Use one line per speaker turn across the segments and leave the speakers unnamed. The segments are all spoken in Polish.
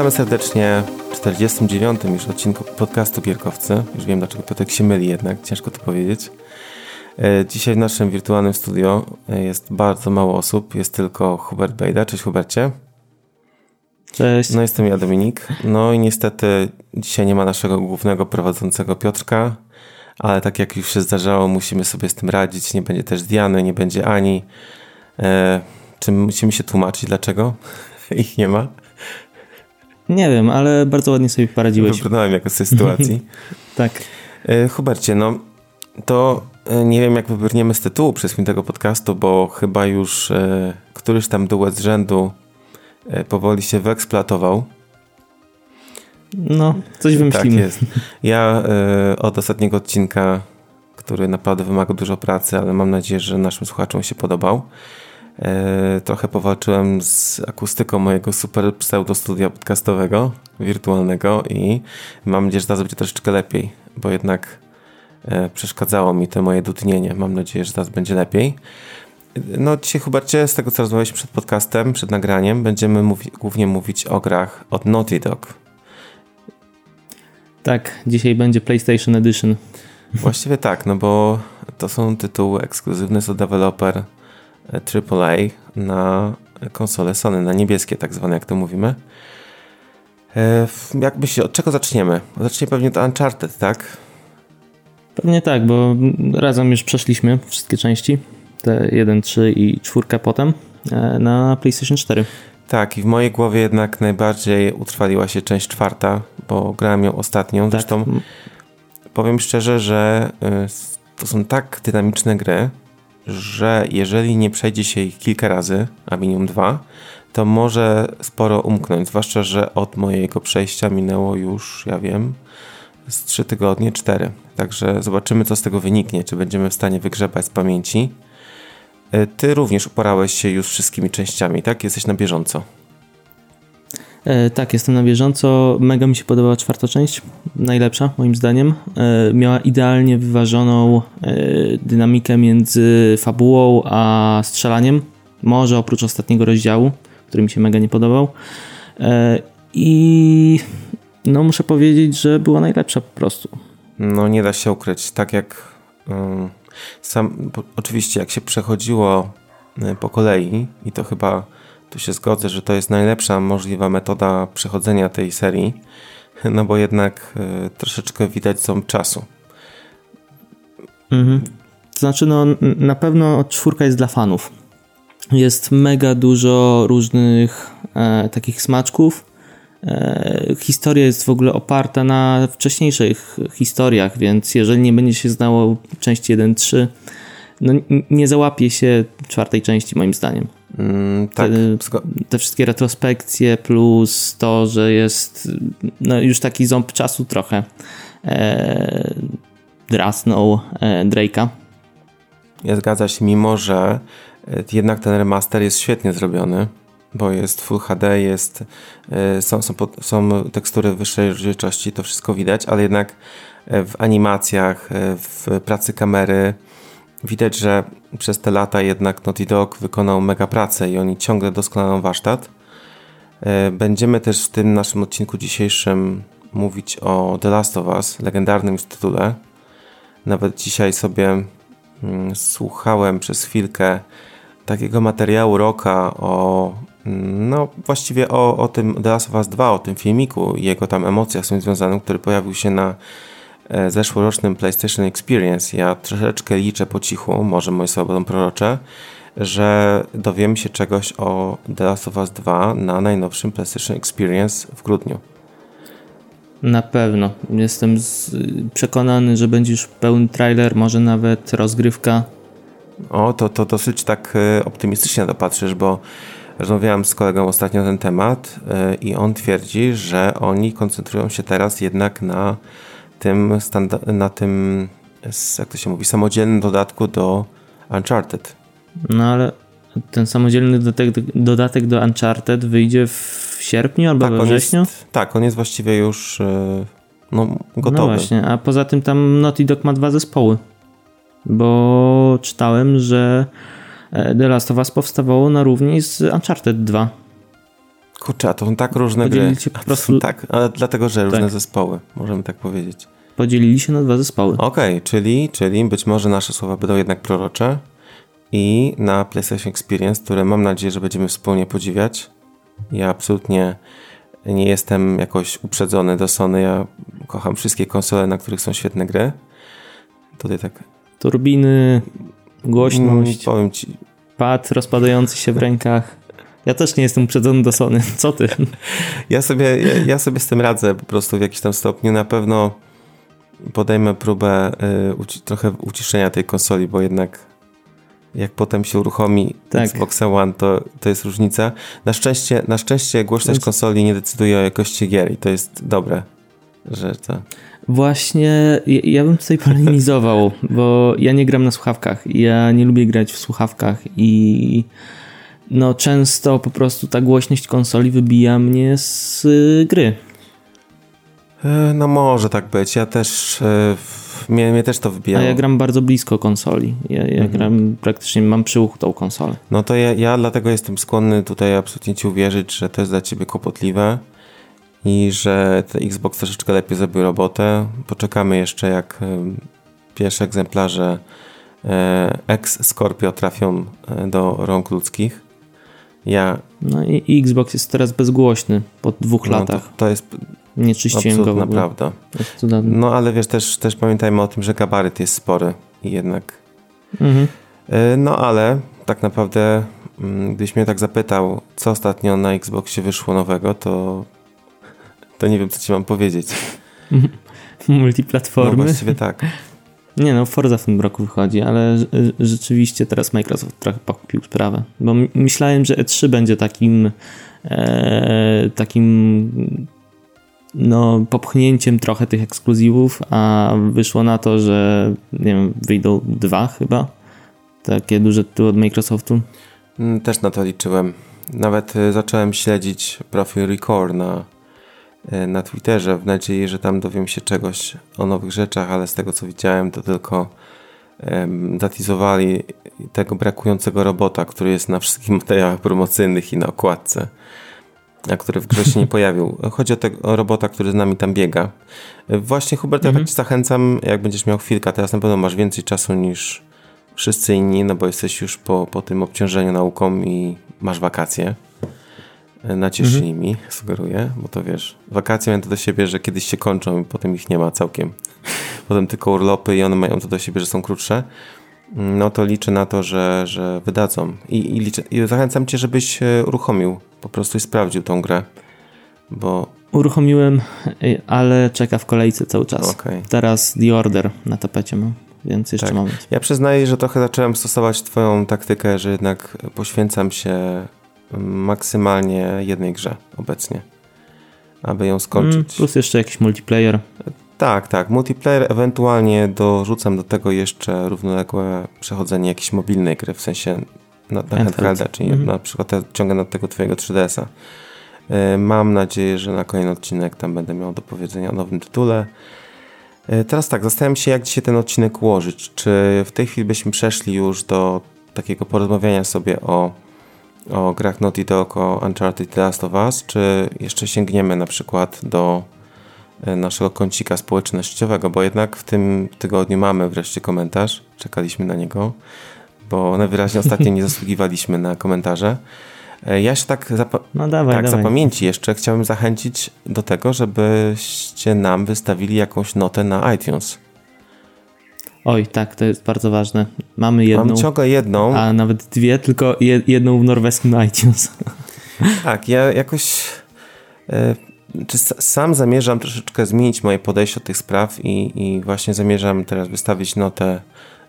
Witamy serdecznie w 49. już odcinku podcastu Gierkowcy. Już wiem, dlaczego Piotrek się myli jednak, ciężko to powiedzieć. E, dzisiaj w naszym wirtualnym studio e, jest bardzo mało osób. Jest tylko Hubert Bejda. Cześć Hubercie.
Cześć.
No jestem ja Dominik. No i niestety dzisiaj nie ma naszego głównego prowadzącego Piotrka, ale tak jak już się zdarzało, musimy sobie z tym radzić. Nie będzie też Diany, nie będzie Ani. E, czy musimy się tłumaczyć, dlaczego ich nie ma?
Nie wiem, ale bardzo ładnie sobie poradziłeś.
Wybrnąłem jako z tej sytuacji.
tak.
E, Hubercie, no to e, nie wiem jak wybrniemy z tytułu przez tego podcastu, bo chyba już e, któryś tam duet z rzędu e, powoli się wyeksploatował.
No, coś wymyślimy.
Tak jest. Ja e, od ostatniego odcinka, który naprawdę wymaga dużo pracy, ale mam nadzieję, że naszym słuchaczom się podobał. E, trochę powalczyłem z akustyką mojego super pseudo studia podcastowego, wirtualnego i mam nadzieję, że teraz będzie troszeczkę lepiej, bo jednak e, przeszkadzało mi to moje dudnienie. Mam nadzieję, że teraz będzie lepiej. No dzisiaj Hubercie, z tego co rozmawialiśmy przed podcastem, przed nagraniem, będziemy mówi głównie mówić o grach od Naughty Dog.
Tak, dzisiaj będzie PlayStation Edition.
Właściwie tak, no bo to są tytuły ekskluzywne z deweloper AAA na konsole Sony, na niebieskie tak zwane, jak to mówimy. E, jak myślisz, od czego zaczniemy? Zacznie pewnie od Uncharted, tak?
Pewnie tak, bo razem już przeszliśmy wszystkie części, te 1, 3 i 4 potem e, na PlayStation 4.
Tak, i w mojej głowie jednak najbardziej utrwaliła się część czwarta, bo grałem ją ostatnią. Tak. Zresztą powiem szczerze, że e, to są tak dynamiczne gry, że jeżeli nie przejdzie się ich kilka razy, a minimum dwa, to może sporo umknąć. Zwłaszcza, że od mojego przejścia minęło już, ja wiem, z trzy tygodnie, cztery. Także zobaczymy, co z tego wyniknie. Czy będziemy w stanie wygrzebać z pamięci. E, ty również uporałeś się już wszystkimi częściami, tak? Jesteś na bieżąco.
E, tak, jestem na bieżąco. Mega mi się podobała czwarta część. Najlepsza, moim zdaniem. E, miała idealnie wyważoną e, dynamikę między fabułą a strzelaniem. Może oprócz ostatniego rozdziału, który mi się mega nie podobał. I no, muszę powiedzieć, że była najlepsza po prostu.
No, nie da się ukryć. Tak jak sam, oczywiście, jak się przechodziło e, po kolei, i to chyba tu się zgodzę, że to jest najlepsza możliwa metoda przechodzenia tej serii, no bo jednak y, troszeczkę widać ząb czasu.
Mhm. To znaczy, no na pewno czwórka jest dla fanów. Jest mega dużo różnych e, takich smaczków. E, historia jest w ogóle oparta na wcześniejszych historiach, więc jeżeli nie będzie się znało części 1-3, no nie załapie się czwartej części moim zdaniem.
Mm, tak.
Te, te, wszystkie retrospekcje plus to, że jest no, już taki ząb czasu trochę e, drasnął e, Drake'a.
Ja zgadza się, mimo że e, jednak ten remaster jest świetnie zrobiony, bo jest Full HD, jest, e, są, są, są tekstury wyższej rozdzielczości, to wszystko widać, ale jednak e, w animacjach, w pracy kamery, Widać, że przez te lata jednak Naughty Dog wykonał mega pracę i oni ciągle doskonalą warsztat. E, będziemy też w tym naszym odcinku dzisiejszym mówić o The Last of Us, legendarnym już tytule. Nawet dzisiaj sobie mm, słuchałem przez chwilkę takiego materiału Roka o no właściwie o, o tym The Last of Us 2, o tym filmiku i jego tam emocjach z tym związanym, który pojawił się na zeszłorocznym PlayStation Experience. Ja troszeczkę liczę po cichu, może moje słowa będą prorocze, że dowiemy się czegoś o The Last of Us 2 na najnowszym PlayStation Experience w grudniu.
Na pewno. Jestem przekonany, że będzie już pełny trailer, może nawet rozgrywka.
O, to, to dosyć tak e, optymistycznie to patrzysz, bo rozmawiałem z kolegą ostatnio na ten temat e, i on twierdzi, że oni koncentrują się teraz jednak na tym, na tym, jak to się mówi, samodzielnym dodatku do Uncharted.
No ale ten samodzielny dodatek, dodatek do Uncharted wyjdzie w sierpniu albo
tak,
we wrześniu?
Jest, tak, on jest właściwie już e, no, gotowy.
No właśnie, a poza tym tam Naughty Dog ma dwa zespoły. Bo czytałem, że e, The Last of Us powstawało na równi z Uncharted 2.
Kurczę, a to są tak różne gry.
się po prostu-
Tak, ale dlatego, że różne
Tak.
zespoły, możemy tak powiedzieć.
Podzielili się na dwa zespoły.
Okej, czyli, czyli być może nasze słowa będą jednak prorocze i na PlayStation Experience, które mam nadzieję, że będziemy wspólnie podziwiać. Ja absolutnie nie jestem jakoś uprzedzony do Sony. Ja kocham wszystkie konsole, na których są świetne gry. Tutaj tak.
Turbiny, głośność,
mm, powiem ci,
pad rozpadający się w rękach. Ja też nie jestem uprzedzony do Sony. Co ty?
Ja sobie, ja, ja sobie z tym radzę po prostu w jakiś tam stopniu. Na pewno podejmę próbę y, uci- trochę uciszenia tej konsoli, bo jednak jak potem się uruchomi
Tak.
Xbox One, to, to jest różnica. Na szczęście, na szczęście głośność
Więc-
konsoli nie decyduje o jakości gier i to jest dobre, że to...
Właśnie ja, ja bym tutaj polemizował, bo ja nie gram na słuchawkach. Ja nie lubię grać w słuchawkach i no często po prostu ta głośność konsoli wybija mnie z y, gry.
E, No może tak być. Ja też... e, Mnie, mnie też to
A
wybijało.
ja gram bardzo blisko konsoli. Ja, ja gram praktycznie, mam przy uchu tą konsolę.
No to ja, ja dlatego jestem skłonny tutaj absolutnie ci uwierzyć, że to jest dla ciebie kłopotliwe i że Xbox troszeczkę lepiej zrobił robotę. Poczekamy jeszcze jak em, pierwsze egzemplarze e, ex-Scorpio trafią e, do rąk ludzkich. Ja
No i, Xbox jest teraz bezgłośny po dwóch
no, to,
latach.
to jest
Nie czyściłem go
prawda.
To.
No ale wiesz, też, też pamiętajmy o tym, że gabaryt jest spory i jednak
Mhm.
E, No ale tak naprawdę, mm, gdybyś mnie tak zapytał, co ostatnio na Xboxie wyszło nowego, to, to nie wiem, co ci mam powiedzieć. No
Multiplatformy.
właściwie tak.
Nie no, Forza w tym roku wychodzi, ale rz- rzeczywiście teraz Microsoft trochę pokupił sprawę. Bo myślałem, że E3 będzie takim e, takim no popchnięciem trochę tych ekskluzywów, a wyszło na to, że nie wiem, wyjdą dwa chyba. Takie duże tytuły od Microsoftu.
Mm, Też na to liczyłem. Nawet y, zacząłem śledzić profil Record na, na Twitterze w nadziei, że tam dowiem się czegoś o nowych rzeczach, ale z tego co widziałem, to tylko datizowali tego brakującego robota, który jest na wszystkich materiałach promocyjnych i na okładce, a który w grze się nie pojawił. Chodzi o tego o robota, który z nami tam biega. Y, Właśnie Hubert, ja tak ci zachęcam, jak będziesz miał chwilkę, teraz na pewno masz więcej czasu niż wszyscy inni, no bo jesteś już po, po tym obciążeniu nauką i masz wakacje. E, Naciesz się nimi, sugeruję, bo to wiesz, wakacje mają to do siebie, że kiedyś się kończą i potem ich nie ma całkiem. Potem tylko urlopy i one mają to do siebie, że są krótsze. No to liczę na to, że, że wydadzą. I, i, liczę, I zachęcam cię, żebyś e, uruchomił po prostu i sprawdził tą grę, bo
Uruchomiłem, y, ale czeka w kolejce cały czas.
okej.
Teraz The Order na tapecie mam, więc jeszcze
Tak.
moment.
Ja przyznaję, że trochę zacząłem stosować Twoją taktykę, że jednak poświęcam się maksymalnie jednej grze obecnie, aby ją
Mm,
skończyć.
plus jeszcze jakiś multiplayer.
Tak, tak. Multiplayer ewentualnie dorzucam do tego jeszcze równoległe przechodzenie jakiejś mobilnej gry, w sensie na, na
Handheld.
handhelda, czyli
Mhm.
na przykład ja ciągę nad tego Twojego 3DS-a. E, Mam nadzieję, że na kolejny odcinek tam będę miał do powiedzenia o nowym tytule. E, Teraz tak, zastanawiam się, jak dzisiaj ten odcinek ułożyć. Czy w tej chwili byśmy przeszli już do takiego porozmawiania sobie o, o grach Naughty Dog, o Uncharted The Last of Us, czy jeszcze sięgniemy na przykład do e, naszego kącika społecznościowego, bo jednak w tym tygodniu mamy wreszcie komentarz, czekaliśmy na niego, bo najwyraźniej ostatnio nie zasługiwaliśmy na komentarze. E, Ja się tak, zapa-
No dawaj,
tak za
dawaj.
pamięci jeszcze chciałbym zachęcić do tego, żebyście nam wystawili jakąś notę na iTunes.
Oj, tak, to jest bardzo ważne. Mamy jedną,
Mam ciągle jedną.
a nawet dwie, tylko je, jedną w norweskim iTunes.
Tak, ja jakoś e, czy sam zamierzam troszeczkę zmienić moje podejście do tych spraw i, i właśnie zamierzam teraz wystawić notę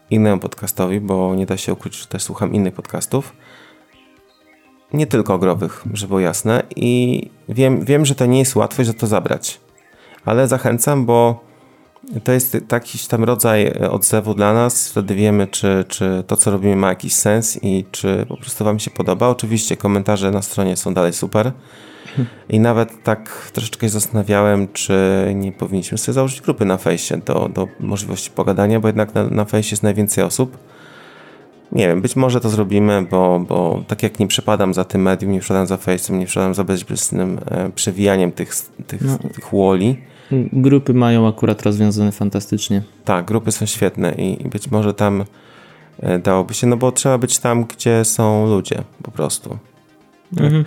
innemu podcastowi, bo nie da się ukryć, że też słucham innych podcastów. Nie tylko growych, żeby było jasne. I wiem, wiem, że to nie jest łatwo za to zabrać. Ale zachęcam, bo to jest taki tam rodzaj e, odzewu dla nas. Wtedy wiemy, czy, czy to, co robimy, ma jakiś sens i czy po prostu Wam się podoba. Oczywiście komentarze na stronie są dalej super. I nawet tak troszeczkę się zastanawiałem, czy nie powinniśmy sobie założyć grupy na fejsie do, do możliwości pogadania, bo jednak na, na fejsie jest najwięcej osób. nie wiem, być może to zrobimy, bo, bo tak jak nie przepadam za tym medium, nie przepadam za Face'em, nie przepadam za bezbrysnym e, przewijaniem tych, tych, no. tych woli.
Grupy mają akurat rozwiązane fantastycznie.
Tak, grupy są świetne i, być może tam e, dałoby się, no bo trzeba być tam, gdzie są ludzie po prostu. Mhm.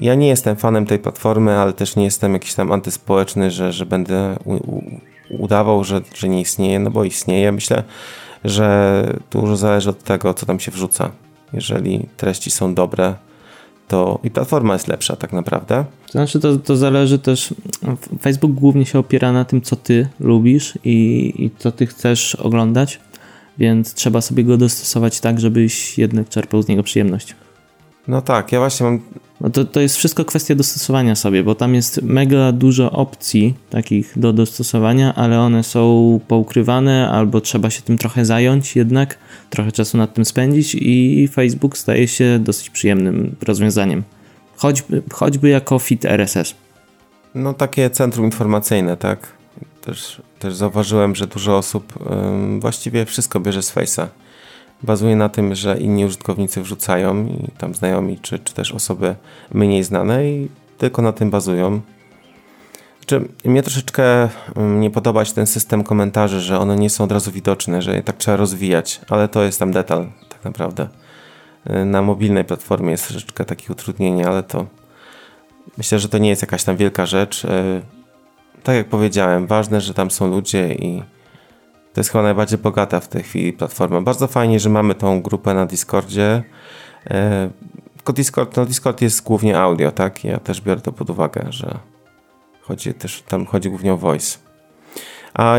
Ja nie jestem fanem tej platformy, ale też nie jestem jakiś tam antyspołeczny, że, że będę u, u, udawał, że, że nie istnieje, no bo istnieje. Myślę, że dużo zależy od tego, co tam się wrzuca. Jeżeli treści są dobre, to i platforma jest lepsza tak naprawdę.
To znaczy, to, to zależy też. Facebook głównie się opiera na tym, co ty lubisz i, i co ty chcesz oglądać, więc trzeba sobie go dostosować tak, żebyś jednak czerpał z niego przyjemność.
No tak, ja właśnie mam.
No to, to jest wszystko kwestia dostosowania sobie, bo tam jest mega dużo opcji takich do dostosowania, ale one są poukrywane albo trzeba się tym trochę zająć jednak, trochę czasu nad tym spędzić i Facebook staje się dosyć przyjemnym rozwiązaniem. Choćby, choćby jako fit RSS.
No takie centrum informacyjne, tak? Też, też zauważyłem, że dużo osób ym, właściwie wszystko bierze z Face'a bazuje na tym, że inni użytkownicy wrzucają i tam znajomi, czy, czy też osoby mniej znane i tylko na tym bazują. Czy mnie troszeczkę mm, nie podoba się ten system komentarzy, że one nie są od razu widoczne, że je tak trzeba rozwijać, ale to jest tam detal tak naprawdę. Y, na mobilnej platformie jest troszeczkę takie utrudnienie, ale to myślę, że to nie jest jakaś tam wielka rzecz. Y, tak jak powiedziałem, ważne, że tam są ludzie i to jest chyba najbardziej bogata w tej chwili platforma. Bardzo fajnie, że mamy tą grupę na Discordzie. E, tylko Discord, no Discord jest głównie audio, tak? Ja też biorę to pod uwagę, że chodzi też, tam chodzi głównie o voice.
A,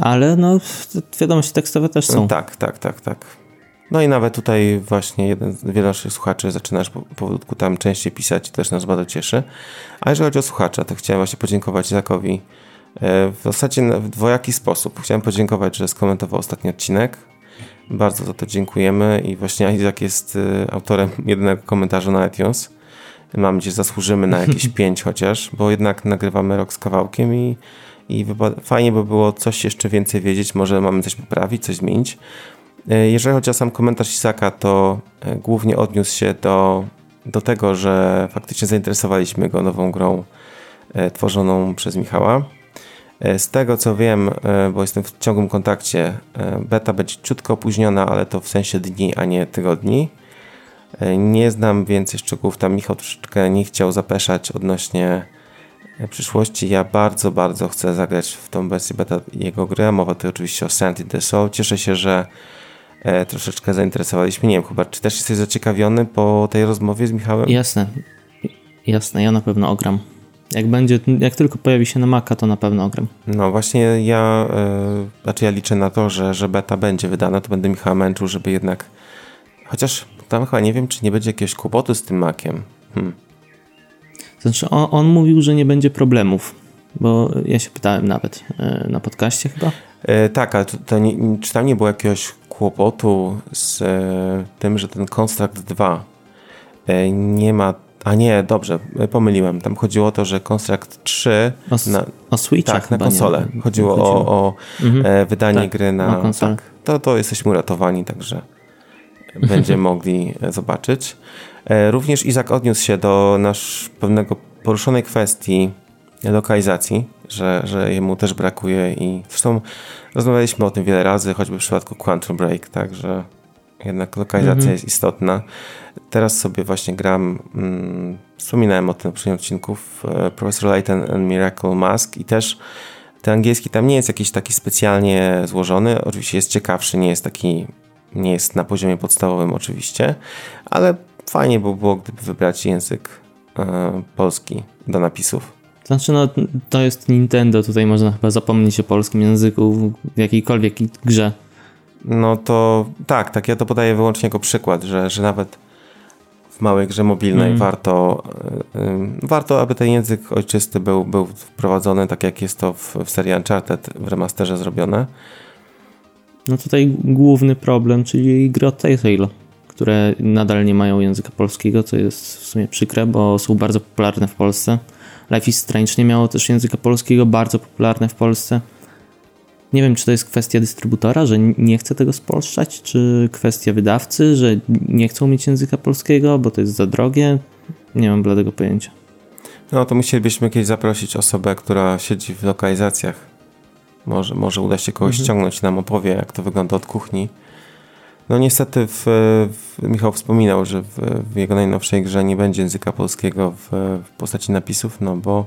Ale no, wiadomości tekstowe też są.
Tak, tak, tak, tak. No i nawet tutaj właśnie jeden z wielu naszych słuchaczy zaczynasz po, powolutku tam częściej pisać, też nas bardzo cieszy. A jeżeli chodzi o słuchacza, to chciałem właśnie podziękować Zakowi w zasadzie w dwojaki sposób. Chciałem podziękować, że skomentował ostatni odcinek. Bardzo za to dziękujemy i właśnie Isaac jest e, autorem jedynego komentarza na iTunes. Mam nadzieję, że zasłużymy na jakieś pięć chociaż, bo jednak nagrywamy rok z kawałkiem i, i fajnie by było coś jeszcze więcej wiedzieć, może mamy coś poprawić, coś zmienić. E, jeżeli chodzi o sam komentarz Isaka, to głównie odniósł się do, do tego, że faktycznie zainteresowaliśmy go nową grą tworzoną przez Michała. E, z tego co wiem, e, bo jestem w ciągłym kontakcie, e, beta będzie ciutko opóźniona, ale to w sensie dni, a nie tygodni. Nie znam więcej szczegółów, tam Michał troszeczkę nie chciał zapeszać odnośnie przyszłości. Ja bardzo, bardzo chcę zagrać w tą wersję beta jego gry. Mowa tutaj oczywiście o Sand in the Soul. Cieszę się, że troszeczkę zainteresowaliśmy. Nie wiem, chyba, czy też jesteś zaciekawiony po tej rozmowie z Michałem?
Jasne, jasne, ja na pewno ogram. Jak będzie, jak tylko pojawi się na Maca, to na pewno ogram.
No właśnie ja, yy, znaczy ja liczę na to, że, że beta będzie wydana, to będę Michała męczył, żeby jednak, chociaż tam chyba nie wiem, czy nie będzie jakiegoś kłopotu z tym Maciem. Hmm.
Znaczy on, on, mówił, że nie będzie problemów, bo ja się pytałem nawet yy, na podcaście chyba.
Yy, tak, ale to, to nie, czy tam nie było jakiegoś kłopotu z tym, że ten Construct 2 nie ma a nie, dobrze, pomyliłem. Tam chodziło o to, że Construct 3
o, na, o Switcha
Tak, na konsolę. Nie, chodziło, chodziło, o, o mhm. e, wydanie tak, gry na, na tak, to, to jesteśmy uratowani, także będziemy mogli e, zobaczyć. E, również Izak odniósł się do nasz pewnego poruszonej kwestii lokalizacji, że, że jemu też brakuje i zresztą rozmawialiśmy o tym wiele razy, choćby w przypadku Quantum Break, także jednak lokalizacja mhm. jest istotna. Teraz sobie właśnie gram, mm, wspominałem o tym w poprzednim odcinku, e, Professor Layton and Miracle Mask i też ten angielski tam nie jest jakiś taki specjalnie złożony, oczywiście jest ciekawszy, nie jest taki, nie jest na poziomie podstawowym oczywiście, ale fajnie by było, gdyby wybrać język e, polski do napisów.
Znaczy, no, to jest Nintendo, tutaj można chyba zapomnieć o polskim języku w jakiejkolwiek grze.
No to tak, tak, ja to podaję wyłącznie jako przykład, że, że nawet w małej grze mobilnej mm. warto, y, y, warto, aby ten język ojczysty był, był wprowadzony, tak jak jest to w, w serii Uncharted w remasterze zrobione.
No tutaj główny problem, czyli gry od Telltale, które nadal nie mają języka polskiego, co jest w sumie przykre, bo są bardzo popularne w Polsce. Life is Strange nie miało też języka polskiego, bardzo popularne w Polsce. Nie wiem, czy to jest kwestia dystrybutora, że nie chce tego spolszczać, czy kwestia wydawcy, że nie chcą mieć języka polskiego, bo to jest za drogie. Nie mam bladego pojęcia.
No to musielibyśmy kiedyś zaprosić osobę, która siedzi w lokalizacjach. Może, może uda się kogoś mhm. ściągnąć i nam opowie, jak to wygląda od kuchni. No niestety w, w, Michał wspominał, że w, w, jego najnowszej grze nie będzie języka polskiego w, w postaci napisów, no bo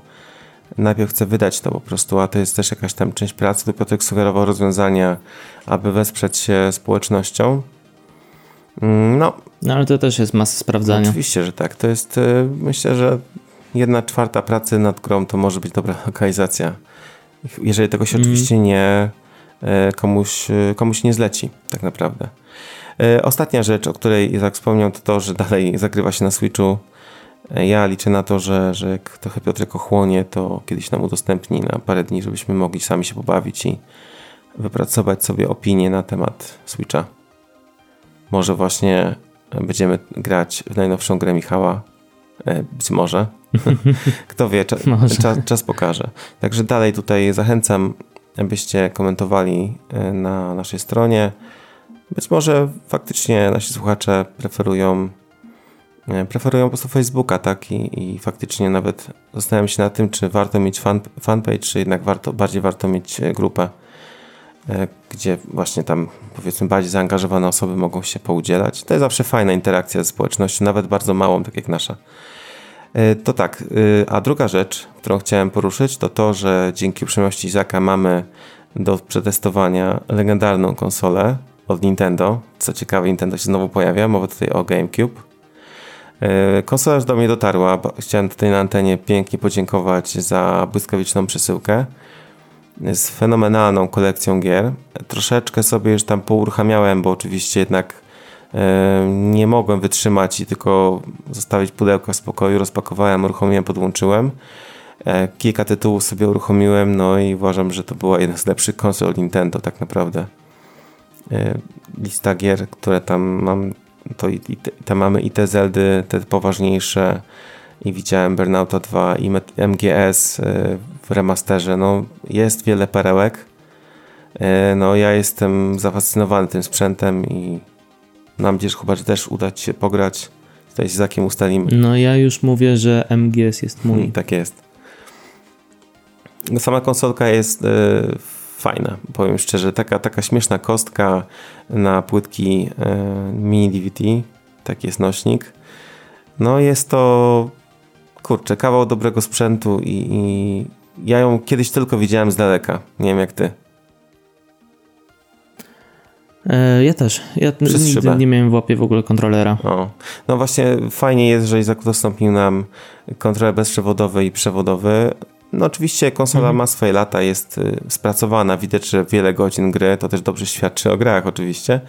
najpierw chce wydać to po prostu, a to jest też jakaś tam część pracy. Piotrek sugerował rozwiązania, aby wesprzeć się społecznością.
Mm, no, no ale to też jest masa sprawdzania.
Oczywiście, że tak. To jest, y, myślę, że jedna czwarta pracy nad grą to może być dobra lokalizacja. Jeżeli tego się mm. oczywiście nie y, komuś, y, komuś nie zleci, tak naprawdę. Ostatnia rzecz, o której Izak wspomniał, to to, że dalej zagrywa się na Switchu ja liczę na to, że, że jak trochę Piotrek ochłonie, to kiedyś nam udostępni na parę dni, żebyśmy mogli sami się pobawić i wypracować sobie opinię na temat Switcha. Może właśnie będziemy grać w najnowszą grę Michała. E, być może. Kto wie, czas, czas, czas pokaże. Także dalej tutaj zachęcam, abyście komentowali e, na naszej stronie. Być może faktycznie nasi słuchacze preferują preferują po prostu Facebooka, tak? I, I, faktycznie nawet zastanawiam się nad tym, czy warto mieć fan, fanpage, czy jednak warto, bardziej warto mieć e, grupę, e, gdzie właśnie tam powiedzmy bardziej zaangażowane osoby mogą się poudzielać. To jest zawsze fajna interakcja ze społecznością, nawet bardzo małą, tak jak nasza. To tak, a druga rzecz, którą chciałem poruszyć, to to, że dzięki uprzejmości Izaka mamy do przetestowania legendarną konsolę od Nintendo. Co ciekawe, Nintendo się znowu pojawia, mowa tutaj o GameCube. E, konsola już do mnie dotarła. Chciałem tutaj na antenie pięknie podziękować za błyskawiczną przesyłkę z fenomenalną kolekcją gier. Troszeczkę sobie już tam pouruchamiałem, bo oczywiście jednak e, nie mogłem wytrzymać i tylko zostawić pudełko w spokoju. Rozpakowałem, uruchomiłem, podłączyłem. E, kilka tytułów sobie uruchomiłem, no i uważam, że to była jedna z lepszych konsol Nintendo tak naprawdę. Lista gier, które tam mam to i, i te, mamy i te Zeldy, te poważniejsze i widziałem Burnouta 2 i MGS y, w remasterze. No, jest wiele perełek. Y, no, ja jestem zafascynowany tym sprzętem i mam nadzieję, że chyba że też uda Ci się pograć. Tutaj z Zakiem ustalimy.
No, ja już mówię, że MGS jest mój. Hmm,
tak jest. Sama konsolka jest y, fajna, powiem szczerze. Taka, taka śmieszna kostka na płytki e, mini DVD, taki jest nośnik. No jest to, kurczę, kawał dobrego sprzętu i, i ja ją kiedyś tylko widziałem z daleka. Nie wiem jak ty.
E, ja też. Ja nigdy nie miałem w łapie w ogóle kontrolera.
O. No właśnie fajnie jest, że Izak udostępnił nam kontroler bezprzewodowy i przewodowy. No oczywiście konsola mhm. ma swoje lata, jest y, spracowana, widać, że wiele godzin gry, to też dobrze świadczy o grach oczywiście,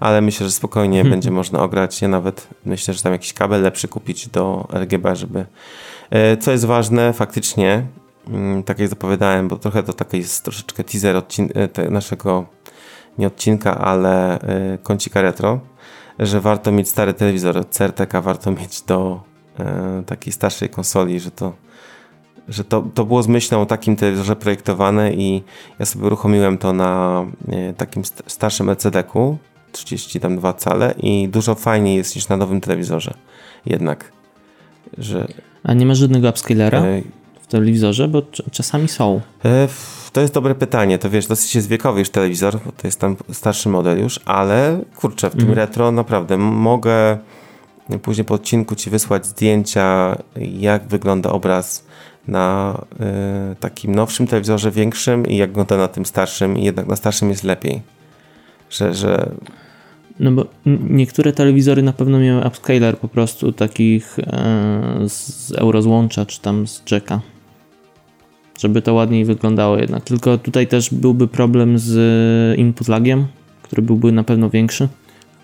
ale myślę, że spokojnie mhm. będzie można ograć. Ja nawet myślę, że tam jakiś kabel lepszy kupić do RGB, żeby... Y, co jest ważne, faktycznie, mm, tak jak zapowiadałem, bo trochę to taki jest troszeczkę teaser y, naszego, nie odcinka, ale kącika retro, że warto mieć stary telewizor CRTK, warto mieć do takiej starszej konsoli, że to że to, to było z myślą o takim telewizorze projektowane i ja sobie uruchomiłem to na e, takim starszym LCD-ku 32 cale i dużo fajniej jest niż na nowym telewizorze jednak. Że,
A nie ma żadnego upscalera e, w telewizorze, bo czasami są. E,
to jest dobre pytanie, to wiesz, dosyć jest wiekowy już telewizor, bo to jest tam starszy model już, ale kurczę, w tym mhm. retro naprawdę mogę później po odcinku ci wysłać zdjęcia, jak wygląda obraz na y, takim nowszym telewizorze większym i jak wygląda na tym starszym i jednak na starszym jest lepiej. Że, że...
No bo niektóre telewizory na pewno miały upscaler po prostu takich e, z eurozłącza czy tam z jacka. Żeby to ładniej wyglądało jednak. Tylko tutaj też byłby problem z input lagiem, który byłby na pewno większy.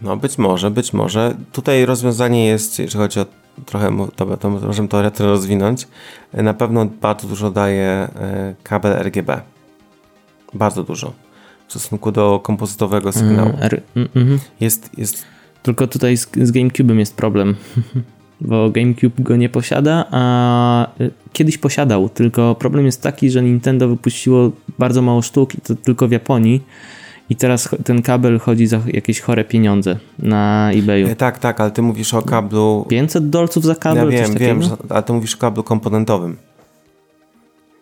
No być może, być może. Tutaj rozwiązanie jest, jeżeli chodzi o trochę, to, to możemy to retro rozwinąć. Na pewno bardzo dużo daje e, kabel RGB. Bardzo dużo. W stosunku do kompozytowego sygnału. Mm, R, mm, mm. Jest, jest...
Tylko tutaj z, z GameCube'em jest problem. bo GameCube go nie posiada, a y, kiedyś posiadał, tylko problem jest taki, że Nintendo wypuściło bardzo mało sztuk i to tylko w Japonii i teraz ten kabel chodzi za jakieś chore pieniądze na eBayu.
E, tak, tak, ale ty mówisz o kablu...
500 dolców za kabel?
Ja wiem, wiem, ale ty mówisz o kablu komponentowym.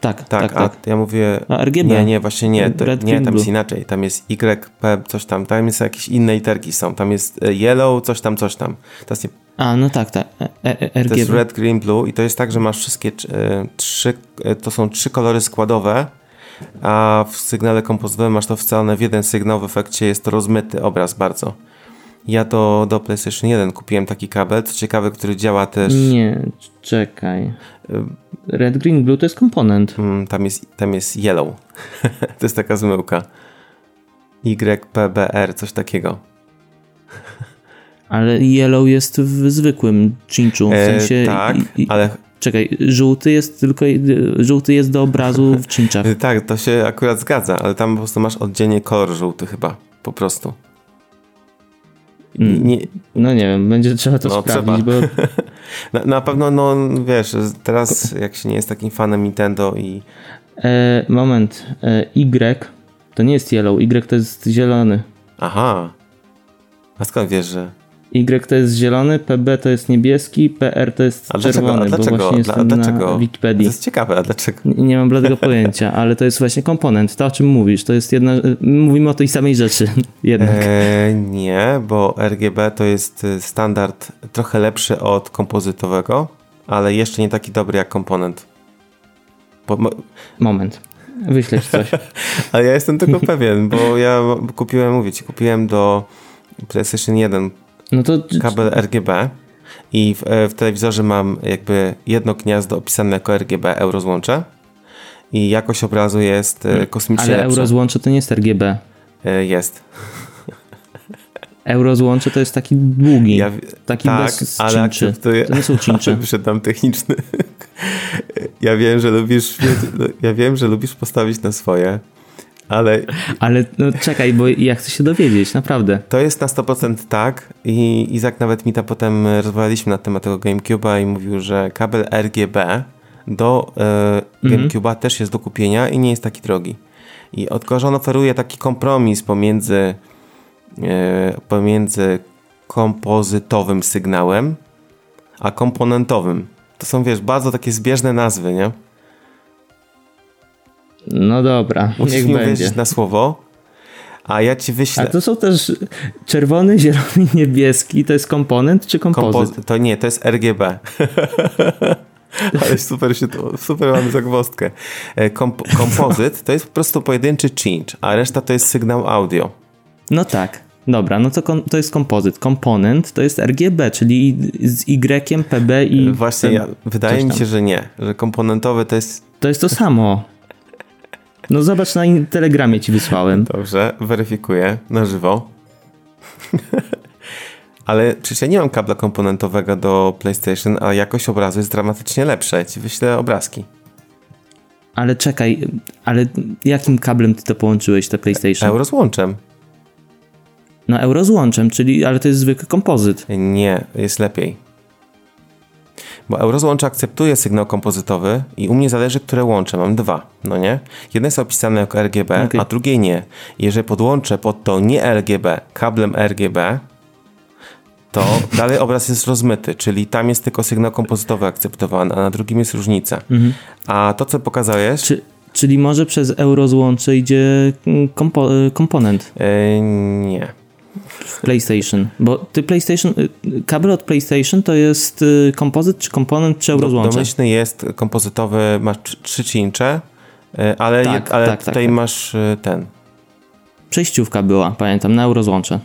Tak, tak, tak.
A tak. ja mówię.
A RGB.
Nie, nie, właśnie nie. To, nie, tam jest inaczej. Tam jest YP, coś tam. Tam jest jakieś inne literki są. Tam jest e, yellow, coś tam, coś tam.
To jest nie... A, no tak, tak. E,
RGB. To jest red, green, blue i to jest tak, że masz wszystkie trzy, to są trzy kolory składowe, a w sygnale kompozowym masz to wcalone w jeden sygnał. W efekcie jest to rozmyty obraz bardzo. Ja to do PlayStation 1 kupiłem taki kabel, co ciekawe, który działa też.
Nie, czekaj. Red, green, blue to jest komponent.
Mm, tam, jest, tam jest yellow. to jest taka zmyłka. YPBR, coś takiego.
Ale yellow jest w zwykłym cinchu. W e, sensie.
E, tak, i, i, ale.
Czekaj, żółty jest tylko. Żółty jest do obrazu w cinchach.
tak, to się akurat zgadza, ale tam po prostu masz oddzielnie kolor żółty chyba. Po prostu.
Mm. Nie, no nie wiem, będzie trzeba to no, sprawdzić, trzeba. bo...
na, na, pewno, no wiesz, teraz jak się nie jest takim fanem Nintendo i...
E, moment, e, Y to nie jest yellow, Y to jest zielony.
Aha, a skąd wiesz, że...
Y to jest zielony, PB to jest niebieski, PR to jest a czerwony,
dlaczego? A dlaczego?
bo właśnie jestem dlaczego? na Wikipedii.
To jest ciekawe, a dlaczego?
Nie, nie mam bladego pojęcia, ale to jest właśnie komponent, to o czym mówisz, to jest jedna, mówimy o tej samej rzeczy jednak.
E, nie, bo RGB to jest y, standard trochę lepszy od kompozytowego, ale jeszcze nie taki dobry jak komponent.
Bo, Moment. Wyśleć coś.
ale ja jestem tego pewien, bo ja kupiłem, mówię ci, kupiłem do PlayStation 1 no to... kabel RGB i w, e, w, telewizorze mam jakby jedno gniazdo opisane jako RGB eurozłącze i jakość obrazu jest e, hmm. kosmicznie
Ale eurozłącze to nie jest RGB.
E, jest.
Eurozłącze to jest taki długi, ja, taki tak, bez ale akceptuję. To nie są cincze.
Wyszedłem techniczny. ja wiem, że lubisz ja wiem, że lubisz postawić na swoje. Ale,
ale no czekaj, bo ja chcę się dowiedzieć, naprawdę.
To jest na 100% tak i Izak nawet mi tam potem rozmawialiśmy na temat tego GameCube'a i mówił, że kabel RGB do y, GameCube'a też jest do kupienia i nie jest taki drogi. I od że on oferuje taki kompromis pomiędzy, y, pomiędzy kompozytowym sygnałem a komponentowym. To są, wiesz, bardzo takie zbieżne nazwy, nie?
No dobra,
Musisz
niech
mi
będzie.
na słowo, a ja ci wyślę...
A to są też czerwony, zielony, niebieski, to jest komponent czy kompozyt? Kompo...
To nie, to jest RGB. Ale super, się to, super mamy zagwostkę. E, komp kompozyt to jest po prostu pojedynczy change, a reszta to jest sygnał audio.
No tak. Dobra, no to, to jest kompozyt. Komponent to jest RGB, czyli z Y, PB i...
Właśnie, ja, wydaje mi się, że nie. Że komponentowy to jest...
To jest to samo. No zobacz, na telegramie ci wysłałem.
Dobrze, weryfikuję na żywo. Ale przecież ja nie mam kabla komponentowego do PlayStation, a jakość obrazu jest dramatycznie lepsza. Ja ci wyślę obrazki.
Ale czekaj, ale jakim kablem ty to połączyłeś, te PlayStation?
Eurozłączem.
No eurozłączem, czyli, ale to jest zwykły kompozyt.
Nie, jest lepiej. Bo Eurozłącze akceptuje sygnał kompozytowy i u mnie zależy, które łącze. Mam dwa, no nie? Jedno jest opisane jako RGB, okay. a drugie nie. Jeżeli podłączę pod to nie RGB kablem RGB, to dalej obraz jest rozmyty, czyli tam jest tylko sygnał kompozytowy akceptowany, a na drugim jest różnica. Mhm. A to, co pokazałeś...
Czy, czyli może przez eurozłącze idzie kompo komponent?
Yy, nie
PlayStation? Bo ty PlayStation, y, kabel od PlayStation to jest y, kompozyt, czy komponent, czy eurozłącze?
Domyślny jest kompozytowy, masz trzy cincze, y, ale, tak, ale tak, tak tutaj tak, masz ten.
Przejściówka była, pamiętam, na eurozłącze.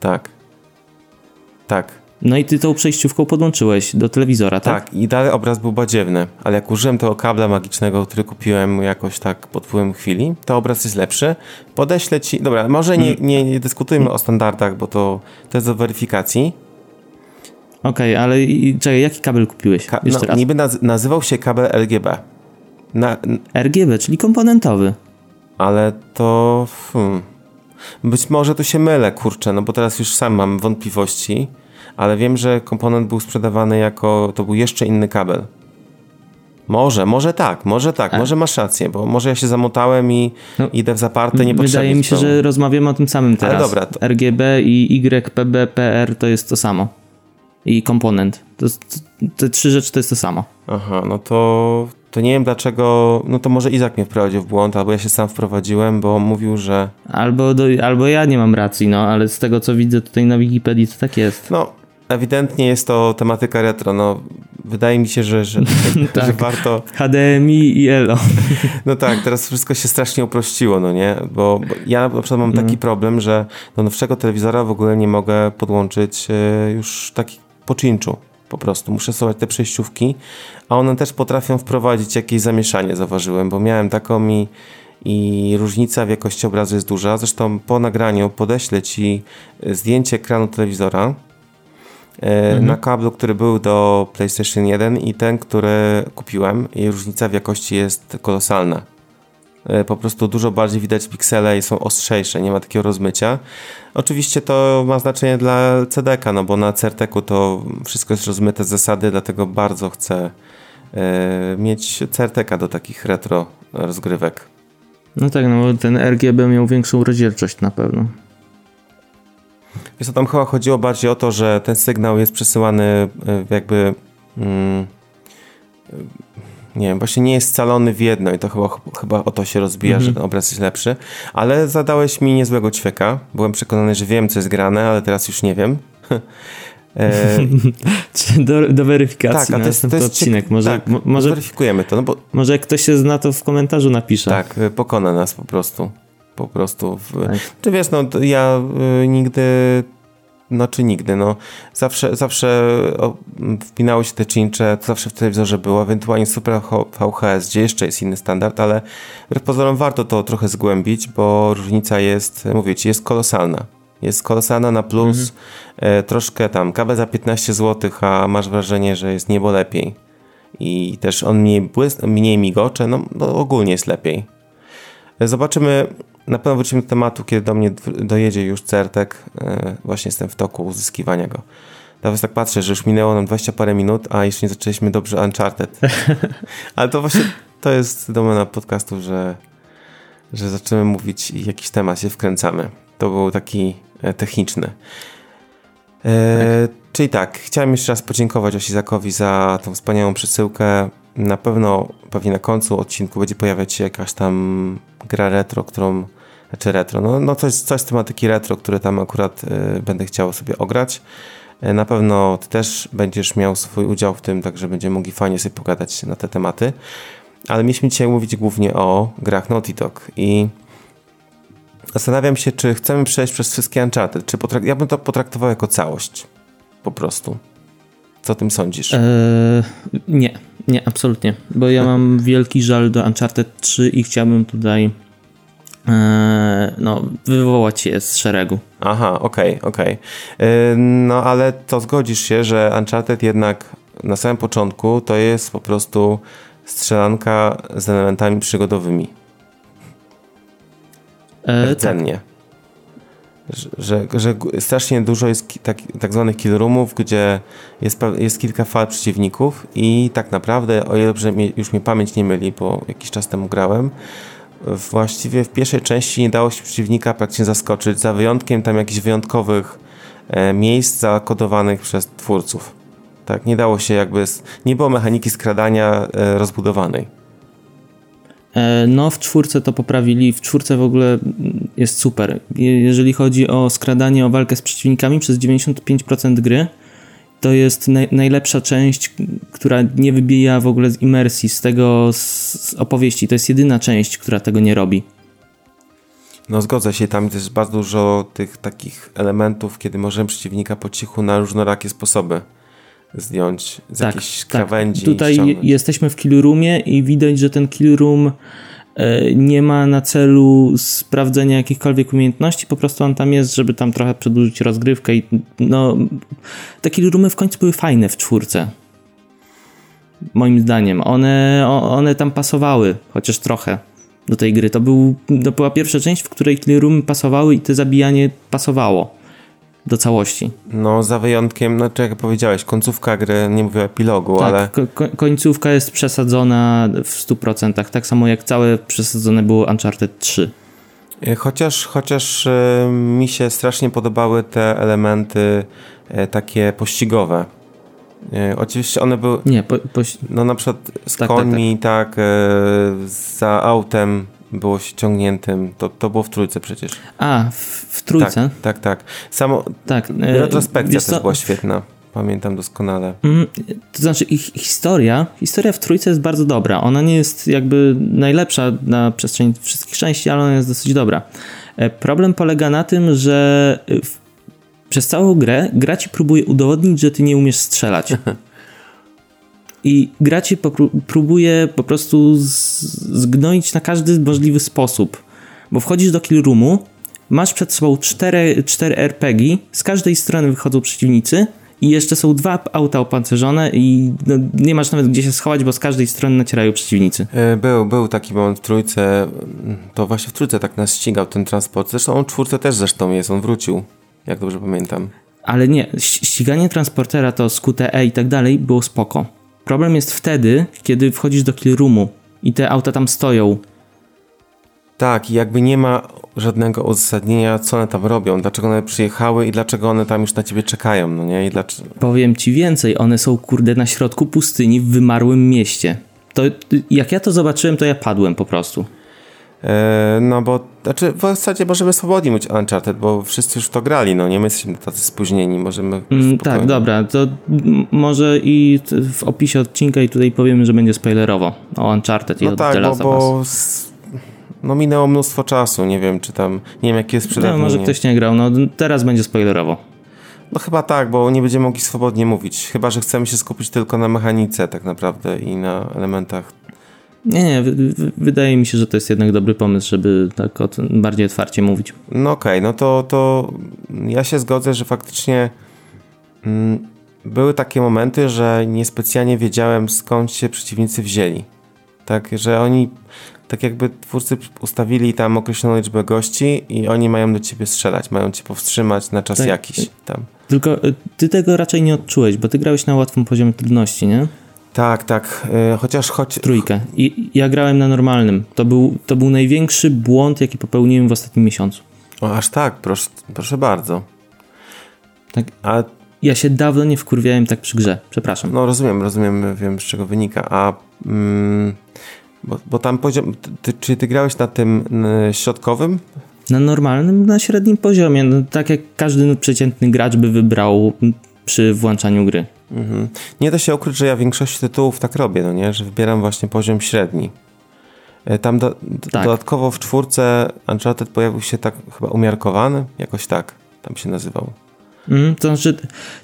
Tak. Tak.
No i ty tą przejściówką podłączyłeś do telewizora, tak?
Tak, i dalej obraz był badziewny, ale jak użyłem tego kabla magicznego, który kupiłem jakoś tak pod wpływem chwili, to obraz jest lepszy. Podeślę ci, dobra, może nie, hmm. nie, nie dyskutujmy o standardach, bo to, to jest do weryfikacji.
Okej, okay, ale czekaj, jaki kabel kupiłeś? Ka
no, niby naz nazywał się kabel RGB.
Na, RGB, czyli komponentowy.
Ale to... Hmm. Być może tu się mylę, kurczę, no bo teraz już sam mam wątpliwości ale wiem, że komponent był sprzedawany jako, to był jeszcze inny kabel. Może, może tak, może tak, A. może masz rację, bo może ja się zamotałem i no, idę w zaparte nie
Wydaje mi się, że rozmawiamy o tym samym teraz. Ale dobra. To... RGB i YPBPR to jest to samo. I komponent. To, te trzy rzeczy to jest to samo.
Aha, no to, to nie wiem dlaczego, no to może Izak mnie wprowadził w błąd, albo ja się sam wprowadziłem, bo mówił, że...
Albo, do, albo ja nie mam racji, no, ale z tego co widzę tutaj na Wikipedii to tak jest.
No, ewidentnie jest to tematyka retro, no wydaje mi się, że, że, tak. że warto...
HDMI i ELO.
No tak, teraz wszystko się strasznie uprościło, no nie? Bo, bo ja na przykład mam taki mm. problem, że do nowszego telewizora w ogóle nie mogę podłączyć e, już taki poczynczu po prostu. Muszę stosować te przejściówki, a one też potrafią wprowadzić jakieś zamieszanie, zauważyłem, bo miałem taką i, i różnica w jakości obrazu jest duża. Zresztą po nagraniu podeślę Ci zdjęcie ekranu telewizora e, mhm. na kablu, który był do PlayStation 1 i ten, który kupiłem i różnica w jakości jest kolosalna. E, po prostu dużo bardziej widać piksele i są ostrzejsze, nie ma takiego rozmycia. Oczywiście to ma znaczenie dla CDK, no bo na CRTK to wszystko jest rozmyte z zasady, dlatego bardzo chcę e, mieć CRTK do takich retro rozgrywek.
No tak, no bo ten RGB miał większą rozdzielczość na pewno.
Co, tam chyba chodziło bardziej o to, że ten sygnał jest przesyłany e, jakby... Mm, nie wiem, właśnie nie jest scalony w jedno i to chyba, chyba o to się rozbija, że ten obraz jest lepszy. Ale zadałeś mi niezłego ćwieka. Byłem przekonany, że wiem, co jest grane, ale teraz już nie wiem.
e... do, do weryfikacji tak, a to jest, to jest odcinek. Może,
tak, może weryfikujemy to. No bo...
Może jak ktoś się zna, to w komentarzu napisze.
Tak, e, pokona nas po prostu. Po prostu. W... Tak. Czy wiesz, no ja y, nigdy no czy nigdy, no zawsze, zawsze wpinały się te cincze, to zawsze w telewizorze było, ewentualnie Super VHS, gdzie jeszcze jest inny standard, ale wbrew pozorom warto to trochę zgłębić, bo różnica jest, mówię ci, jest kolosalna. Jest kolosalna na plus, mhm. e, troszkę tam, kawę za 15 zł, a masz wrażenie, że jest niebo lepiej. I też on mniej, błys- mniej migocze, no, no ogólnie jest lepiej. Zobaczymy, na pewno wrócimy do tematu, kiedy do mnie dojedzie już Certek. E, właśnie jestem w toku uzyskiwania go. Nawet tak patrzę, że już minęło nam 20 parę minut, a jeszcze nie zaczęliśmy dobrze Uncharted. Ale to właśnie to jest domena podcastu, że, że zaczynamy mówić i jakiś temat się wkręcamy. To był taki e, techniczny. E, tak. Czyli tak, chciałem jeszcze raz podziękować Osizakowi za tą wspaniałą przesyłkę. Na pewno, pewnie na końcu odcinku będzie pojawiać się jakaś tam gra retro, którą, znaczy retro, no, no coś, coś z tematyki retro, które tam akurat y, będę chciał sobie ograć. Y, na pewno ty też będziesz miał swój udział w tym, także będziemy mogli fajnie sobie pogadać na te tematy. Ale mieliśmy dzisiaj mówić głównie o grach Naughty Dog i zastanawiam się, czy chcemy przejść przez wszystkie Uncharted, czy potrak- ja bym to potraktował jako całość po prostu. Co o tym sądzisz? Eee,
nie, nie, absolutnie. Bo ja mam wielki żal do Uncharted 3 i chciałbym tutaj eee, no, wywołać je z szeregu.
Aha, okej, okay, okej. Okay. No ale to zgodzisz się, że Uncharted jednak na samym początku to jest po prostu strzelanka z elementami przygodowymi. Eee, Rdzennie. Tak że, że strasznie dużo jest tak, tak zwanych kill roomów, gdzie jest, jest kilka fal przeciwników i tak naprawdę, o ile już mnie pamięć nie myli, bo jakiś czas temu grałem, właściwie w pierwszej części nie dało się przeciwnika praktycznie zaskoczyć, za wyjątkiem tam jakichś wyjątkowych e, miejsc zakodowanych przez twórców. Tak, nie dało się jakby, nie było mechaniki skradania e, rozbudowanej.
E, no, w czwórce to poprawili. W czwórce w ogóle jest super. Jeżeli chodzi o skradanie, o walkę z przeciwnikami przez 95% gry, to jest naj, najlepsza część, która nie wybija w ogóle z imersji, z tego z opowieści. To jest jedyna część, która tego nie robi.
No zgodzę się, tam jest bardzo dużo tych takich elementów, kiedy możemy przeciwnika po cichu na różnorakie sposoby zdjąć z tak, jakiejś tak. krawędzi.
Tutaj
ściągnąć.
jesteśmy w kill roomie i widać, że ten kill room e, nie ma na celu sprawdzenia jakichkolwiek umiejętności, po prostu on tam jest, żeby tam trochę przedłużyć rozgrywkę i no te kill roomy w końcu były fajne w czwórce. Moim zdaniem. One, one tam pasowały, chociaż trochę do tej gry. To, był, to była pierwsza część, w której kill roomy pasowały i to zabijanie pasowało do całości.
No, za wyjątkiem, znaczy jak powiedziałeś, końcówka gry, nie mówię o epilogu,
tak,
ale...
Ko końcówka jest przesadzona w 100%, tak samo jak całe przesadzone było Uncharted 3.
E, chociaż, chociaż e, mi się strasznie podobały te elementy e, takie pościgowe. Oczywiście one były.
Nie, po, po...
no na przykład z tak, końmi, tak, tak. tak za autem było się ciągniętym. To, to było w trójce przecież.
A, w, w trójce?
Tak, tak, tak. Samo tak, retrospekcja też była świetna. Pamiętam doskonale. Mm,
to znaczy ich historia, historia w trójce jest bardzo dobra. Ona nie jest jakby najlepsza na przestrzeni wszystkich części, ale ona jest dosyć dobra. E, problem polega na tym, że w, przez całą grę gra ci próbuje udowodnić, że ty nie umiesz strzelać. I gra ci próbuje po prostu zgnoić na każdy możliwy sposób. Bo wchodzisz do kill roomu, masz przed sobą cztery, cztery RPG, z każdej strony wychodzą przeciwnicy i jeszcze są dwa auta opancerzone i no, nie masz nawet gdzie się schować, bo z każdej strony nacierają przeciwnicy.
E, był, był taki moment w trójce, to właśnie w trójce tak nas ścigał ten transport. Zresztą on w czwórce też zresztą jest, on wrócił, jak dobrze pamiętam.
Ale nie, ściganie transportera to z QTE i tak dalej było spoko. Problem jest wtedy, kiedy wchodzisz do kill roomu i te auta tam stoją.
Tak, i jakby nie ma żadnego uzasadnienia, co one tam robią, dlaczego one przyjechały i dlaczego one tam już na ciebie czekają, no nie? I dlaczego...
Powiem ci więcej, one są kurde na środku pustyni w wymarłym mieście. To jak ja to zobaczyłem, to ja padłem po prostu.
E, no bo, znaczy w zasadzie możemy swobodnie mówić Uncharted, bo wszyscy już to grali, no nie my jesteśmy tacy spóźnieni, możemy
mm, Tak, dobra, to może i w opisie odcinka i tutaj powiemy, że będzie spoilerowo o Uncharted i no o tak, bo, bo
no minęło mnóstwo czasu, nie wiem czy tam, nie wiem jakie jest przedawnienie.
No może ktoś nie grał, no teraz będzie spoilerowo.
No chyba tak, bo nie będziemy mogli swobodnie mówić, chyba że chcemy się skupić tylko na mechanice tak naprawdę i na elementach
nie, nie, wydaje mi się, że to jest jednak dobry pomysł, żeby tak o tym bardziej otwarcie mówić.
No okej, okay, no to, to ja się zgodzę, że faktycznie mm, były takie momenty, że niespecjalnie wiedziałem skąd się przeciwnicy wzięli. Tak, że oni, tak jakby twórcy ustawili tam określoną liczbę gości i oni mają do ciebie strzelać, mają cię powstrzymać na czas tak. jakiś tam.
Tylko y, ty tego raczej nie odczułeś, bo ty grałeś na łatwym poziomie trudności, nie?
Tak, tak. E, chociaż choć.
Trójkę. I ja grałem na normalnym. To był, to był największy błąd, jaki popełniłem w ostatnim miesiącu.
O, aż tak, proszę, proszę bardzo.
Tak. A... Ja się dawno nie wkurwiałem tak przy grze. Przepraszam.
No rozumiem, rozumiem, wiem z czego wynika. A. Mm, bo, bo tam poziom. Ty, czy ty grałeś na tym środkowym?
Na normalnym, na średnim poziomie. No, tak jak każdy przeciętny gracz by wybrał przy włączaniu gry.
Mhm. Nie da się ukryć, że ja większość tytułów tak robię, no nie? Że wybieram właśnie poziom średni. E, tam do, tak. dodatkowo w czwórce Uncharted pojawił się tak chyba umiarkowany, jakoś tak tam się nazywał.
Mhm, to znaczy,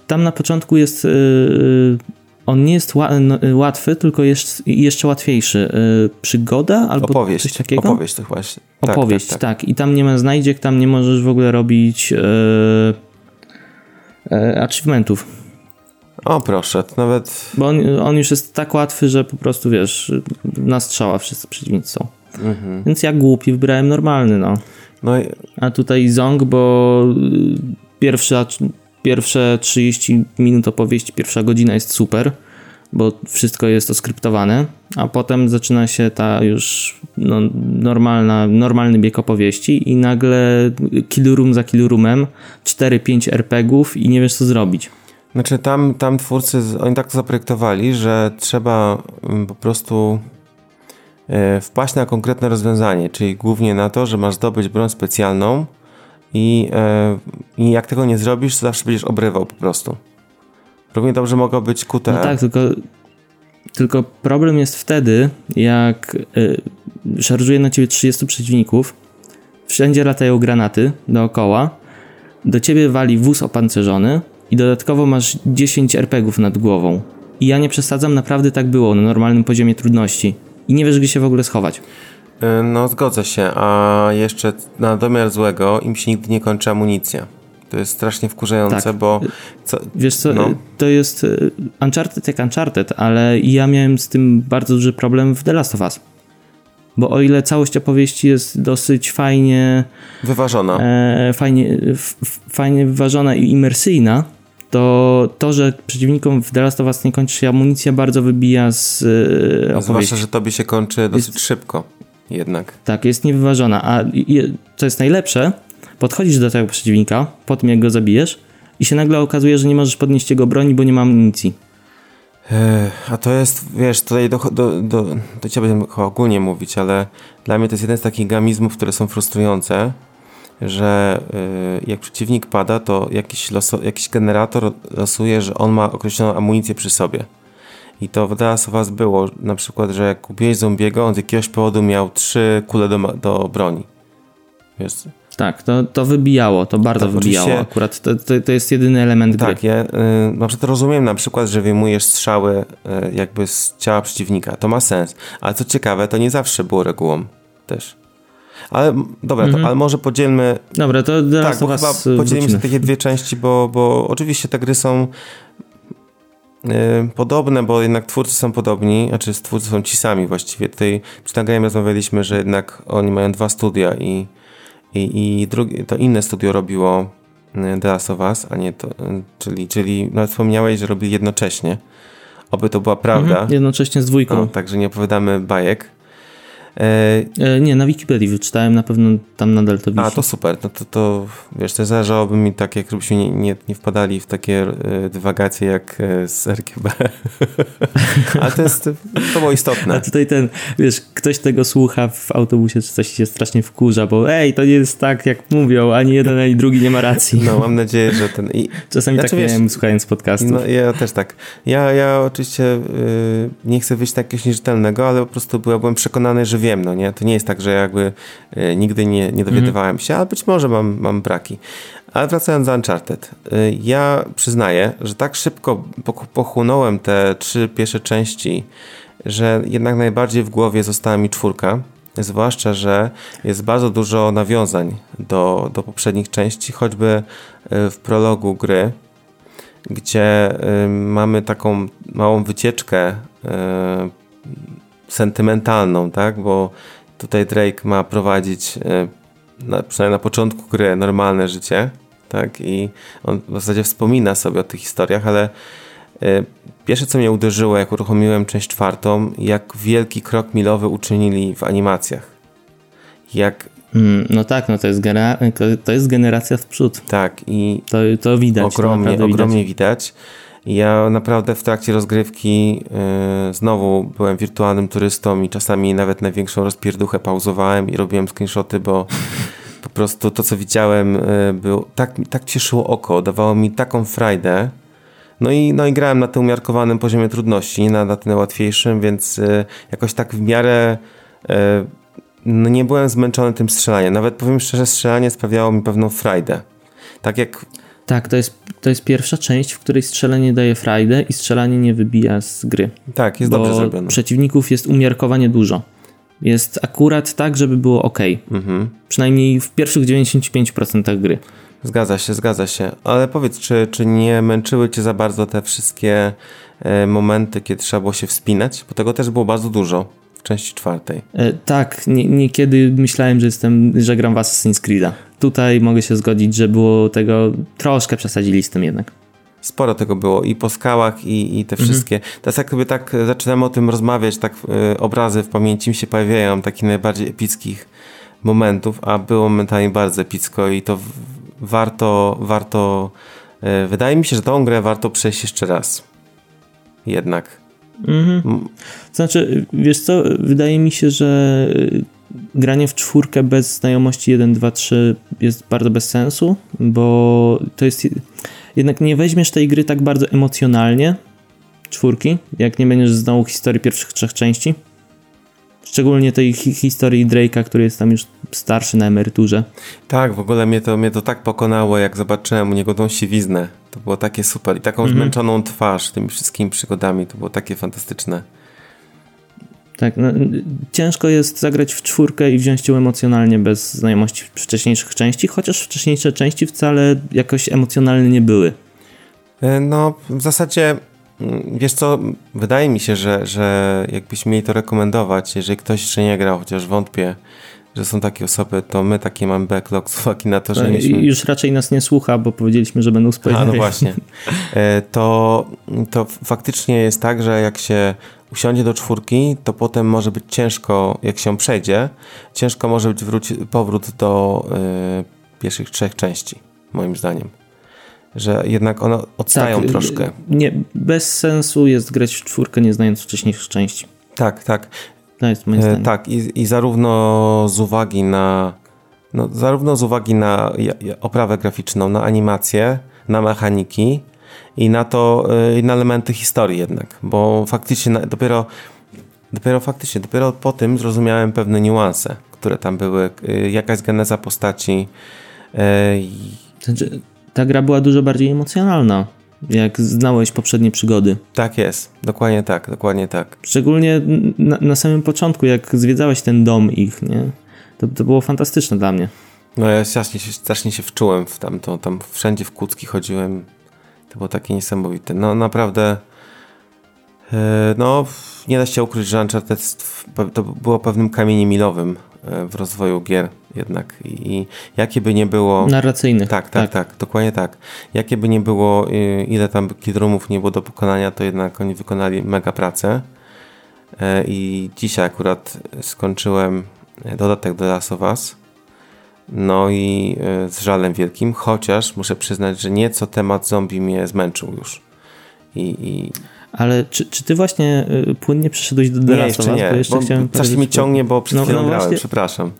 tam na początku jest. Yy, on nie jest no, łatwy, tylko jest jeszcze łatwiejszy. Yy, przygoda albo opowieść, coś takiego?
Opowieść to właśnie.
Tak, opowieść, tak, tak, tak, I tam nie ma znajdziek, tam nie możesz w ogóle robić yy, achievementów.
O proszę, nawet...
Bo on, on, już jest tak łatwy, że po prostu, wiesz, na strzała wszyscy przeciwnicy są. Mhm. Więc ja głupi wybrałem normalny, no. no i... A tutaj Zong, bo y, pierwsza, pierwsze 30 minut opowieści, pierwsza godzina jest super, bo wszystko jest oskryptowane, a potem zaczyna się ta już no, normalna, normalny bieg opowieści i nagle kill room za kill roomem, 4-5 RPGów i nie wiesz co zrobić.
Znaczy tam, tam twórcy, oni tak to zaprojektowali, że trzeba mm, po prostu e, wpaść na konkretne rozwiązanie, czyli głównie na to, że masz zdobyć broń specjalną i, e, i jak tego nie zrobisz, to zawsze będziesz obrywał po prostu. Równie dobrze mogło być QTE.
No tak, tylko, tylko problem jest wtedy, jak y, szarżuje na ciebie 30 przeciwników, wszędzie latają granaty dookoła, do ciebie wali wóz opancerzony, i dodatkowo masz 10 RPGów nad głową. I ja nie przesadzam, naprawdę tak było na normalnym poziomie trudności. I nie wiesz, gdzie się w ogóle schować.
E, no, zgodzę się, a jeszcze na domiar złego im się nigdy nie kończy amunicja. To jest strasznie wkurzające, tak. bo...
Co, Wiesz co, no. to jest e, Uncharted jak Uncharted, ale ja miałem z tym bardzo duży problem w The Last of Us. Bo o ile całość opowieści jest dosyć fajnie
wyważona,
e, fajnie, f, fajnie wyważona i imersyjna, to to, że przeciwnikom w The Last of Us nie kończy się amunicja, bardzo wybija z e, opowieści.
Zwłaszcza, że tobie się kończy dosyć jest, szybko jednak.
Tak, jest niewyważona. A co jest najlepsze, podchodzisz do tego przeciwnika po tym, jak go zabijesz i się nagle okazuje, że nie możesz podnieść jego broni, bo nie ma amunicji.
A to jest, wiesz, tutaj do, do, do, do ogólnie mówić, ale dla mnie to jest jeden z takich gamizmów, które są frustrujące, że y, jak przeciwnik pada, to jakiś, loso, jakiś generator losuje, że on ma określoną amunicję przy sobie. I to w Last of Us było na przykład, że jak kupiłeś zombiego, on z jakiegoś powodu miał trzy kule do, do broni. Wiesz?
Tak, to, to wybijało, to bardzo tak, wybijało akurat. To, to, to, jest jedyny element
tak, gry. Tak, ja y, na przykład rozumiem na przykład, że wyjmujesz strzały y, jakby z ciała przeciwnika. To ma sens. Ale co ciekawe, to nie zawsze było regułą też. Ale dobra, to, mhm. ale może podzielmy.
Dobra, to
teraz tak, bo chyba podzielimy się takie dwie części, bo, bo oczywiście te gry są y, podobne, bo jednak twórcy są podobni, znaczy twórcy są ci sami właściwie. Tutaj przy nagraniu rozmawialiśmy, że jednak oni mają dwa studia i i, i drugie, to inne studio robiło y, The Last of Us, a nie to, y, czyli, czyli nawet wspomniałeś, że robili jednocześnie. Oby to była prawda. Mhm,
jednocześnie z dwójką. No,
także nie opowiadamy bajek.
E, e, nie, na Wikipedii wyczytałem, na pewno tam nadal to wisi.
A, to super. No to, to wiesz, to zależałoby mi tak, jakbyśmy nie, nie, nie wpadali w takie e, dywagacje jak z RGB. Ale to jest, to było istotne.
A tutaj ten, wiesz, ktoś tego słucha w autobusie, czy coś się strasznie wkurza, bo ej, to nie jest tak, jak mówią, ani jeden, ani drugi nie ma racji.
No, mam nadzieję, że ten... I...
Czasami znaczy, tak wiesz, miałem, słuchając podcastu.
No, ja też tak. Ja, ja oczywiście yy, nie chcę wyjść na jakiegoś nierzetelnego, ale po prostu byłem przekonany, że wiem, no nie? To nie jest tak, że jakby e, nigdy nie, nie dowiadywałem mm. się, ale być może mam, mam braki. Ale wracając do Uncharted, e, ja przyznaję, że tak szybko pochłonąłem te trzy pierwsze części, że jednak najbardziej w głowie została mi czwórka. Zwłaszcza, że jest bardzo dużo nawiązań do, do poprzednich części, choćby e, w prologu gry, gdzie mamy taką małą wycieczkę sentymentalną, tak? Bo tutaj Drake ma prowadzić, e, na, przynajmniej na początku gry, normalne życie, tak? I on w zasadzie wspomina sobie o tych historiach, ale e, pierwsze co mnie uderzyło, jak uruchomiłem część czwartą, jak wielki krok milowy uczynili w animacjach. Jak
mm, no tak, no to jest, to jest generacja w przód.
Tak i
to, to widać.
Ogromnie, to ogromnie widać. widać. Ja naprawdę w trakcie rozgrywki yy, znowu byłem wirtualnym turystą i czasami nawet największą rozpierduchę pauzowałem i robiłem screenshoty, bo po prostu to, co widziałem, yy, był, tak, tak cieszyło oko, dawało mi taką frajdę. No i, no i grałem na tym umiarkowanym poziomie trudności, nie na, na tym najłatwiejszym, więc yy, jakoś tak w miarę no nie byłem zmęczony tym strzelaniem. Nawet powiem szczerze, strzelanie sprawiało mi pewną frajdę. Tak jak
tak, to jest, to jest pierwsza część, w której strzelanie daje frajdę i strzelanie nie wybija z gry.
Tak, jest dobrze zrobione.
Przeciwników jest umiarkowanie dużo. Jest akurat tak, żeby było ok. Mhm. Przynajmniej w pierwszych 95% gry.
Zgadza się, zgadza się. Ale powiedz, czy, czy nie męczyły cię za bardzo te wszystkie e, momenty, kiedy trzeba było się wspinać? Bo tego też było bardzo dużo części czwartej.
E, tak, nie, niekiedy myślałem, że jestem, że gram w Assassin's Creed'a tutaj mogę się zgodzić, że było tego troszkę przesadzili z tym jednak.
Sporo tego było i po skałach, i, i te mhm. wszystkie. Teraz jak sobie tak zaczynamy o tym rozmawiać, tak y, obrazy w pamięci mi się pojawiają, takich najbardziej epickich momentów, a było momentami bardzo epicko i to w, warto, warto, y, wydaje mi się, że tą grę warto przejść jeszcze raz. Jednak. Mhm.
Znaczy, wiesz co, wydaje mi się, że granie w czwórkę bez znajomości 1, 2, 3 jest bardzo bez sensu, bo to jest. Jednak nie weźmiesz tej gry tak bardzo emocjonalnie, czwórki, jak nie będziesz znał historii pierwszych trzech części. Szczególnie tej hi historii Drake'a, który jest tam już starszy na emeryturze.
Tak, w ogóle mnie to, mnie to tak pokonało, jak zobaczyłem u niego tą siwiznę. To było takie super. I taką -hmm. zmęczoną twarz tymi wszystkimi przygodami. To było takie fantastyczne.
Tak, no, ciężko jest zagrać w czwórkę i wziąć ją emocjonalnie bez znajomości wcześniejszych części, chociaż wcześniejsze części wcale jakoś emocjonalne nie były.
E, no, w zasadzie mm, wiesz co, wydaje mi się, że, że jakbyśmy mieli to rekomendować, jeżeli ktoś jeszcze nie grał, chociaż wątpię, że są takie osoby, to my takie mamy backlog z uwagi na to, że
No,
mieliśmy...
Już raczej nas nie słucha, bo powiedzieliśmy, że będą spoilery.
A, no właśnie. E, To, to faktycznie jest tak, że jak się usiądzie do czwórki, to potem może być ciężko, jak się przejdzie, ciężko może być wróci, powrót do y, pierwszych trzech części, moim zdaniem. Że jednak one odstają
Tak,
troszkę.
Nie, bez sensu jest grać w czwórkę, nie znając wcześniejszych części.
Tak, tak.
To jest moje
E,
zdanie.
tak, i, i zarówno z uwagi na no, zarówno z uwagi na oprawę graficzną, na animację, na mechaniki i na to, e, i na elementy historii jednak, bo faktycznie dopiero dopiero faktycznie, dopiero po tym zrozumiałem pewne niuanse, które tam były, e, jakaś geneza postaci
Znaczy, ta gra była dużo bardziej emocjonalna, jak znałeś poprzednie przygody.
tak jest, dokładnie tak, dokładnie tak.
Szczególnie na, na samym początku, jak zwiedzałeś ten dom ich, nie? To, to było fantastyczne dla mnie.
No ja strasznie się, strasznie się wczułem w tamto, tam wszędzie w kucki chodziłem. To było takie niesamowite. No naprawdę e, no nie da się ukryć, że Uncharted to było pewnym kamieniem milowym w rozwoju gier jednak i jakie by nie było...
Narracyjnych.
Tak, tak, tak, dokładnie tak. Jakie by nie było, y, ile tam kidrumów nie było do pokonania, to jednak oni wykonali mega pracę. E, I dzisiaj akurat skończyłem dodatek do Last of Us. No i e, z żalem wielkim, chociaż muszę przyznać, że nieco temat zombie mnie zmęczył już. I, i
Ale czy, czy ty właśnie y, płynnie przeszedłeś do The Last of Us?
nie,
Bo jeszcze
bo
chciałem
strasznie mi ciągnie, bo przed
No,
chwilą
no
grałem,
właśnie.
przepraszam.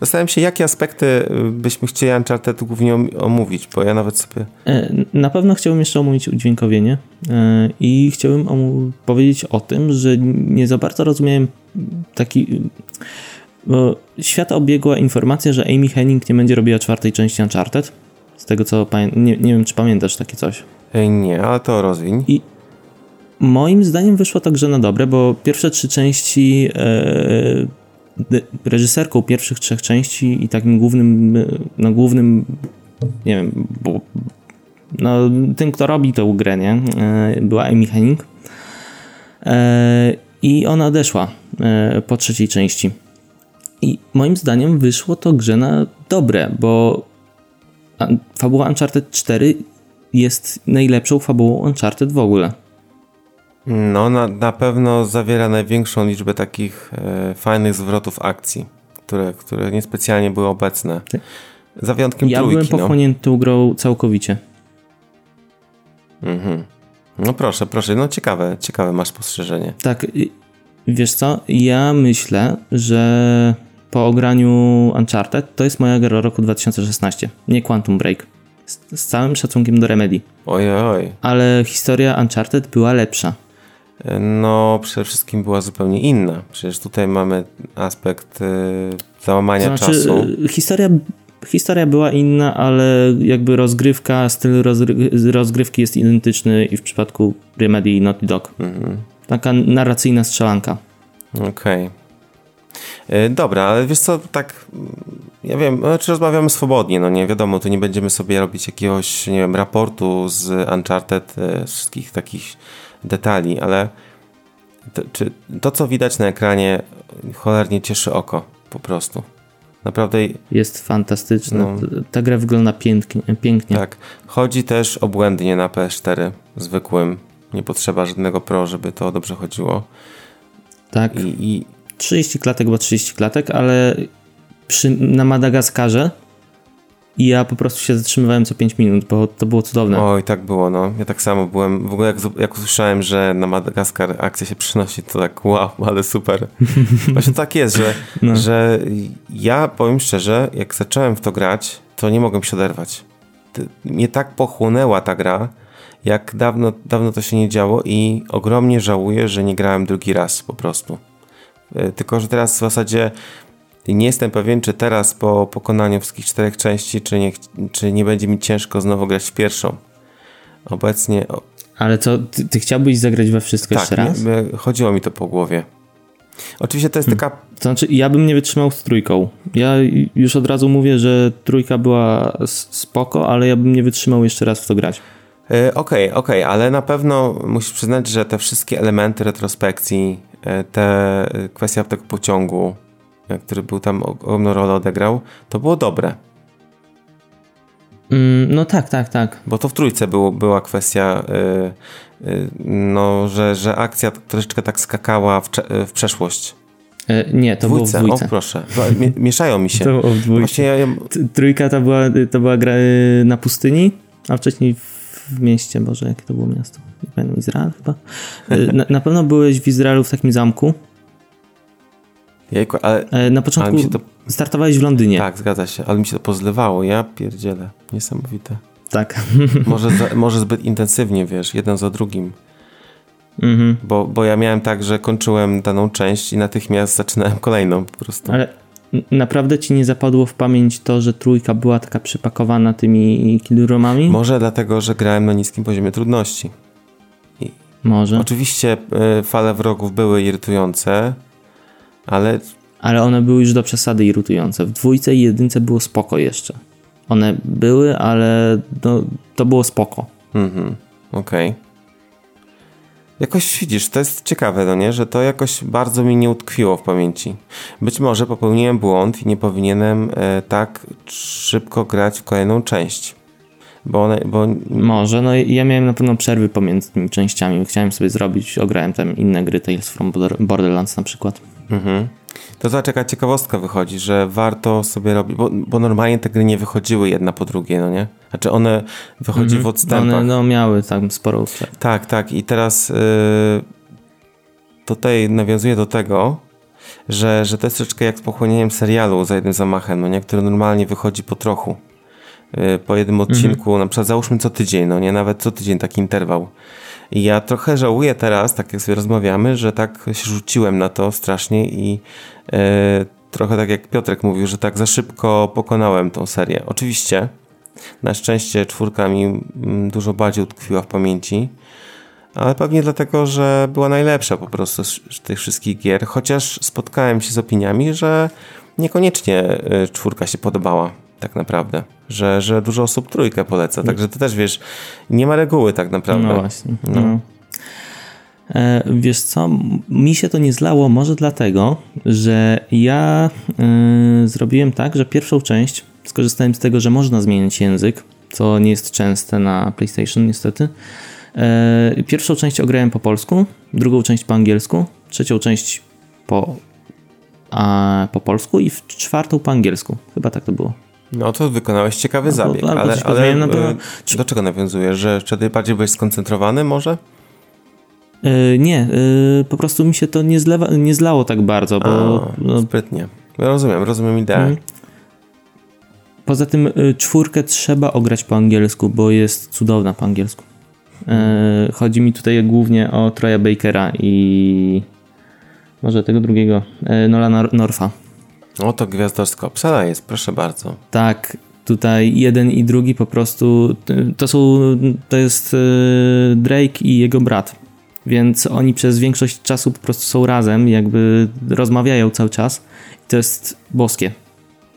Zastanawiam się, jakie aspekty y, byśmy chcieli Uncharted głównie om- omówić, bo ja nawet sobie...
E, Na pewno chciałbym jeszcze omówić udźwiękowienie e, i chciałbym powiedzieć o tym, że nie za bardzo rozumiałem taki... Bo świat obiegła informacja, że Amy Henning nie będzie robiła czwartej części Uncharted. Z tego co pamię- nie, nie wiem, czy pamiętasz takie coś.
Ej, Nie, ale to rozwiń.
I moim zdaniem wyszło to grze na dobre, bo pierwsze trzy części e, reżyserką pierwszych trzech części i takim głównym, e, no głównym, nie wiem, bo, no tym, kto robi tę grę, nie, e, była Amy Hennig. E, I ona odeszła e, po trzeciej części. I moim zdaniem wyszło to grze na dobre, bo fabuła Uncharted 4 jest najlepszą fabułą Uncharted w ogóle.
No, na, na pewno zawiera największą liczbę takich e, fajnych zwrotów akcji, które, które niespecjalnie były obecne.
Ty-
Za wyjątkiem
Ja
trójki,
byłem
no.
pochłonięty tą grą całkowicie.
Mhm. No proszę, proszę, no ciekawe, ciekawe masz spostrzeżenie.
Tak, wiesz co, ja myślę, że po ograniu Uncharted to jest moja gra roku 2016, nie Quantum Break. Z, z całym szacunkiem do Remedy.
Oj, oj.
Ale historia Uncharted była lepsza.
E, No, przede wszystkim była zupełnie inna. Przecież tutaj mamy aspekt e, załamania
To znaczy,
czasu.
y, historia, historia była inna, ale jakby rozgrywka, styl rozgry, rozgrywki jest identyczny i w przypadku Remedy i Naughty Dog.
Mhm.
Taka narracyjna strzelanka.
Okej. E, Dobra, ale wiesz co, tak, ja wiem, znaczy rozmawiamy swobodnie, no nie wiadomo, tu nie będziemy sobie robić jakiegoś, nie wiem, raportu z Uncharted, e, z wszystkich takich detali, ale to, czy to, co widać na ekranie, cholernie cieszy oko, po prostu. Naprawdę,
Jest fantastyczna.
No.
Ta gra wygląda pięknie. pięknie.
tak. Chodzi też obłędnie na PS4, zwykłym. Nie potrzeba żadnego Pro, żeby to dobrze chodziło.
tak.
I, i
30 klatek, bo 30 klatek, ale przy, na Madagaskarze ja po prostu się zatrzymywałem co 5 minut, bo to było cudowne.
Oj, tak było, no. Ja tak samo byłem. W ogóle jak, jak usłyszałem, że na Madagaskar akcja się przynosi, to tak wow, ale super. Właśnie tak jest, że,
No.
że ja powiem szczerze, jak zacząłem w to grać, to nie mogłem się oderwać. Mnie tak pochłonęła ta gra, jak dawno, dawno to się nie działo i ogromnie żałuję, że nie grałem drugi raz po prostu. E, Tylko, że teraz w zasadzie nie jestem pewien, czy teraz po pokonaniu wszystkich czterech części, czy nie, czy nie będzie mi ciężko znowu grać w pierwszą. Obecnie,
Ale co, ty, ty chciałbyś zagrać we wszystko jeszcze
tak,
raz?
nie, chodziło mi to po głowie. Oczywiście to jest taka,
To znaczy, ja bym nie wytrzymał z trójką. Ja już od razu mówię, że trójka była spoko, ale ja bym nie wytrzymał jeszcze raz w to grać.
Okej, okej, okay, okay, ale na pewno musisz przyznać, że te wszystkie elementy retrospekcji, te kwestia tego pociągu, który był tam ogromną rolę odegrał, to było dobre.
Mm, no tak, tak, tak.
Bo to w trójce było, była kwestia, yy, yy, no, że, że akcja troszeczkę tak skakała w, w przeszłość.
E, nie, to dwójce. było w dwójce.
O proszę, mieszają mi się.
To było w dwójce. Ja... Trójka to była, to była gra na pustyni, a wcześniej w mieście, Boże, jakie to było miasto? Nie pamiętam, Izrael chyba. Y, na, na pewno byłeś w Izraelu w takim zamku.
Jejku, ale,
e, na początku to... startowałeś w Londynie.
Tak, zgadza się, ale mi się to pozlewało. Ja pierdzielę. Niesamowite.
Tak.
może, za, może zbyt intensywnie, wiesz, jeden za drugim. Mhm. Bo, bo ja miałem tak, że kończyłem daną część i natychmiast zaczynałem kolejną po prostu.
Ale naprawdę ci nie zapadło w pamięć to, że trójka była taka przypakowana tymi killroomami?
Może dlatego, że grałem na niskim poziomie trudności.
I Może.
Oczywiście y, fale wrogów były irytujące, ale...
Ale one były już do przesady irytujące. W dwójce i jedynce było spoko jeszcze. One były, ale no, to było spoko.
Mhm, okej. Okay. Jakoś widzisz, to jest ciekawe, no nie? że to jakoś bardzo mi nie utkwiło w pamięci. Być może popełniłem błąd i nie powinienem e, tak szybko grać w kolejną część. Bo, one, bo...
Może, no ja miałem na pewno przerwy pomiędzy tymi częściami. Chciałem sobie zrobić, ograłem tam inne gry, Tales from Borderlands na przykład. Mhm.
To zobacz, jaka ciekawostka wychodzi, że warto sobie robić, bo, bo normalnie te gry nie wychodziły jedna po drugiej, no nie? Znaczy one wychodziły mm -hmm. w odstępach. One
no, miały tam sporo
Tak, tak i teraz yy, tutaj nawiązuje do tego, że, że to jest troszeczkę jak z pochłonieniem serialu za jednym zamachem, no nie? Który normalnie wychodzi po trochu. Yy, po jednym odcinku, mm -hmm. na przykład załóżmy co tydzień, no nie? Nawet co tydzień taki interwał. Ja trochę żałuję teraz, tak jak sobie rozmawiamy, że tak się rzuciłem na to strasznie i e, trochę tak jak Piotrek mówił, że tak za szybko pokonałem tą serię. Oczywiście, na szczęście czwórka mi mm, dużo bardziej utkwiła w pamięci, ale pewnie dlatego, że była najlepsza po prostu z tych wszystkich gier, chociaż spotkałem się z opiniami, że niekoniecznie e, czwórka się podobała tak naprawdę. Że, że dużo osób trójkę poleca, także to też wiesz, nie ma reguły tak naprawdę.
No właśnie. No. No. E, wiesz co, mi się to nie zlało może dlatego, że ja y, zrobiłem tak, że pierwszą część skorzystałem z tego, że można zmienić język, co nie jest częste na PlayStation niestety. E, pierwszą część ograłem po polsku, drugą część po angielsku, trzecią część po, a, po polsku i w czwartą po angielsku. Chyba tak to było.
No to wykonałeś ciekawy no, zabieg, ale, ale, ale na pewno... E, do czego nawiązujesz? Że wtedy bardziej byłeś skoncentrowany może?
Yy, nie, yy, po prostu mi się to nie, zlewa, nie zlało tak bardzo, bo...
A, no, sprytnie. Rozumiem, rozumiem ideę. Yy.
Poza tym czwórkę trzeba ograć po angielsku, bo jest cudowna po angielsku. Chodzi mi tutaj głównie o Troya Bakera i może tego drugiego, Nolana Norfa.
O, to gwiazdorska obsada jest, proszę bardzo.
Tak, tutaj jeden i drugi po prostu to są, to jest e, Drake i jego brat. Więc oni przez większość czasu po prostu są razem, jakby rozmawiają cały czas. I to jest boskie.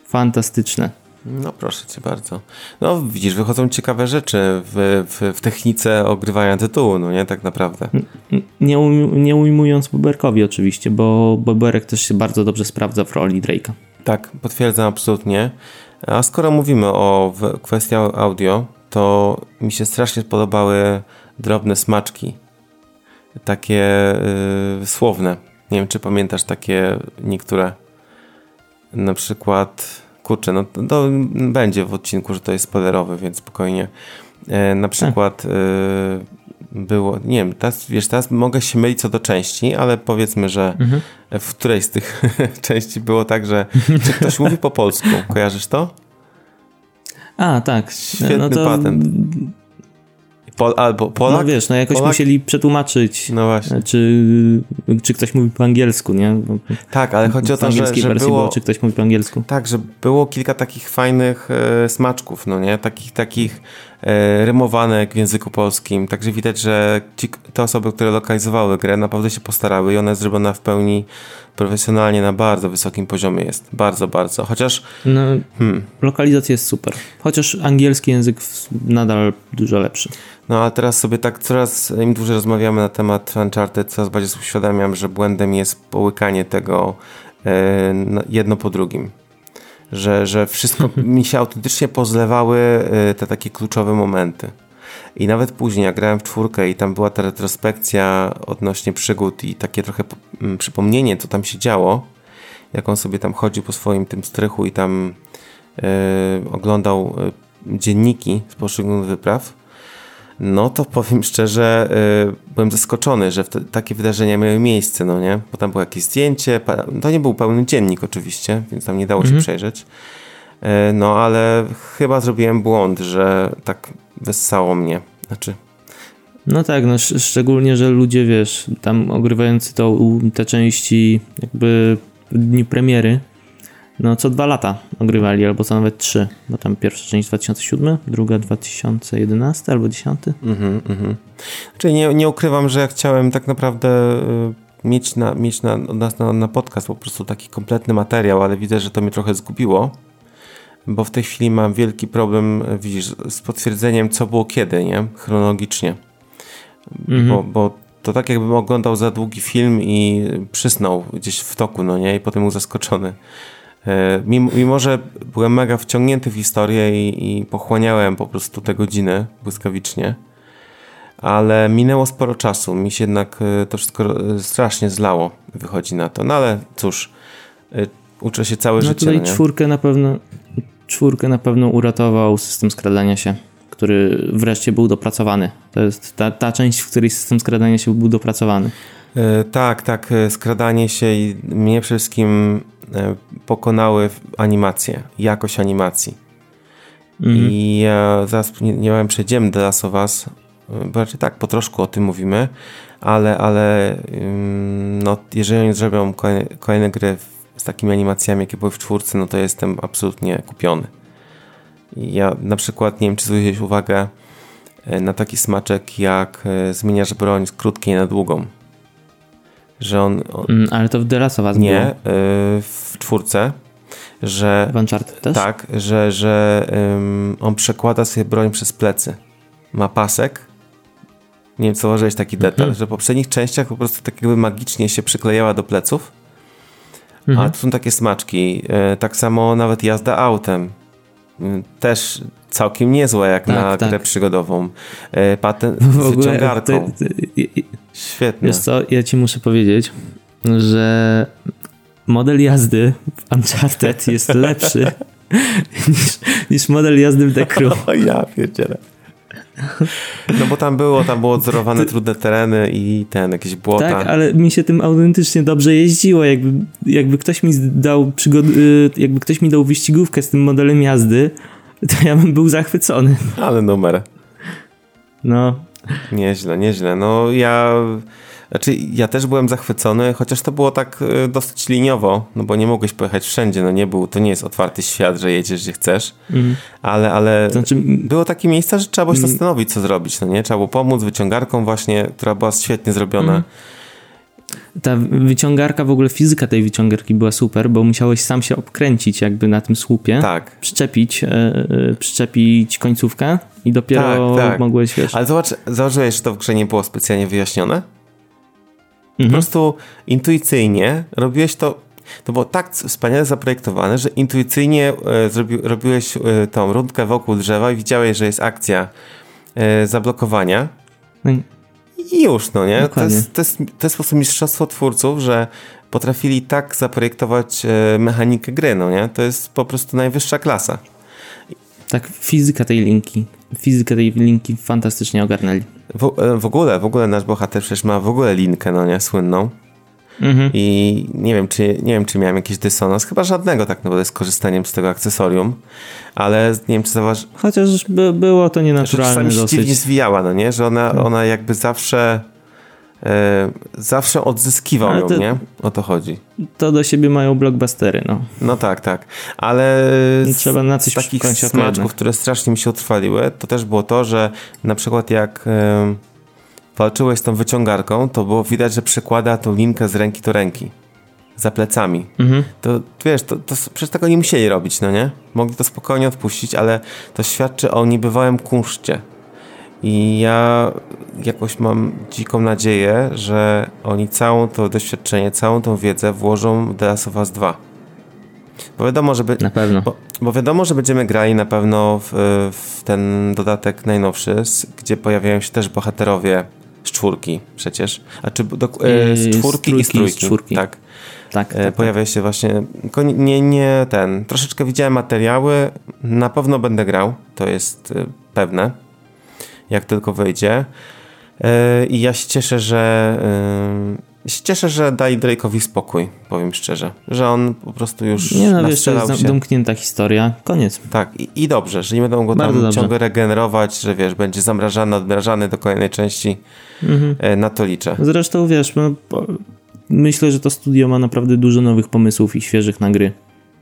Fantastyczne.
No proszę cię bardzo. No widzisz, wychodzą ciekawe rzeczy w, w, w technice ogrywania tytułu, no nie, tak naprawdę.
Nie, nie ujmując Boberkowi oczywiście, bo Boberek też się bardzo dobrze sprawdza w roli Drake'a.
Tak, potwierdzam absolutnie. A skoro mówimy o kwestii audio, to mi się strasznie podobały drobne smaczki. Takie yy, słowne. Nie wiem, czy pamiętasz takie niektóre. Na przykład kurczę, no to, to, będzie w odcinku, że to jest spoilerowy, więc spokojnie. E, na przykład e, było, nie wiem, teraz, wiesz, teraz mogę się mylić co do części, ale powiedzmy, że mhm. w której z tych części było tak, że czy ktoś mówi po polsku, kojarzysz to?
A, tak.
Świetny no to... patent. Pol, albo Polak?
No wiesz, no jakoś Polak? musieli przetłumaczyć, no właśnie. Czy, czy ktoś mówi po angielsku, nie? Bo
tak, ale chodzi o to, że, że było, było,
czy ktoś mówi po angielsku.
Tak, że było kilka takich fajnych e, smaczków, no nie? Takich, takich e, rymowanek w języku polskim, także widać, że ci, te osoby, które lokalizowały grę naprawdę się postarały i ona jest zrobiona w pełni profesjonalnie na bardzo wysokim poziomie jest. Bardzo, bardzo. Chociaż.
No, hmm. lokalizacja jest super. Chociaż angielski język nadal dużo lepszy.
No a teraz sobie tak coraz im dłużej rozmawiamy na temat Uncharted, coraz bardziej uświadamiam, że błędem jest połykanie tego e, jedno po drugim. Że, że wszystko mi się autentycznie pozlewały e, te takie kluczowe momenty. I nawet później, jak grałem w czwórkę i tam była ta retrospekcja odnośnie przygód i takie trochę mm, przypomnienie, co tam się działo, jak on sobie tam chodził po swoim tym strychu i tam yy, oglądał yy, dzienniki z poszczególnych wypraw, no to powiem szczerze, yy, byłem zaskoczony, że te, takie wydarzenia miały miejsce, no nie? Bo tam było jakieś zdjęcie, to nie był pełny dziennik oczywiście, więc tam nie dało mhm. się przejrzeć. No ale chyba zrobiłem błąd, że tak wessało mnie. Znaczy.
No tak, no sz szczególnie, że ludzie, wiesz, tam ogrywający to, te części jakby w dniu premiery, no co dwa lata ogrywali, albo co nawet trzy, bo tam pierwsza część 2007, druga 2011 albo 10. Mhm, mhm.
Czyli nie, nie ukrywam, że ja chciałem tak naprawdę y, mieć na, mieć na, na, na podcast po prostu taki kompletny materiał, ale widzę, że to mnie trochę zgubiło bo w tej chwili mam wielki problem, widzisz, z potwierdzeniem, co było kiedy, nie? Chronologicznie. Mhm. Bo, bo to tak jakbym oglądał za długi film i przysnął gdzieś w toku, no nie? I potem był zaskoczony. E, mimo, mimo, że byłem mega wciągnięty w historię i, i pochłaniałem po prostu te godziny błyskawicznie, ale minęło sporo czasu. Mi się jednak e, to wszystko e, strasznie zlało, wychodzi na to. No ale cóż, uczę się całe no życie.
Tutaj no czwórkę na pewno czwórkę na pewno uratował system skradania się, który wreszcie był dopracowany. To jest ta, ta część, w której system skradania się był dopracowany.
E, tak, tak. Skradanie się i mnie przede wszystkim pokonały animacje, jakość animacji. Mhm. I ja zaraz nie, nie przejdziemy do Last of Us, bo raczej tak, po troszku o tym mówimy, ale, ale no, jeżeli oni zrobią kolejne, kolejne gry z takimi animacjami, jakie były w czwórce, no to jestem absolutnie kupiony. Ja na przykład, nie wiem, czy zwróciłeś uwagę e, na taki smaczek, jak e, zmieniasz broń z krótkiej na długą. Że on... on
mm, ale to w The Last of Us
Nie, było. w czwórce, że...
W Uncharted też?
Tak, że, że um, on przekłada sobie broń przez plecy. Ma pasek. Nie wiem, co zauważyłeś taki detal, mm -hmm. że w poprzednich częściach po prostu tak jakby magicznie się przyklejała do pleców Mhm. A to są takie smaczki. E, tak samo nawet jazda autem. Mm, też całkiem niezła jak tak, na tak. grę przygodową. E, patent z wyciągarką. Świetnie.
Wiesz co, ja ci muszę powiedzieć, że model jazdy w Uncharted jest lepszy niż, niż model jazdy w The Crew.
O ja pierdzielę. No bo tam było, tam było odzorowane trudne tereny i ten, jakieś błota.
Tak, ale mi się tym autentycznie dobrze jeździło. Jakby, jakby ktoś mi dał przygod... Y, jakby ktoś mi dał wyścigówkę z tym modelem jazdy, to ja bym był zachwycony.
Ale numer.
No.
Nieźle, nieźle. No ja znaczy, ja też byłem zachwycony, chociaż to było tak e, dosyć liniowo, no bo nie mogłeś pojechać wszędzie, no nie był, to nie jest otwarty świat, że jedziesz gdzie chcesz, mm. ale, ale znaczy... było takie miejsca, że trzeba było się zastanowić, co zrobić, no nie? Trzeba było pomóc wyciągarką właśnie, która była świetnie zrobiona. Mm.
Ta wyciągarka, w ogóle fizyka tej wyciągarki była super, bo musiałeś sam się obkręcić jakby na tym słupie, tak. przyczepić, yy, przyczepić końcówkę i dopiero tak, tak. mogłeś, wiesz...
Ale zobacz, zauważyłeś, że to w grze nie było specjalnie wyjaśnione? Po mhm. prostu intuicyjnie robiłeś to to było tak wspaniale zaprojektowane, że intuicyjnie e, zrobi, robiłeś e, tą rundkę wokół drzewa i widziałeś, że jest akcja e, zablokowania. No I już, no nie? To jest, to, jest, to jest po prostu mistrzostwo twórców, że potrafili tak zaprojektować e, mechanikę gry, no nie? To jest po prostu najwyższa klasa.
Tak, fizyka tej linki. Fizykę tej linki fantastycznie ogarnęli.
W, e, w, ogóle, w ogóle nasz bohater przecież ma w ogóle linkę, no nie, słynną. Mhm. I nie wiem, czy, nie wiem, czy miałem jakiś dysonans, chyba żadnego tak naprawdę z korzystaniem z tego akcesorium, ale nie wiem, czy zauważ...
Chociaż by, było to nienaturalne
że dosyć. Że zwijała, no nie, że ona, mhm. ona jakby zawsze e, zawsze odzyskiwał ją, nie? O to chodzi.
To do siebie mają blockbustery, no.
No tak, tak. Ale z, trzeba na coś z takich smaczków, które strasznie mi się utrwaliły, to też było to, że na przykład jak e, walczyłeś z tą wyciągarką, to było widać, że przekłada tą linkę z ręki do ręki. za plecami.
Mhm.
To wiesz, to, to przecież tego nie musieli robić, no nie? Mogli to spokojnie odpuścić, ale to świadczy o niebywałym kunszcie. I ja jakoś mam dziką nadzieję, że oni całą to doświadczenie, całą tą wiedzę włożą w The Last of Us 2. Bo wiadomo, że, by,
Na pewno.
bo, bo wiadomo, że będziemy grali na pewno w, w ten dodatek najnowszy, gdzie pojawiają się też bohaterowie czwórki przecież. A czy do, e, z
z
czwórki i z
trójki i z
trójki.
czwórki.
Tak.
Tak,
E,
tak,
Pojawia się właśnie, nie, nie ten, troszeczkę widziałem materiały, na pewno będę grał, to jest e, pewne, jak tylko wyjdzie. E, I ja się cieszę, że e, się cieszę, że dali Drake'owi spokój, powiem szczerze, że on po prostu już
Nie no, wiesz, to jest
się.
domknięta historia. Koniec.
Tak, i, i dobrze, że nie będą go
Bardzo
tam
dobrze.
ciągle regenerować, że wiesz, będzie zamrażany, odmrażany do kolejnej części,
Mhm.
e, na to liczę.
Zresztą wiesz, no, myślę, że to studio ma naprawdę dużo nowych pomysłów i świeżych na gry.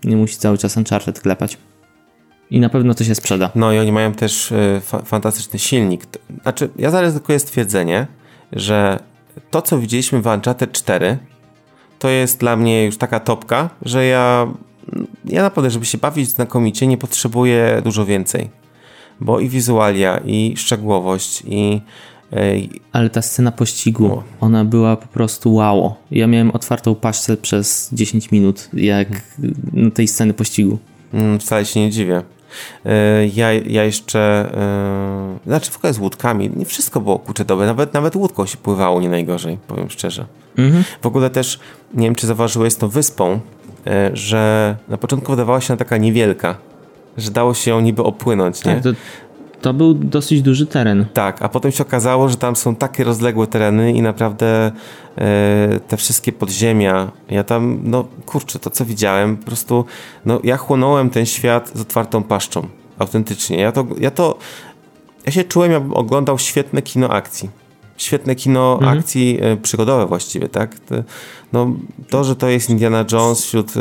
Nie musi cały czas Uncharted klepać. I na pewno to się sprzeda.
No i oni mają też e, fa fantastyczny silnik. Znaczy, ja zaryzykuję stwierdzenie, że to, co widzieliśmy w Uncharted 4, to jest dla mnie już taka topka, że ja, ja naprawdę, żeby się bawić znakomicie, nie potrzebuję dużo więcej. Bo i wizualia, i szczegółowość, i e,
Ale ta scena pościgu, ona była po prostu wow. Ja miałem otwartą paszczę przez 10 minut, jak no, tej sceny pościgu.
Mm, Wcale się nie dziwię. E, Ja, ja jeszcze. e, Znaczy, w ogóle z łódkami. Nie wszystko było kurczę dobre. Nawet, nawet łódką się pływało nie najgorzej, powiem szczerze.
Mhm.
W ogóle też, nie wiem czy zauważyłeś z tą wyspą, e, że na początku wydawała się ona taka niewielka, że dało się ją niby opłynąć, nie?
Tak, to, to był dosyć duży teren.
Tak, a potem się okazało, że tam są takie rozległe tereny i naprawdę e, te wszystkie podziemia, ja tam, no kurczę, to co widziałem, po prostu, no ja chłonąłem ten świat z otwartą paszczą, autentycznie. Ja to, ja to, ja się czułem, jakbym oglądał świetne kino akcji. Świetne kino
Mhm.
akcji e, przygodowe właściwie, tak? To, no, to, że to jest Indiana Jones wśród,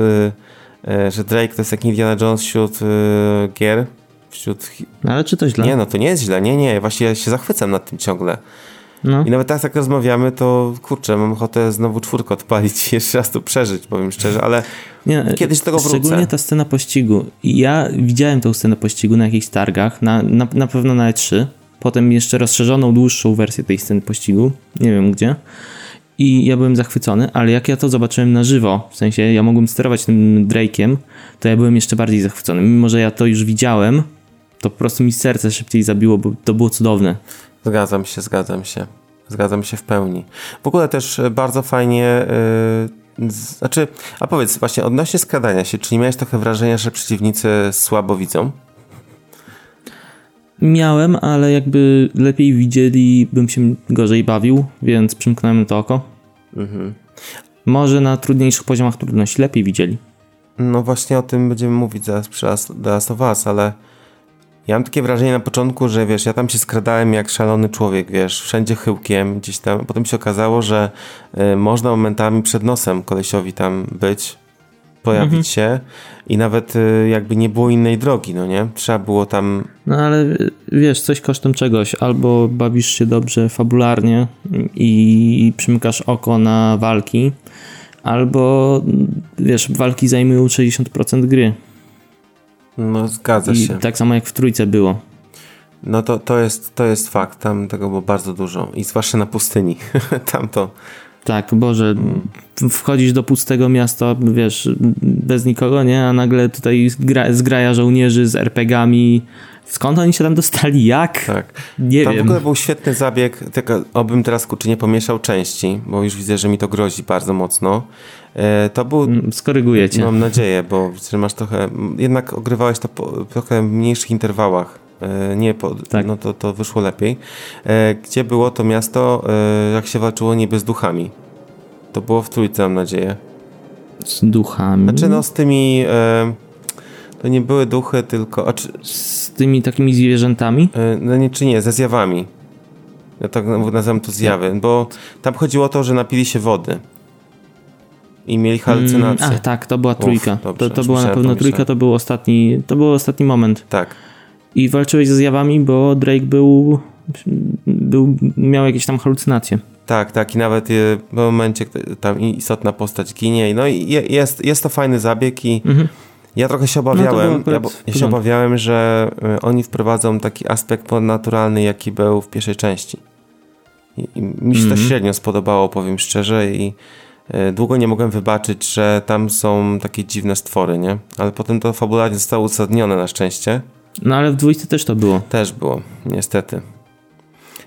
e, że Drake to jest jak Indiana Jones wśród gier, wśród
No, ale czy to źle?
nie, no to nie jest źle, nie, nie, właśnie ja się zachwycam nad tym ciągle.
No.
I nawet teraz jak rozmawiamy, to kurczę, mam ochotę znowu czwórkę odpalić i jeszcze raz to przeżyć, powiem szczerze, ale
Nie,
Kiedyś tego wrócę.
Szczególnie ta scena pościgu. Ja widziałem tę scenę pościgu na jakichś targach, na, na, na pewno na E3. Potem jeszcze rozszerzoną, dłuższą wersję tej sceny pościgu. Nie wiem gdzie. I ja byłem zachwycony, ale jak ja to zobaczyłem na żywo, w sensie ja mogłem sterować tym Drake'iem, to ja byłem jeszcze bardziej zachwycony. Mimo, że ja to już widziałem, to po prostu mi serce szybciej zabiło, bo to było cudowne.
zgadzam się, zgadzam się. Zgadzam się w pełni. W ogóle też e, bardzo fajnie, yy, znaczy, a powiedz właśnie odnośnie skradania się, czy nie miałeś trochę wrażenia, że przeciwnicy słabo widzą?
Miałem, ale jakby lepiej widzieli, bym się gorzej bawił, więc przymknąłem to oko.
Mhm.
Może na trudniejszych poziomach trudności lepiej widzieli.
No właśnie o tym będziemy mówić zaraz przy Last of Us, ale ja mam takie wrażenie na początku, że wiesz, ja tam się skradałem jak szalony człowiek, wiesz, wszędzie chyłkiem, gdzieś tam. Potem się okazało, że y, można momentami przed nosem kolesiowi tam być, pojawić
Mhm.
się i nawet y, jakby nie było innej drogi, no nie? Trzeba było tam
No ale wiesz, coś kosztem czegoś. Albo bawisz się dobrze fabularnie i przymykasz oko na walki, albo wiesz, walki zajmują 60% gry.
No, zgadza
I
się.
tak samo jak w trójce było.
No to, to, jest, to jest fakt, tam tego było bardzo dużo i zwłaszcza na pustyni, tam to,
Tak, Boże, wchodzisz do pustego miasta, wiesz, bez nikogo, nie? A nagle tutaj zgra, zgraja żołnierzy z RPGami. Skąd oni się tam dostali? Jak?
tak.
Nie
Tam w
wiem.
ogóle był świetny zabieg, tylko obym teraz kurczę nie pomieszał części, bo już widzę, że mi to grozi bardzo mocno. E, to był,
Mm, Skoryguję cię.
mam nadzieję, bo masz trochę, jednak ogrywałeś to po trochę mniejszych interwałach. E, nie,
Tak.
no to, to wyszło lepiej. E, gdzie było to miasto, jak się walczyło niby z duchami. To było w trójce, mam nadzieję.
Z duchami.
Znaczy no z tymi... To nie były duchy, tylko... Czy,
Z tymi takimi zwierzętami.
e, no nie, czy nie, ze zjawami. Ja tak nazywam to zjawy, bo tam chodziło o to, że napili się wody. I mieli halucynacje.
Mm, a tak, to była trójka.
Uf, dobrze,
to, to była na pewno trójka, to był ostatni, to był ostatni moment.
Tak.
I walczyłeś ze zjawami, bo Drake był Był, miał jakieś tam halucynacje.
Tak, tak i nawet w momencie tam istotna postać ginie. No i jest, jest to fajny zabieg i mhm. Ja trochę się obawiałem, no ja, ja się obawiałem, że y, oni wprowadzą taki aspekt ponadnaturalny, jaki był w pierwszej części. I, i mi się mhm. to średnio spodobało, powiem szczerze i y, długo nie mogłem wybaczyć, że tam są takie dziwne stwory, nie? Ale potem to fabularnie zostało uzasadnione na szczęście.
No ale w dwójce też to było.
Też było, niestety.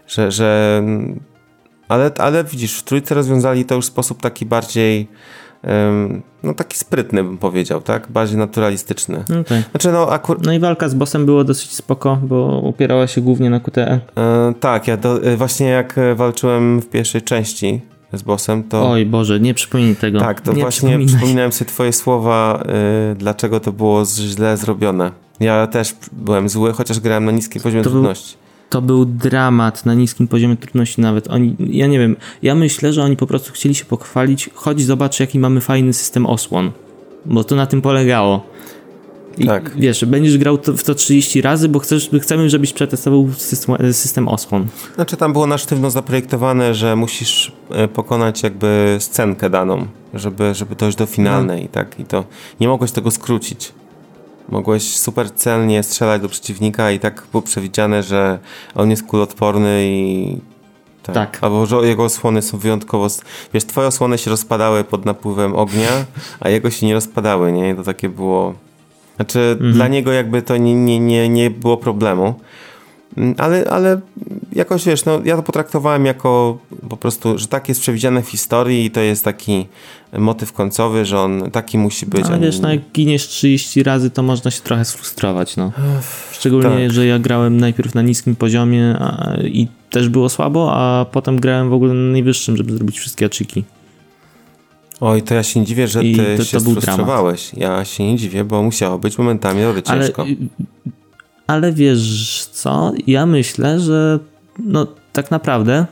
Że, że ale, ale widzisz, w trójce rozwiązali to już w sposób taki bardziej no taki sprytny bym powiedział, tak? Bardziej naturalistyczny.
Okay. Znaczy, no, akur... no i walka z bossem było dosyć spoko, bo opierała się głównie na QTE.
E, tak, ja do, e, właśnie jak e, walczyłem w pierwszej części z bossem, to...
Oj Boże, nie przypomnij tego.
Tak, to nie właśnie przypominałem sobie twoje słowa, y, dlaczego to było źle zrobione. Ja też byłem zły, chociaż grałem na niskim poziomie to trudności.
Był to był dramat na niskim poziomie trudności nawet. Oni, ja nie wiem, ja myślę, że oni po prostu chcieli się pochwalić, chodź zobacz jaki mamy fajny system osłon, bo to na tym polegało. I tak. wiesz, będziesz grał to, w to 30 razy, bo chcesz, chcemy, żebyś przetestował system, system osłon.
Znaczy tam było na sztywno zaprojektowane, że musisz e, pokonać jakby scenkę daną, żeby, żeby dojść do finalnej, no. tak? I to nie mogłeś tego skrócić. Mogłeś super celnie strzelać do przeciwnika i tak było przewidziane, że on jest kulotporny i tak. tak. Albo że jego osłony są wyjątkowo. Wiesz, twoje osłony się rozpadały pod napływem ognia, a jego się nie rozpadały, nie? To takie było. Znaczy, mhm. dla niego jakby to nie, nie, nie, nie było problemu. Mm, ale, ale jakoś wiesz, no, ja to potraktowałem jako po prostu, że tak jest przewidziane w historii i to jest taki motyw końcowy, że on taki musi być.
Ale wiesz, no jak giniesz 30 razy, to można się trochę sfrustrować, no. Szczególnie, tak. że ja grałem najpierw na niskim poziomie a, i też było słabo, a potem grałem w ogóle na najwyższym, żeby zrobić wszystkie aczyki.
Oj, to ja się nie dziwię, że I ty to, to się sfrustrowałeś. Ja się nie dziwię, bo musiało być momentami naprawdę ciężko. Ale
ale wiesz co? Ja myślę, że no tak naprawdę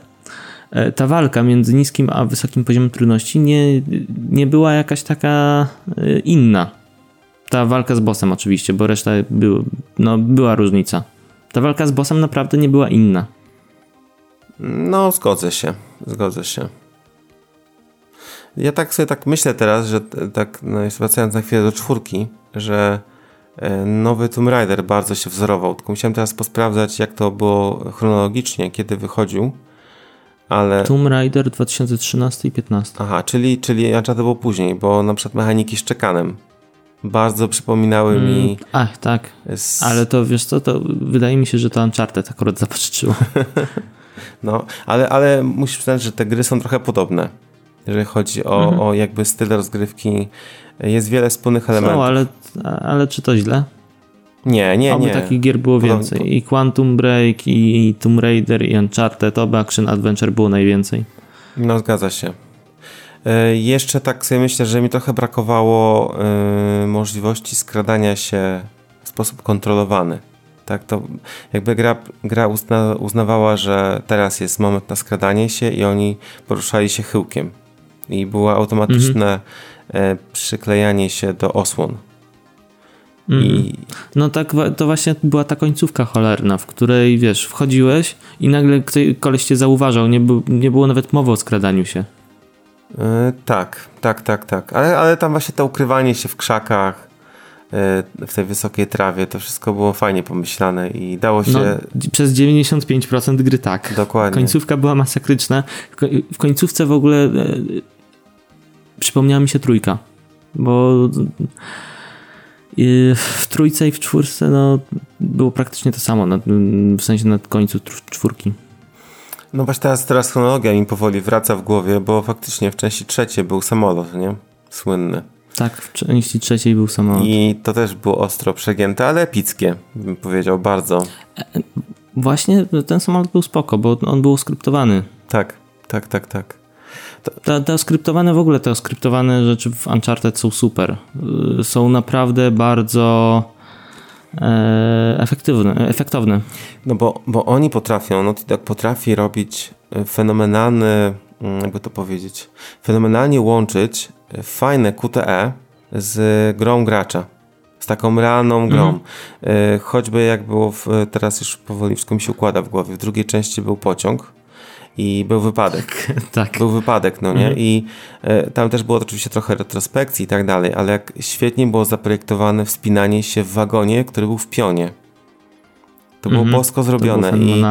e, ta walka między niskim a wysokim poziomem trudności nie, nie była jakaś taka e, inna. Ta walka z bossem oczywiście, bo reszta był, no, była różnica. Ta walka z bossem naprawdę nie była inna.
No, zgodzę się. Zgodzę się. Ja tak sobie tak myślę teraz, że tak no, wracając na chwilę do czwórki, że nowy Tomb Raider bardzo się wzorował, tylko musiałem teraz posprawdzać, jak to było chronologicznie, kiedy wychodził, ale...
Tomb Raider 2013 i 15.
Aha, czyli, czyli Uncharted było później, bo na przykład mechaniki z czekanem bardzo przypominały mm, mi...
Ach, tak, z... ale to wiesz co, to wydaje mi się, że to Uncharted akurat zapożyczyło.
no, ale, ale musisz przyznać, że te gry są trochę podobne, jeżeli chodzi o, mhm. o jakby styl rozgrywki jest wiele wspólnych elementów.
No, ale, ale czy to źle?
Nie, nie,
oby
nie.
takich gier było więcej. I Quantum Break, i Tomb Raider, i Uncharted, oby Action Adventure było najwięcej.
No, zgadza się. E, jeszcze tak sobie myślę, że mi trochę brakowało e, możliwości skradania się w sposób kontrolowany. Tak, to jakby gra, gra uzna, uznawała, że teraz jest moment na skradanie się i oni poruszali się chyłkiem. I było automatyczne mhm. E, przyklejanie się do osłon.
Mm. I... No tak, to właśnie była ta końcówka cholerna, w której wiesz, wchodziłeś i nagle koleś cię zauważał, nie, nie było nawet mowy o skradaniu się.
Yy, tak, tak, tak, tak. Ale, ale tam właśnie to ukrywanie się w krzakach, yy, w tej wysokiej trawie, to wszystko było fajnie pomyślane i dało się. No,
przez 95% gry tak.
Dokładnie.
Końcówka była masakryczna. W końcówce w ogóle przypomniała mi się trójka, bo w trójce i w czwórce no, było praktycznie to samo, w sensie na końcu czwórki.
No właśnie teraz, teraz chronologia mi powoli wraca w głowie, bo faktycznie w części trzeciej był samolot, nie? Słynny.
Tak, w części trzeciej był samolot.
I to też było ostro przegięte, ale epickie, bym powiedział, bardzo. E,
właśnie ten samolot był spoko, bo on był skryptowany.
Tak, tak, tak, tak.
Te, te skryptowane w ogóle, te skryptowane rzeczy w Uncharted są super. Y, są naprawdę bardzo e, efektywne, efektowne.
No bo, bo oni potrafią, no tak potrafi robić fenomenalny, mm, jakby to powiedzieć, fenomenalnie łączyć fajne QTE z grą gracza. z taką realną grą. Mhm. Choćby jak było w, teraz już powoli wszystko mi się układa w głowie. W drugiej części był pociąg i był wypadek.
tak.
Był wypadek, no nie? Mhm. I e, tam też było oczywiście trochę retrospekcji i tak dalej, ale jak świetnie było zaprojektowane wspinanie się w wagonie, który był w pionie. To było mhm. bosko zrobione. I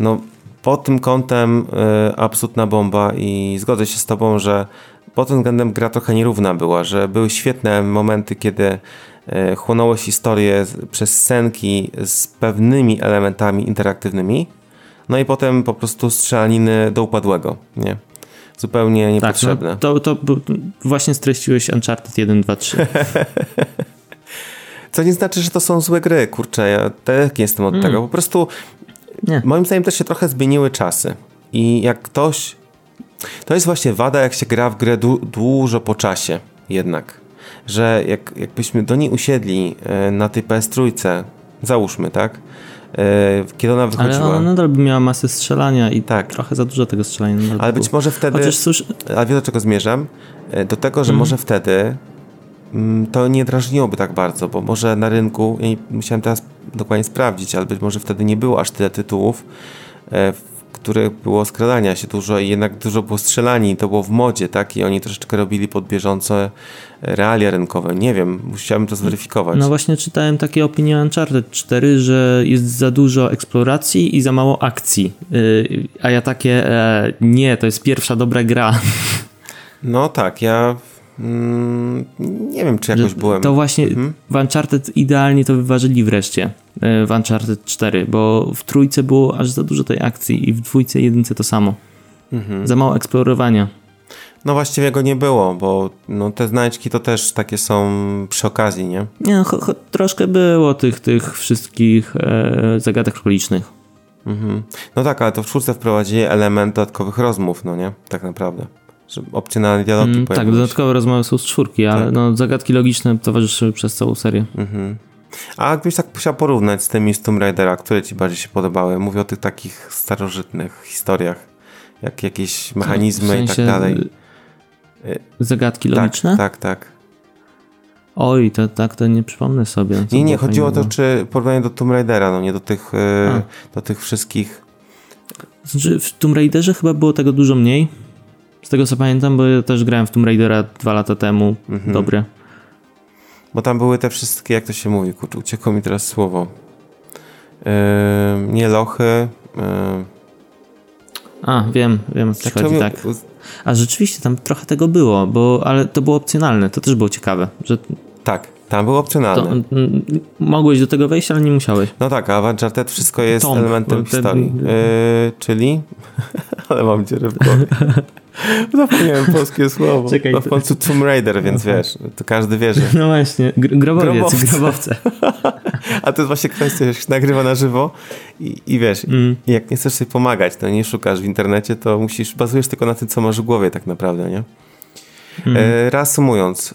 no, pod tym kątem e, absolutna bomba i zgodzę się z tobą, że pod tym względem gra trochę nierówna była, że były świetne momenty, kiedy e, chłonąłeś historię przez scenki z pewnymi elementami interaktywnymi, no i potem po prostu strzelaniny do upadłego, nie? Zupełnie niepotrzebne.
Tak, no, to, to właśnie streściłeś Uncharted 1, 2, 3.
Co nie znaczy, że to są złe gry, kurczę, ja tak jestem od mm. tego. Po prostu nie. moim zdaniem też się trochę zmieniły czasy. I jak ktoś... To jest właśnie wada, jak się gra w grę dużo po czasie jednak. Że jak, jakbyśmy do niej usiedli e, na tej PS trójce, załóżmy, tak? E, kiedy ona wychodziła.
Ale ona nadal by miała masę strzelania i tak. trochę za dużo tego strzelania.
Ale być może wtedy... Chociaż cóż... Ale do czego zmierzam? E, do tego, że mm. może wtedy mm, to nie drażniłoby tak bardzo, bo może na rynku, ja musiałem teraz dokładnie sprawdzić, ale być może wtedy nie było aż tyle tytułów, e, których było skradania się dużo i jednak dużo było strzelani, to było w modzie, tak? I oni troszeczkę robili pod bieżące realia rynkowe. Nie wiem, musiałem to zweryfikować.
No właśnie czytałem takie opinie Uncharted 4, że jest za dużo eksploracji i za mało akcji. Yy, a ja takie, e, nie, to jest pierwsza dobra gra.
No tak, ja Mm, nie wiem, czy jakoś że byłem.
To właśnie mhm. w Uncharted idealnie to wyważyli wreszcie e, w Uncharted 4, bo w trójce było aż za dużo tej akcji i w dwójce jedynce to samo. Mhm. Za mało eksplorowania.
No właściwie go nie było, bo no, te znajdźki to też takie są przy okazji, nie?
Nie, no, troszkę było tych, tych wszystkich e, zagadek okolicznych.
Mhm. No tak, ale to w czwórce wprowadzili element dodatkowych rozmów, no nie? Tak naprawdę że opcjonalne dialogi mm,
Tak, dodatkowe rozmowy są z czwórki, ale tak. no, zagadki logiczne towarzyszyły przez całą serię. Mhm.
A jakbyś tak musiał porównać z tymi z Tomb Raidera, które ci bardziej się podobały? Mówię o tych takich starożytnych historiach, jak jakieś mechanizmy w sensie i tak dalej.
Zagadki tak, logiczne?
Tak, tak.
Oj, to tak to nie przypomnę sobie.
Nie, nie, chodziło o to, czy porównanie do Tomb Raidera, no nie do tych, y, do tych wszystkich.
Znaczy, w Tomb Raiderze chyba było tego dużo mniej. Z tego co pamiętam, bo ja też grałem w Tomb Raidera dwa lata temu. Mhm. Dobre.
Bo tam były te wszystkie, jak to się mówi, kurczę, uciekło mi teraz słowo. Yy, nie lochy. Yy.
A, wiem, wiem o co tak chodzi, tak. A rzeczywiście tam trochę tego było, bo, ale to było opcjonalne, to też było ciekawe, że...
Tak, tam było opcjonalne. To,
mogłeś do tego wejść, ale nie musiałeś.
No tak, a w Uncharted wszystko jest Tomb, elementem ten... historii. Yy, czyli? ale mam cię w głowie. Zapomniałem polskie słowo. Czekaj, no w końcu Tomb Raider, więc wiesz, to każdy wie, że...
No właśnie, grobowiec, grobowce. grobowce.
A to jest właśnie kwestia, że się nagrywa na żywo i, i wiesz, mm. jak nie chcesz sobie pomagać, to nie szukasz w internecie, to musisz, bazujesz tylko na tym, co masz w głowie tak naprawdę, nie? Mm. E, reasumując,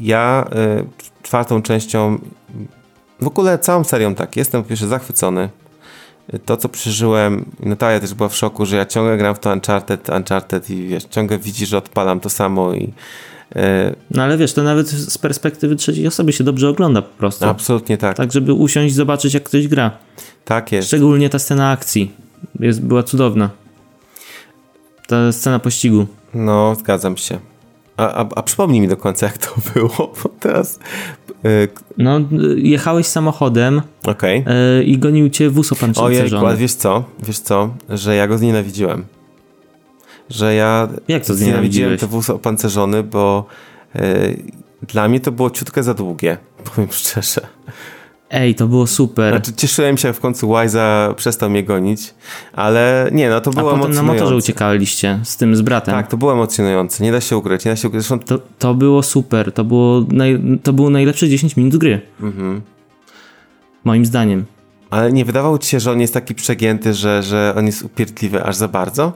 ja e, czwartą częścią, w ogóle całą serią tak, jestem po pierwsze zachwycony, to, co przeżyłem, Natalia też była w szoku, że ja ciągle gram w to Uncharted, Uncharted i wiesz, ciągle widzi, że odpalam to samo i
e, no ale wiesz, to nawet z perspektywy trzeciej osoby się dobrze ogląda po prostu.
Absolutnie tak.
Tak, żeby usiąść, zobaczyć jak ktoś gra.
Tak jest.
Szczególnie ta scena akcji. Jest, była cudowna. Ta scena pościgu.
No, zgadzam się. A, a, a przypomnij mi do końca, jak to było, bo teraz... Yy...
No, jechałeś samochodem
okay.
yy, i gonił cię wóz opancerzony.
Ojej, wiesz co? Wiesz co? Że ja go znienawidziłem. Że ja
jak to
znienawidziłem ten wóz opancerzony, bo yy, dla mnie to było ciutkę za długie, powiem szczerze.
Ej, to było super.
Znaczy, cieszyłem się, jak w końcu Wise'a przestał mnie gonić, ale nie, no to było A potem
na motorze uciekaliście z tym, z bratem.
Tak, to było emocjonujące, nie da się ukryć, nie da się ukryć. Zresztą...
To, to było super, to było, naj, to było najlepsze 10 minut gry. Mhm. Moim zdaniem.
Ale nie wydawało ci się, że on jest taki przegięty, że, że on jest upierdliwy aż za bardzo?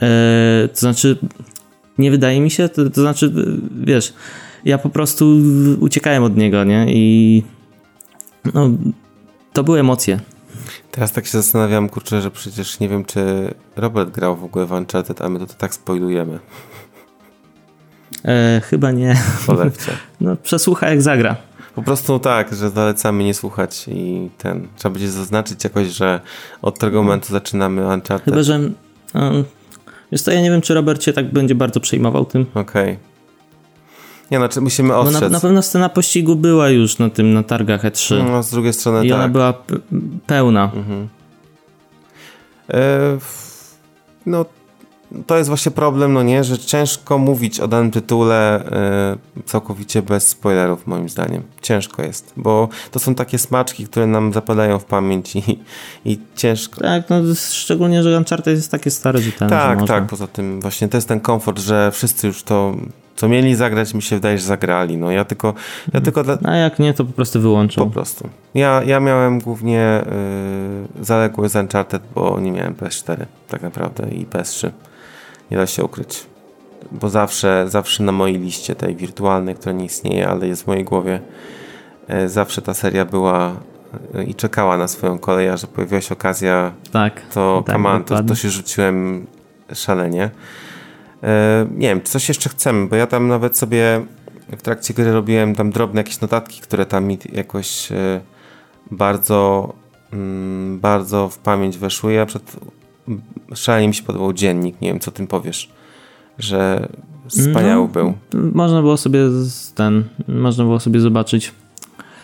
Eee, to znaczy, nie wydaje mi się, to, to znaczy, wiesz ja po prostu uciekałem od niego, nie? I no, to były emocje.
Teraz tak się zastanawiam, kurczę, że przecież nie wiem, czy Robert grał w ogóle w Uncharted, a my to, to tak spoilujemy.
E, chyba nie.
Poleccie.
No, przesłucha jak zagra.
Po prostu tak, że zalecamy nie słuchać i ten. Trzeba będzie zaznaczyć jakoś, że od tego momentu zaczynamy Uncharted.
Chyba, że. Um, wiesz co, ja nie wiem, czy Robert się tak będzie bardzo przejmował tym.
Okej. Okay. Nie, znaczy musimy ostrzec.
Bo na, na, pewno scena pościgu była już na tym, na targach E3.
No, z drugiej strony
I
tak.
ona była pełna. Mhm.
E, no, to jest właśnie problem, no nie, że ciężko mówić o danym tytule y, całkowicie bez spoilerów, moim zdaniem. Ciężko jest, bo to są takie smaczki, które nam zapadają w pamięć i, i ciężko.
Tak, no szczególnie, że Uncharted jest takie stare, że ten.
Tak,
że
tak, poza tym właśnie to jest ten komfort, że wszyscy już to co mieli zagrać, mi się wydaje, że zagrali. No ja tylko. Ja
hmm.
tylko dla...
A jak nie, to po prostu wyłączą.
Po prostu. Ja, ja miałem głównie yy, zaległe z Uncharted, bo nie miałem PS4 tak naprawdę i PS3 nie da się ukryć. Bo zawsze, zawsze na mojej liście tej wirtualnej, która nie istnieje, ale jest w mojej głowie, e, zawsze ta seria była e, i czekała na swoją kolej, a że pojawiła się okazja,
tak,
to
tak,
come to, to się rzuciłem szalenie. E, nie wiem, coś jeszcze chcemy, bo ja tam nawet sobie w trakcie gry robiłem tam drobne jakieś notatki, które tam mi jakoś bardzo, mm, bardzo w pamięć weszły. Ja przed szalenie mi się podobał dziennik, nie wiem co tym powiesz, że wspaniały no, był.
Można było sobie ten, można było sobie zobaczyć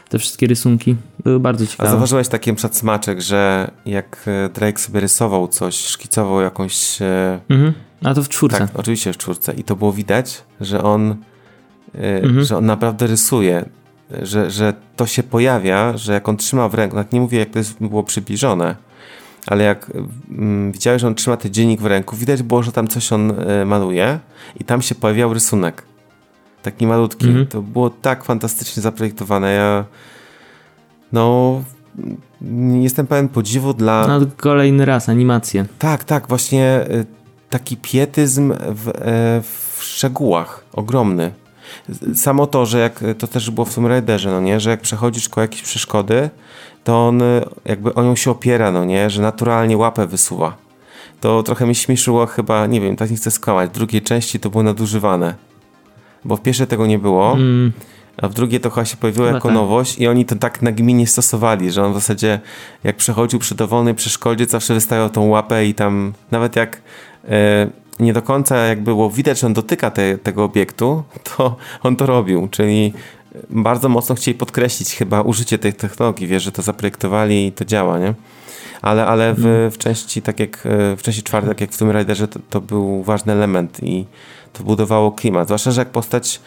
te wszystkie rysunki. Były bardzo ciekawe.
A zauważyłeś taki smaczek, że jak e, Drake sobie rysował coś, szkicował jakąś... E,
mhm. A to w czwórce.
Tak, oczywiście w czwórce. I to było widać, że on, e, mhm. że on naprawdę rysuje. Że, że to się pojawia, że jak on trzyma w ręku, tak nie mówię jak to jest, było przybliżone, ale jak mm, widziałeś, że on trzyma ten dziennik w ręku, widać było, że tam coś on y, maluje i tam się pojawiał rysunek. Taki malutki. Mhm. To było tak fantastycznie zaprojektowane. Ja no jestem pełen podziwu dla...
No kolejny raz, animacje.
Tak, tak, właśnie y, taki pietyzm w, y, w szczegółach ogromny. Samo to, że jak to też było w Tomb Raiderze, no nie, że jak przechodzisz koło jakiejś przeszkody, to on jakby o nią się opiera, no nie, że naturalnie łapę wysuwa. To trochę mi śmieszyło chyba, nie wiem, tak nie chcę skłamać, w drugiej części to było nadużywane. Bo w pierwszej tego nie było, mm. a w drugiej to chyba się pojawiło chyba jako tak. nowość i oni to tak na gminie stosowali, że on w zasadzie jak przechodził przy dowolnej przeszkodzie, zawsze wystawiał tą łapę i tam nawet jak... E, nie do końca jak było widać, że on dotyka te, tego obiektu, to on to robił, czyli bardzo mocno chcieli podkreślić chyba użycie tej technologii, wiesz, że to zaprojektowali i to działa, nie? Ale, ale w, mhm. w części, tak jak e, w części czwartej, tak jak w tym Raiderze, to, to był ważny element i to budowało klimat. Zwłaszcza, że jak postać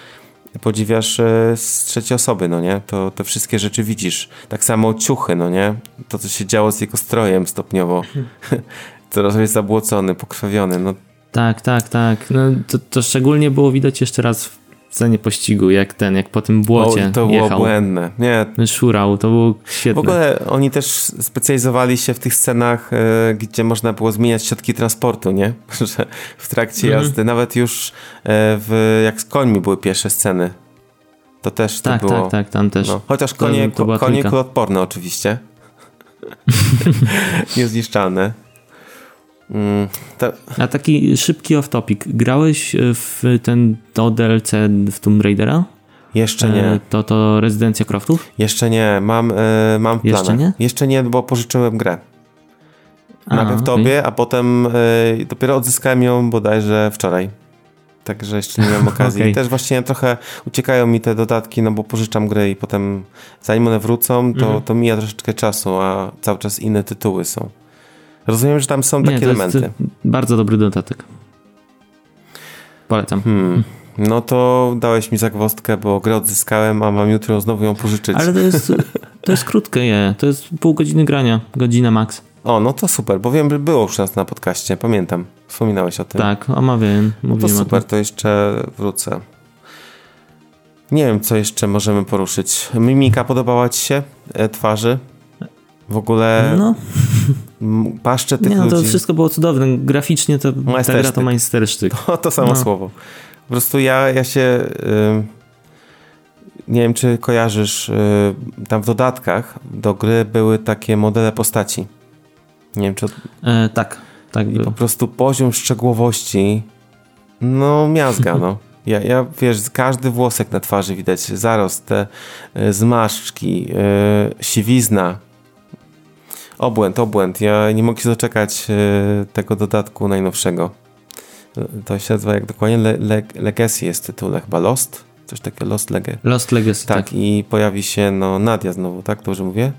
podziwiasz e, z trzeciej osoby, no nie? To te wszystkie rzeczy widzisz. Tak samo ciuchy, no nie? To, co się działo z jego strojem stopniowo. Coraz jest zabłocony, pokrwawiony, no
tak, tak, tak. No, to, to szczególnie było widać jeszcze raz w scenie pościgu, jak ten, jak po tym błocie o,
to było jechał. błędne. Nie.
Szurał, to było świetne.
W ogóle oni też specjalizowali się w tych scenach, e, gdzie można było zmieniać środki transportu, nie? Że w trakcie mm. jazdy, nawet już e, w, jak z końmi były pierwsze sceny. To też
tak,
to było.
Tak, tak, tam też.
No. Chociaż konie, to, to konie kuloodporne oczywiście. Niezniszczalne.
Mm, A taki szybki off-topic. Grałeś w ten to DLC w Tomb Raidera?
Jeszcze nie. E,
to to Rezydencja Croftów?
Jeszcze nie. Mam, e, mam w Jeszcze nie? Jeszcze nie, bo pożyczyłem grę. Najpierw okay. tobie, a potem e, dopiero odzyskałem ją bodajże wczoraj. Także jeszcze nie miałem okazji. okay. Też właśnie trochę uciekają mi te dodatki, no bo pożyczam gry i potem zanim one wrócą, to, mm. to mija troszeczkę czasu, a cały czas inne tytuły są. Rozumiem, że tam są Nie, takie elementy.
bardzo dobry dodatek. Polecam.
Hmm. No to dałeś mi zagwostkę, bo grę odzyskałem, a mam jutro znowu ją pożyczyć.
Ale to jest, to jest krótkie, je. to jest pół godziny grania, godzina max.
O, no to super, bo wiem, że było już nas na podcaście, pamiętam. Wspominałeś o tym.
Tak, omawiałem.
No to super, to jeszcze wrócę. Nie wiem, co jeszcze możemy poruszyć. Mimika podobała ci się? E, twarzy? W ogóle no. Paszcze tych Nie, no,
to ludzi. wszystko było cudowne. Graficznie to ta gra to majstersztyk.
To, to samo no. słowo. Po prostu ja, ja się... nie wiem, czy kojarzysz, tam w dodatkach do gry były takie modele postaci. Nie wiem, czy...
E, tak, tak.
I po prostu poziom szczegółowości no miazga, no. Ja, ja wiesz, każdy włosek na twarzy widać, zarost, te y, zmarszczki, y, siwizna. Obłęd, obłęd. Ja nie mogę się doczekać y, tego dodatku najnowszego. To się nazywa jak dokładnie Le, Le, Legacy jest tytuł, chyba Lost? Coś takiego, Lost Legacy.
Lost Legacy,
tak. tak. i pojawi się no Nadia znowu, tak? Dobrze mówię?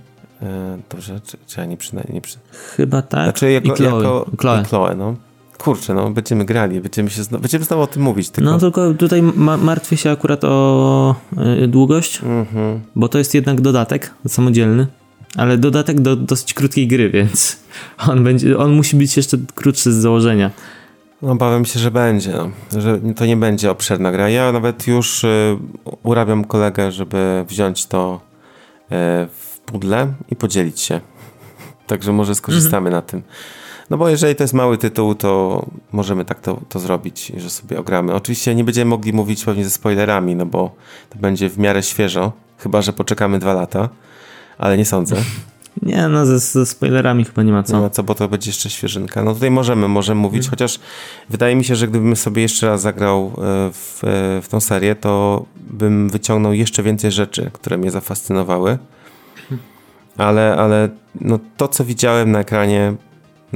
E, dobrze, czy, czy ja nie przynajmniej... Nie przy...
Chyba tak.
Znaczy jako, I Chloe. Jako, Chloe. I Chloe, no kurczę, no będziemy grali, będziemy, się znowu, będziemy znowu o tym mówić.
Tylko... No tylko tutaj ma martwię się akurat o y, długość, mhm. bo to jest jednak dodatek samodzielny, ale dodatek do dosyć krótkiej gry, więc on, będzie, on musi być jeszcze krótszy z założenia.
No, obawiam się, że będzie, no. że to nie będzie obszerna gra. Ja nawet już y, urabiam kolegę, żeby wziąć to y, w pudle i podzielić się. Także może skorzystamy mhm. na tym. No bo jeżeli to jest mały tytuł, to możemy tak to, to zrobić, że sobie ogramy. Oczywiście nie będziemy mogli mówić pewnie ze spoilerami, no bo to będzie w miarę świeżo, chyba że poczekamy dwa lata, ale nie sądzę.
Nie, no ze, ze, spoilerami chyba nie ma co.
Nie ma co, bo to będzie jeszcze świeżynka. No tutaj możemy, możemy mówić, mhm. chociaż wydaje mi się, że gdybym sobie jeszcze raz zagrał e, w, e, w tą serię, to bym wyciągnął jeszcze więcej rzeczy, które mnie zafascynowały. Ale, ale no to, co widziałem na ekranie,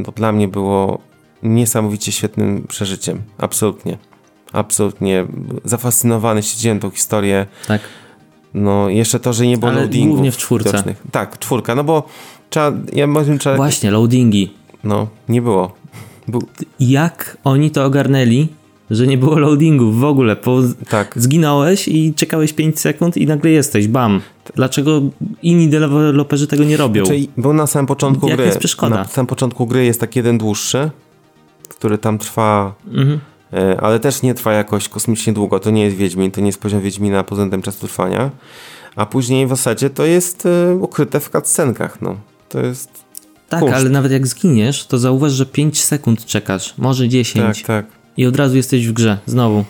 to dla mnie było niesamowicie świetnym przeżyciem. Absolutnie. Absolutnie. Zafascynowany siedziałem tą historię.
Tak.
No, jeszcze to, że nie było Ale loadingów.
głównie w czwórce.
Widocznych. Tak, czwórka, no bo trzeba, ja trzeba...
Właśnie, loadingi.
No, nie było.
Był... Jak oni to ogarnęli, że nie było loadingów w ogóle. Po... Tak. Zginąłeś i czekałeś 5 sekund i nagle jesteś, bam. Dlaczego inni deweloperzy tego nie robią?
Czyli był na samym początku
Jaka
gry.
jest przeszkoda?
Na samym początku gry jest taki jeden dłuższy, który tam trwa, mhm. E, ale też nie trwa jakoś kosmicznie długo. To nie jest Wiedźmin, to nie jest poziom Wiedźmina pod względem czasu trwania. A później w zasadzie to jest e, ukryte w cutscenkach, no. To jest
tak, ale nawet jak zginiesz, to zauważ, że 5 sekund czekasz, może 10.
Tak, tak
i od razu jesteś w grze, znowu.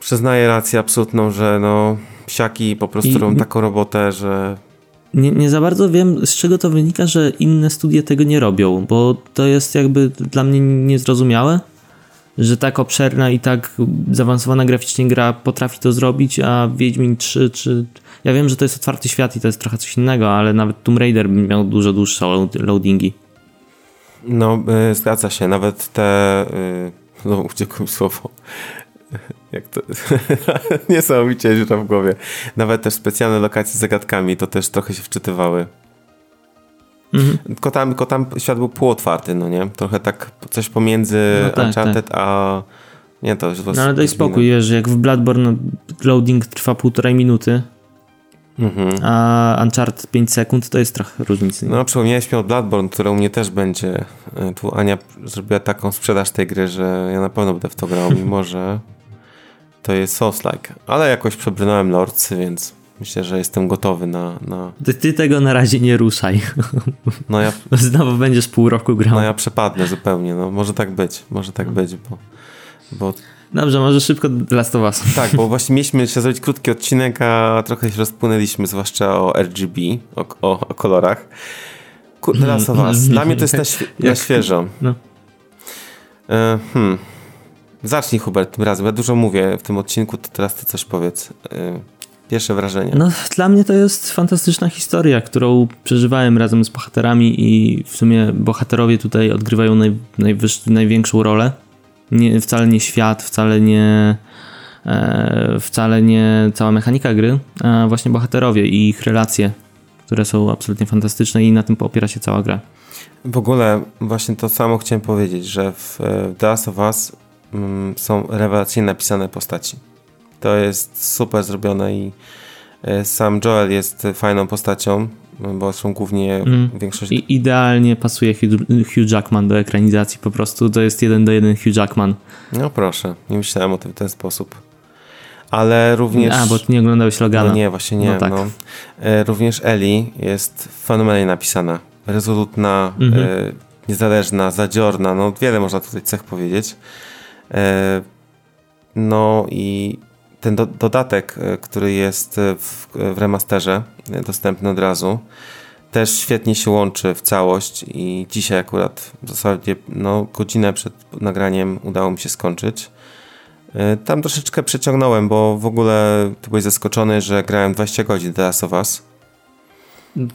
Przyznaję rację absolutną, że no psiaki po prostu I, robią taką robotę, że...
Nie, nie za bardzo wiem, z czego to wynika, że inne studie tego nie robią, bo to jest jakby dla mnie niezrozumiałe, że tak obszerna i tak zaawansowana graficznie gra potrafi to zrobić, a Wiedźmin 3 czy... Ja wiem, że to jest otwarty świat i to jest trochę coś innego, ale nawet Tomb Raider miał dużo dłuższe loadingi.
No, yy, zgadza się. Nawet te... Yy no, uciekło mi słowo. Jak to... Niesamowicie źle w głowie. Nawet też specjalne lokacje z zagadkami to też trochę się wczytywały. Mhm. Tylko, tam, tylko tam świat był półotwarty, no nie? Trochę tak coś pomiędzy no tak, Uncharted tak. a... Nie, to już
No ale daj spokój, że jak w Bloodborne loading trwa półtorej minuty, Mhm. A Uncharted 5 sekund to jest trochę różnicy.
No, przypomniałeś mi o Bloodborne, które u mnie też będzie. E, tu Ania zrobiła taką sprzedaż tej gry, że ja na pewno będę w to grał, mimo że to jest Souls-like. Ale jakoś przebrnąłem lordsy, więc myślę, że jestem gotowy na... na...
Ty, ty, tego na razie nie ruszaj. No ja... Znowu będziesz pół roku grał.
No ja przepadnę zupełnie, no może tak być, może tak być, bo... bo
Dobrze, może szybko Last of Us.
Tak, bo właśnie mieliśmy się zrobić krótki odcinek, a trochę się rozpłynęliśmy, zwłaszcza o RGB, o, o, o kolorach. The Last of Us. Dla mnie to jest na, świe na świeżo. No. E, hmm. Zacznij Hubert tym razem. Ja dużo mówię w tym odcinku, to teraz ty coś powiedz. E, pierwsze wrażenie.
No, dla mnie to jest fantastyczna historia, którą przeżywałem razem z bohaterami i w sumie bohaterowie tutaj odgrywają naj, największą rolę nie, wcale nie świat, wcale nie e, wcale nie cała mechanika gry, a właśnie bohaterowie i ich relacje, które są absolutnie fantastyczne i na tym opiera się cała gra.
W ogóle właśnie to samo chciałem powiedzieć, że w The Last of Us mm, są rewelacyjnie napisane postaci. To jest super zrobione i e, sam Joel jest fajną postacią bo są głównie mm. większość...
I idealnie pasuje Hugh Jackman do ekranizacji, po prostu to jest jeden do jeden Hugh Jackman.
No proszę, nie myślałem o tym w ten sposób. Ale również...
A, bo ty nie oglądałeś Logana.
No nie, właśnie nie. No tak. no. E, również Ellie jest fenomenalnie napisana. Rezolutna, -hmm. e, niezależna, zadziorna, no wiele można tutaj cech powiedzieć. E, no i ten do, dodatek, e, który jest w, w remasterze, e, dostępny od razu, też świetnie się łączy w całość i dzisiaj akurat w zasadzie no, godzinę przed nagraniem udało mi się skończyć. E, tam troszeczkę przeciągnąłem, bo w ogóle byłeś zaskoczony, że grałem 20 godzin The Last of Us.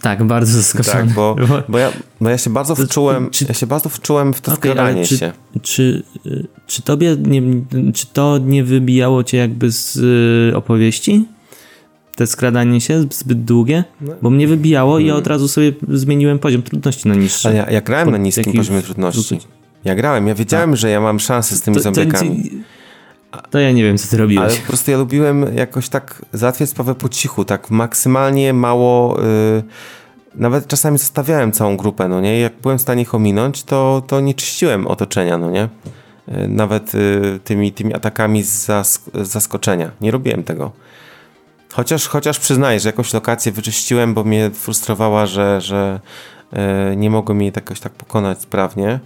Tak, bardzo zaskoczony.
Tak, bo, bo, ja, bo ja się bardzo wczułem, czy, ja się bardzo wczułem w to okay, skradanie
czy,
się.
Czy, czy tobie nie, czy to nie wybijało cię jakby z y, opowieści? Te skradanie się zbyt długie? No. Bo mnie wybijało hmm. i ja hmm. od razu sobie zmieniłem poziom trudności na niższy.
Ale ja, ja grałem na niskim poziomie trudności. Ja grałem, ja wiedziałem, A. że ja mam szansę z tymi to, zombiekami.
To, to, ja nie wiem, co ty robiłeś.
Ale po prostu ja lubiłem jakoś tak załatwiać sprawę po cichu, tak maksymalnie mało... Yy, nawet czasami zostawiałem całą grupę, no nie? Jak byłem w stanie ich ominąć, to, to nie czyściłem otoczenia, no nie? Y, nawet y, tymi, tymi atakami z, zask zaskoczenia. Nie robiłem tego. Chociaż, chociaż przyznaję, że jakąś lokację wyczyściłem, bo mnie frustrowała, że, że y, nie mogłem jej jakoś tak pokonać sprawnie.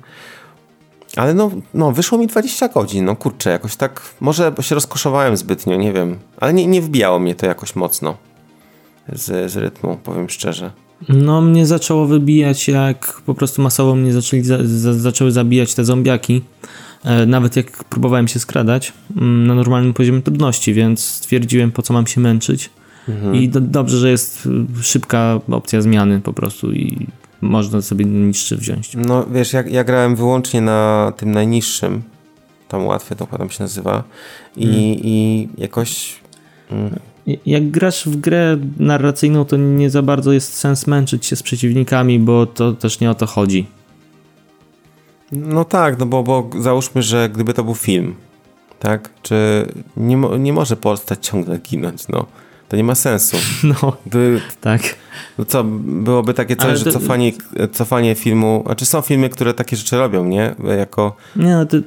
Ale no, no, wyszło mi 20 godzin, no kurczę, jakoś tak, może się rozkoszowałem zbytnio, nie wiem, ale nie, nie wbijało mnie to jakoś mocno z, z rytmu, powiem szczerze.
No, mnie zaczęło wybijać, jak po prostu masowo mnie zaczęli, za, za, zaczęły zabijać te zombiaki. E, nawet jak próbowałem się skradać mm, na normalnym poziomie trudności, więc stwierdziłem, po co mam się męczyć. Mhm. I do, dobrze, że jest szybka opcja zmiany po prostu i można sobie niższy wziąć.
No wiesz, ja, ja grałem wyłącznie na tym najniższym, tam łatwy to tam się nazywa i, hmm. i jakoś...
Mm. Jak grasz w grę narracyjną, to nie za bardzo jest sens męczyć się z przeciwnikami, bo to też nie o to chodzi.
No tak, no bo, bo załóżmy, że gdyby to był film, tak? Czy nie, nie może postać ciągle ginąć, no. To nie ma sensu.
No, By, tak.
No co, byłoby takie coś, to... że cofanie, cofanie filmu, a czy są filmy, które takie rzeczy robią, nie? Jako...
Nie, no ty,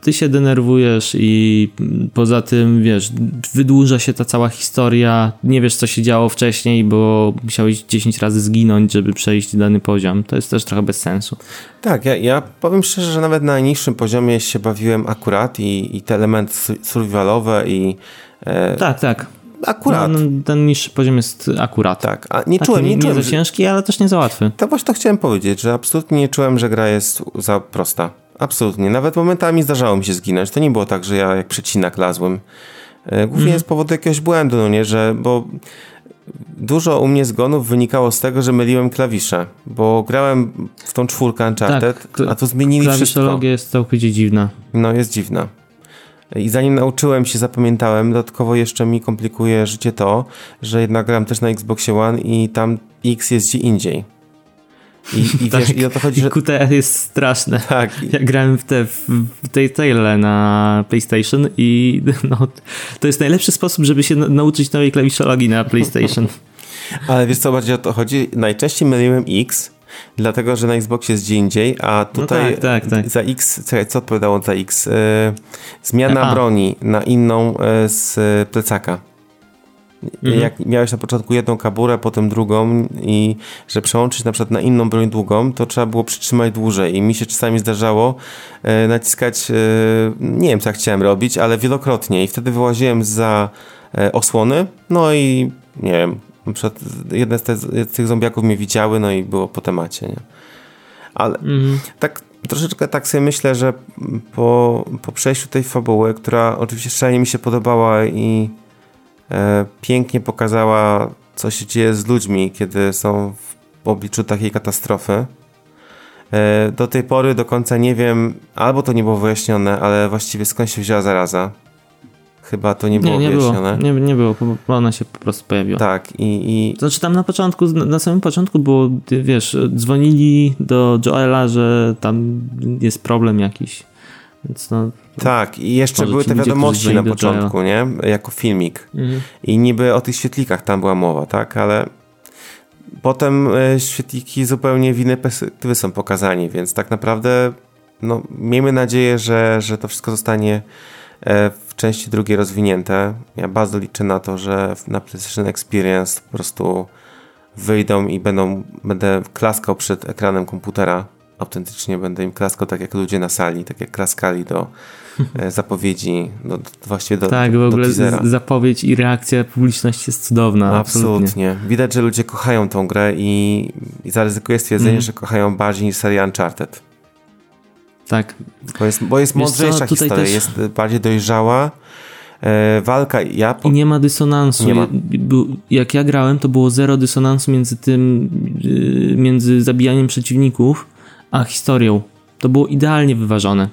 ty się denerwujesz i poza tym, wiesz, wydłuża się ta cała historia, nie wiesz, co się działo wcześniej, bo musiałeś 10 razy zginąć, żeby przejść dany poziom. To jest też trochę bez sensu.
Tak, ja, ja powiem szczerze, że nawet na najniższym poziomie się bawiłem akurat i, i te elementy survivalowe i...
E... Tak, tak
akurat. No,
no, ten niższy poziom jest akurat.
Tak, a nie czułem, nie, nie czułem.
Nie za ciężki, ale też nie za łatwy.
To właśnie to chciałem powiedzieć, że absolutnie nie czułem, że gra jest za prosta. Absolutnie. Nawet momentami zdarzało mi się zginąć. To nie było tak, że ja jak przecinak lazłem. E, głównie mm. z powodu jakiegoś błędu, no nie, że, bo dużo u mnie zgonów wynikało z tego, że myliłem klawisze, bo grałem w tą czwórkę Uncharted, tak, a to zmienili wszystko.
Klawiszologia jest całkowicie dziwna.
No, jest dziwna. I zanim nauczyłem się, zapamiętałem, dodatkowo jeszcze mi komplikuje życie to, że jednak gram też na Xboxie One i tam X jest gdzie indziej.
I, i, tak, wiesz, i o to chodzi, że... QTR jest straszne. Tak. Ja grałem w, te, w tej Tale na PlayStation i no, to jest najlepszy sposób, żeby się nauczyć nowej klawiszologii na PlayStation.
Ale wiesz co, bardziej o to chodzi? Najczęściej myliłem X, dlatego że na Xboxie jest gdzie indziej, a no tutaj no tak, tak, tak. za X, czekaj, co odpowiadało za X? Yy, zmiana broni na inną yy, z plecaka. Mhm. Jak miałeś na początku jedną kaburę, potem drugą i że przełączyć na przykład na inną broń długą, to trzeba było przytrzymać dłużej i mi się czasami zdarzało e, naciskać, e, nie wiem co chciałem robić, ale wielokrotnie i wtedy wyłaziłem za e, osłony, no i nie wiem, na przykład jedne z, te, z tych zombiaków mnie widziały, no i było po temacie, nie? Ale mhm. tak troszeczkę tak sobie myślę, że po, po przejściu tej fabuły, która oczywiście szalenie mi się podobała i e, pięknie pokazała, co się dzieje z ludźmi, kiedy są w obliczu takiej katastrofy. E, do tej pory do końca nie wiem, albo to nie było wyjaśnione, ale właściwie skąd się wzięła zaraza. Chyba to nie było nie, nie wyjaśnione.
Było. Nie, nie było, bo ona się po prostu pojawiła.
Tak i... i...
Znaczy tam na początku, na samym początku było, wiesz, dzwonili do Joela, że tam jest problem jakiś. Więc no,
tak, i jeszcze były te wiadomości na początku, nie? Jako filmik. Mhm. I niby o tych świetlikach tam była mowa, tak? Ale potem e, świetliki zupełnie w innej perspektywy są pokazani, więc tak naprawdę no, miejmy nadzieję, że, że to wszystko zostanie e, w części drugiej rozwinięte. Ja bardzo liczę na to, że na PlayStation Experience po prostu wyjdą i będą, będę klaskał przed ekranem komputera. Autentycznie będę im klaskał tak jak ludzie na sali, tak jak klaskali do e, zapowiedzi, do, właściwie do
Tak,
do,
w ogóle zapowiedź i reakcja publiczności jest cudowna. Absolutnie. absolutnie.
Widać, że ludzie kochają tą grę i, i zaryzykuję stwierdzenie, mm. że kochają bardziej niż serię Uncharted.
Tak.
Bo jest, bo jest mądrzejsza historia, też... jest bardziej dojrzała. E, walka, ja...
Po... I nie ma dysonansu. Nie ma. Jak ja grałem, to było zero dysonansu między tym, y, między zabijaniem przeciwników, a historią. To było idealnie wyważone.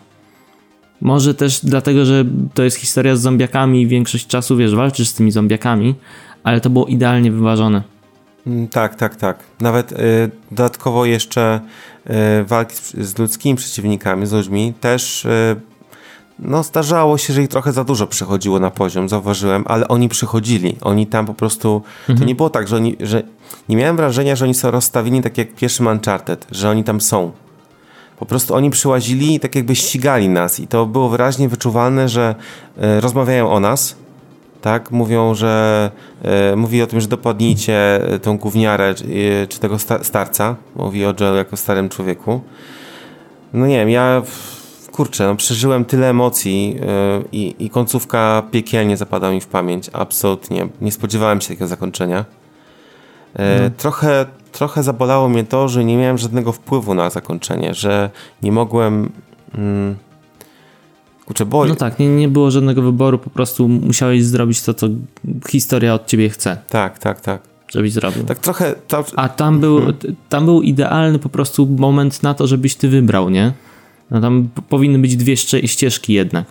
Może też dlatego, że to jest historia z zombiakami i większość czasu, wiesz, walczysz z tymi zombiakami, ale to było idealnie wyważone.
Mm, tak, tak, tak. Nawet y, dodatkowo jeszcze y, walki z, z, ludzkimi przeciwnikami, z ludźmi, też y, no zdarzało się, że ich trochę za dużo przychodziło na poziom, zauważyłem, ale oni przychodzili. Oni tam po prostu, mhm. to nie było tak, że oni, że nie miałem wrażenia, że oni są rozstawieni tak jak pierwszy Uncharted, że oni tam są. Po prostu oni przyłazili i tak jakby ścigali nas i to było wyraźnie wyczuwalne, że y, rozmawiają o nas, tak? Mówią, że y, mówi o tym, że dopadnijcie tą gówniarę y, czy tego sta starca. Mówi o Joel jako starym człowieku. No nie wiem, ja kurczę, no przeżyłem tyle emocji i, końcówka piekielnie zapada mi w pamięć. Absolutnie. Nie spodziewałem się takiego zakończenia. Yy, trochę, trochę zabolało mnie to, że nie miałem żadnego wpływu na zakończenie, że nie mogłem... Yy,
Kurczę, bo... No tak, nie, nie było żadnego wyboru, po prostu musiałeś zrobić to, co historia od ciebie chce.
Tak, tak, tak.
Żebyś zrobił.
Tak trochę...
A tam był, hmm. tam był idealny po prostu moment na to, żebyś ty wybrał, nie? No tam powinny być dwie ścieżki jednak.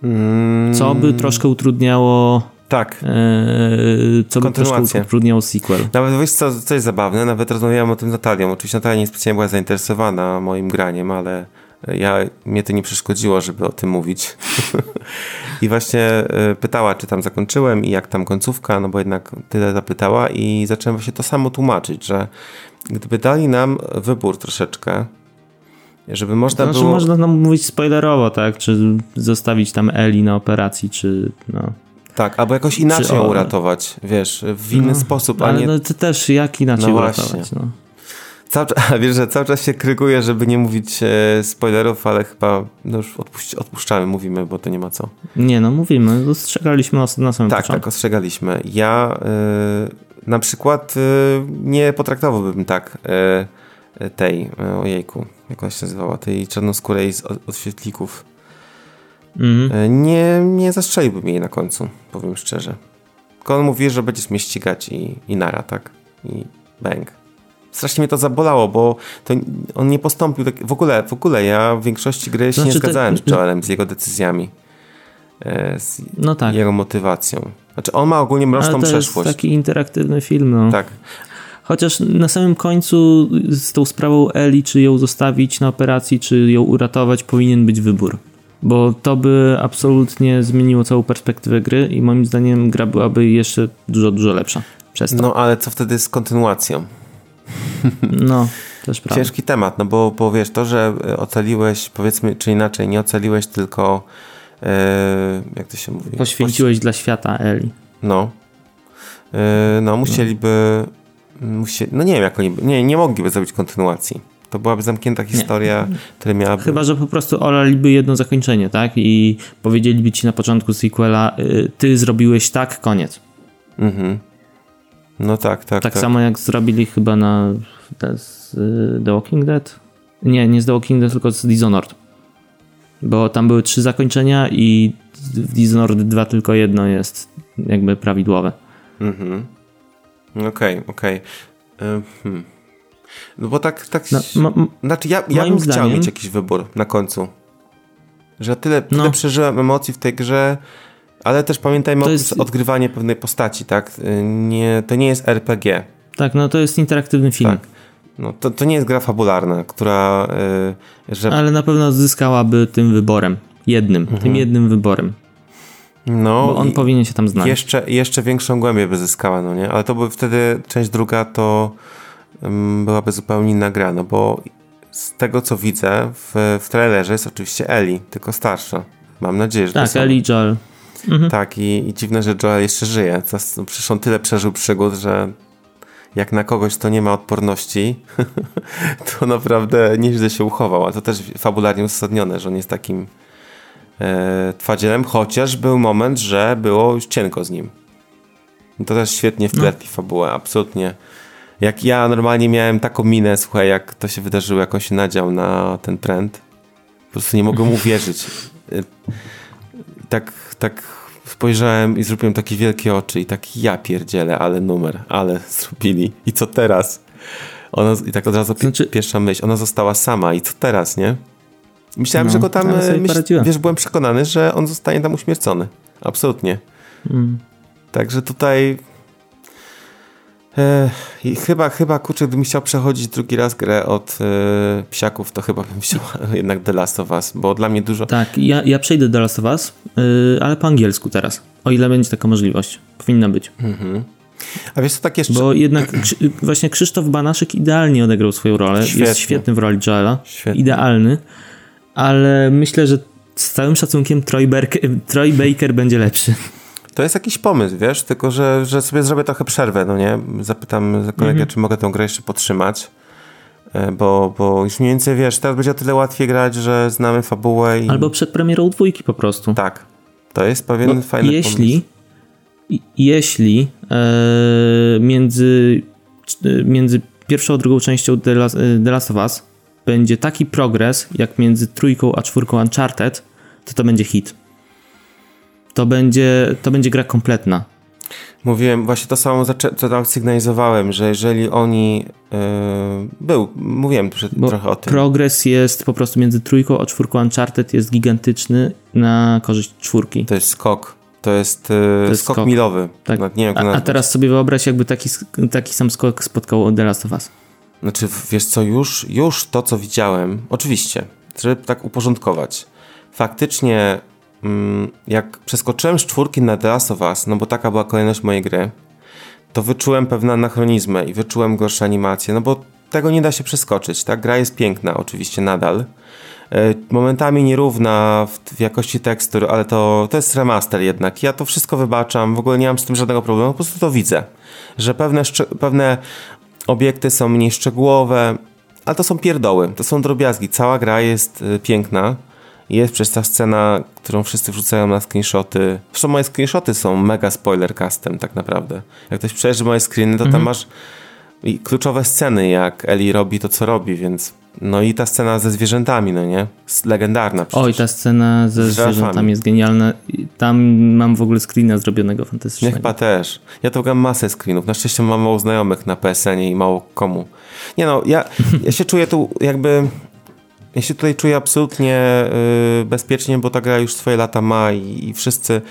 Hmm. Co by troszkę utrudniało
tak. E,
co by troszkę utrudniało sequel.
Nawet wiesz co, co jest zabawne, nawet rozmawiałem o tym z Natalią. Oczywiście Natalia nie specjalnie była zainteresowana moim graniem, ale ja, mnie to nie przeszkodziło, żeby o tym mówić. I właśnie e, pytała, czy tam zakończyłem i jak tam końcówka, no bo jednak tyle zapytała i zacząłem właśnie to samo tłumaczyć, że gdyby dali nam wybór troszeczkę, żeby można
znaczy,
było...
można nam mówić spoilerowo, tak? Czy zostawić tam Eli na operacji, czy no...
Tak, albo jakoś inaczej uratować, wiesz, w inny no, sposób,
ale
nie...
no to też jak inaczej no uratować, no.
Cały, wiesz, że cały czas się kryguje, żeby nie mówić e, spoilerów, ale chyba no już odpuść, odpuszczamy, mówimy, bo to nie ma co.
Nie, no mówimy, ostrzegaliśmy na samym tak,
początku. Tak, tak, ostrzegaliśmy. Ja e, na przykład e, nie potraktowałbym tak e, tej, ojejku, jak ona się nazywała, tej czarnoskórej z od, świetlików. Mhm. Nie, nie zastrzeliłbym jej na końcu, powiem szczerze. Tylko on mówi, że będziesz mnie ścigać i, i nara, tak? I bang strasznie mnie to zabolało, bo to on nie postąpił tak, w ogóle, w ogóle ja w większości gry się znaczy, nie zgadzałem te... z Joelem, z jego decyzjami, e, z no tak. jego motywacją. Znaczy on ma ogólnie mroczną
Ale to
przeszłość.
jest taki interaktywny film, no.
Tak.
Chociaż na samym końcu z tą sprawą Eli, czy ją zostawić na operacji, czy ją uratować, powinien być wybór. Bo to by absolutnie zmieniło całą perspektywę gry i moim zdaniem gra byłaby jeszcze dużo, dużo lepsza. Przez to.
No ale co wtedy z kontynuacją?
No, też prawda.
Ciężki temat, no bo, bo wiesz, to, że ocaliłeś, powiedzmy, czy inaczej, nie ocaliłeś, tylko e, jak to się mówi?
Poświęciłeś dla świata Eli.
No. E, no, musieliby, musie, no nie wiem, jak oni, nie, nie mogliby zrobić kontynuacji. To byłaby zamknięta historia, nie. która miałaby...
Chyba, że po prostu olaliby jedno zakończenie, tak? I powiedzieliby ci na początku sequela, y, ty zrobiłeś tak, koniec. Mhm.
No tak, tak.
Tak, tak. samo jak zrobili chyba na The Walking Dead. Nie, nie z The Walking Dead, tylko z Dishonored. Bo tam były trzy zakończenia i w Dishonored 2 tylko jedno jest jakby prawidłowe. Mhm.
Okej, okay, okej. Okay. Hmm. No bo tak, tak no, znaczy ja, ja bym zdaniem... chciał mieć jakiś wybór na końcu. Że tyle, tyle no. przeżyłem emocji w tej grze, ale też pamiętajmy to o jest... odgrywanie pewnej postaci, tak? Nie, to nie jest RPG.
Tak, no to jest interaktywny film. Tak.
No, to, to nie jest gra fabularna, która... Yy, że...
Ale na pewno zyskałaby tym wyborem. Jednym, mhm. tym jednym wyborem. No, Bo on powinien się tam znaleźć.
Jeszcze, jeszcze większą głębię by zyskała, no nie? Ale to by wtedy część druga to um, byłaby zupełnie inna gra, no bo z tego co widzę w, w trailerze jest oczywiście Eli, tylko starsza. Mam nadzieję, że
tak, to Eli Joel.
Mhm. Tak, i, i, dziwne, że Joel jeszcze żyje. Przecież on tyle przeżył przygód, że jak na kogoś, kto nie ma odporności, to naprawdę nieźle się uchował. A to też fabularnie uzasadnione, że on jest takim e, twadzielem, chociaż był moment, że było już cienko z nim. To też świetnie wpletli no. fabułę, absolutnie. Jak ja normalnie miałem taką minę, słuchaj, jak to się wydarzyło, jak on się nadział na ten trend, prostu nie mogłem uwierzyć. Tak, tak spojrzałem i zrobiłem takie wielkie oczy i tak ja pierdzielę, ale numer, ale zrobili. I co teraz? Ona, I tak od razu znaczy... pierwsza myśl, ona została sama i co teraz, nie? Myślałem, no, że go tam, myśl, wiesz, byłem przekonany, że on zostanie tam uśmiercony. Absolutnie. Mm. Także tutaj e, chyba, chyba kurczę, gdybym chciał przechodzić drugi raz grę od e, psiaków, to chyba bym wziął jednak The Last of Us, bo dla mnie dużo...
Tak, ja, ja przejdę The Last of Us, ale po angielsku teraz, o ile będzie taka możliwość. Powinna być. Mhm.
A wiesz co, tak jeszcze...
Bo jednak właśnie Krzysztof Banaszek idealnie odegrał swoją rolę. Świetnie. Jest świetny w roli Joela. Świetnie. Idealny. Ale myślę, że z całym szacunkiem Troy, Berker, Troy Baker będzie lepszy.
To jest jakiś pomysł, wiesz, tylko że, że sobie zrobię trochę przerwę, no nie? Zapytam kolegę, mhm. czy mogę tę grę jeszcze podtrzymać, bo, bo już mniej więcej, wiesz, teraz będzie o tyle łatwiej grać, że znamy fabułę i...
Albo przed premierą dwójki po prostu.
Tak, to jest pewien bo fajny
jeśli,
pomysł.
Jeśli e, między, między pierwszą a drugą częścią The Last, The Last of Us będzie taki progres, jak między trójką a czwórką Uncharted, to to będzie hit. To będzie, to będzie gra kompletna.
Mówiłem, właśnie to samo, co tam sygnalizowałem, że jeżeli oni. Yy, był, mówiłem przed, trochę o tym.
Progres jest po prostu między trójką a czwórką Uncharted jest gigantyczny na korzyść czwórki.
To jest skok. To jest, yy, to jest skok, skok, milowy.
Tak. nie wiem, a, a, teraz sobie wyobraź, jakby taki, taki sam skok spotkał The Last of Us.
Znaczy, wiesz co, już, już to, co widziałem, oczywiście, żeby tak uporządkować. Faktycznie, jak przeskoczyłem z czwórki na The Last of Us, no bo taka była kolejność mojej gry, to wyczułem pewne anachronizmy i wyczułem gorsze animacje, no bo tego nie da się przeskoczyć. Ta gra jest piękna, oczywiście nadal. E, momentami nierówna w, jakości tekstur, ale to, to jest remaster jednak. Ja to wszystko wybaczam, w ogóle nie mam z tym żadnego problemu, po prostu to widzę. Że pewne, pewne obiekty są mniej szczegółowe, ale to są pierdoły, to są drobiazgi. Cała gra jest y, piękna. Jest przecież ta scena, którą wszyscy wrzucają na screenshoty. Zresztą moje screenshoty są mega spoiler castem tak naprawdę. Jak ktoś przejrzy moje screeny, to mhm. tam masz kluczowe sceny, jak Eli robi to, co robi, więc no i ta scena ze zwierzętami, no nie? Legendarna przecież.
Oj, ta scena ze zwierzętami jest genialna. Tam mam w ogóle screena zrobionego fantastycznego.
Chyba też. Ja to mam masę screenów. Na szczęście mam mało znajomych na PSN-ie i mało komu. Nie no, ja, ja się czuję tu jakby... Ja się tutaj czuję absolutnie yy, bezpiecznie, bo ta gra już swoje lata ma i, i wszyscy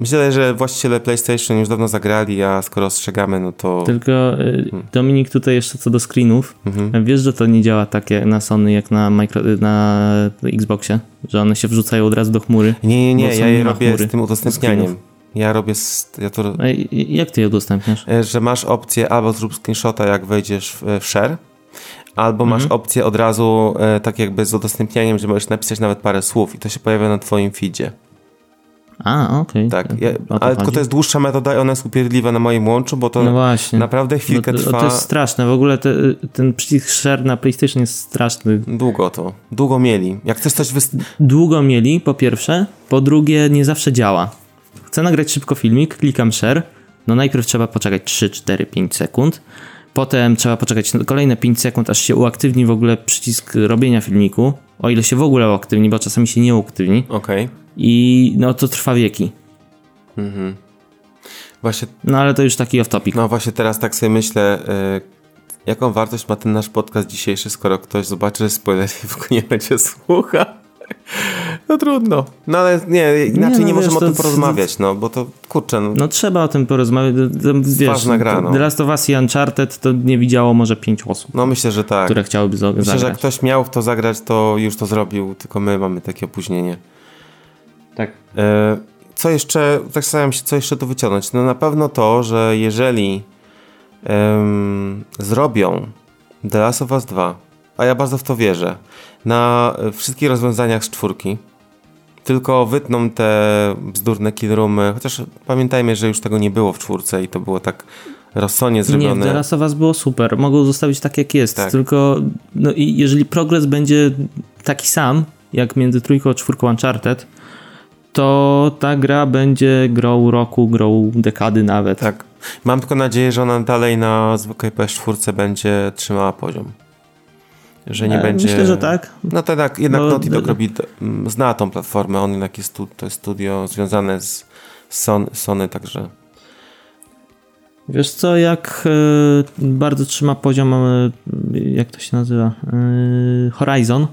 Myślę, że właściciele PlayStation już dawno zagrali, a skoro ostrzegamy, no to...
Tylko y, hmm. Dominik, tutaj jeszcze co do screenów. Mhm. Wiesz, że to nie działa tak jak na Sony, jak na, micro, na Xboxie? Że one się wrzucają od razu do chmury?
Nie, nie, nie, ja je robię z tym udostępnianiem. Ja robię. Ja to...
Jak ty je udostępniasz?
E, że masz opcję albo zrób screenshota, jak wejdziesz w, w share, albo masz mhm. opcję od razu, e, tak jakby z udostępnianiem, że możesz napisać nawet parę słów i to się pojawia na Twoim feedzie.
A, okej.
Okay. Tak, ja, ale tylko to jest dłuższa metoda i ona jest upierdliwa na moim łączu, bo to no naprawdę chwilkę
no
to, trwa.
To jest straszne, w ogóle te, ten przycisk share na PlayStation jest straszny.
Długo to, długo mieli. Jak chcesz coś... Wyst...
Długo mieli, po pierwsze, po drugie nie zawsze działa. Chcę nagrać szybko filmik, klikam share, no najpierw trzeba poczekać 3, 4, 5 sekund, potem trzeba poczekać kolejne 5 sekund, aż się uaktywni w ogóle przycisk robienia filmiku, o ile się w ogóle uaktywni, bo czasami się nie uaktywni.
Okej. Okay
i no to trwa wieki.
Mhm. Właśnie...
No ale to już taki off-topic.
No właśnie teraz tak sobie myślę, yy, jaką wartość ma ten nasz podcast dzisiejszy, skoro ktoś zobaczy, że spoiler w ogóle nie będzie słucha. No trudno. No ale nie, inaczej nie, no, nie możemy wiesz, o tym porozmawiać, no bo to kurczę. No,
no trzeba o tym porozmawiać. Wiesz, ważna gra. No. The Last of Us i Uncharted to nie widziało może pięć osób.
No myślę, że tak.
Które chciałyby zagrać.
Myślę, że jak ktoś miał w to zagrać, to już to zrobił, tylko my mamy takie opóźnienie.
Tak.
E, co jeszcze, tak zastanawiam się, co jeszcze tu wyciągnąć. No na pewno to, że jeżeli um, zrobią The Last of Us 2, a ja bardzo w to wierzę, na wszystkich rozwiązaniach z czwórki, tylko wytną te bzdurne killroomy, chociaż pamiętajmy, że już tego nie było w czwórce i to było tak rozsądnie zrobione.
Nie, Last of Us było super, mogą zostawić tak jak jest, tak. tylko no i jeżeli progres będzie taki sam, jak między trójką a czwórką Uncharted, to ta gra będzie grą roku, grą dekady nawet.
Tak. Mam tylko nadzieję, że ona dalej na zwykłej PS4 będzie trzymała poziom. Że nie e, będzie...
Myślę, że tak.
No to tak, jednak Naughty Dog robi, zna tą platformę, on jednak jest tu, to jest studio związane z Sony, Sony także...
Wiesz co, jak y, bardzo trzyma poziom, y, jak to się nazywa, y, Horizon,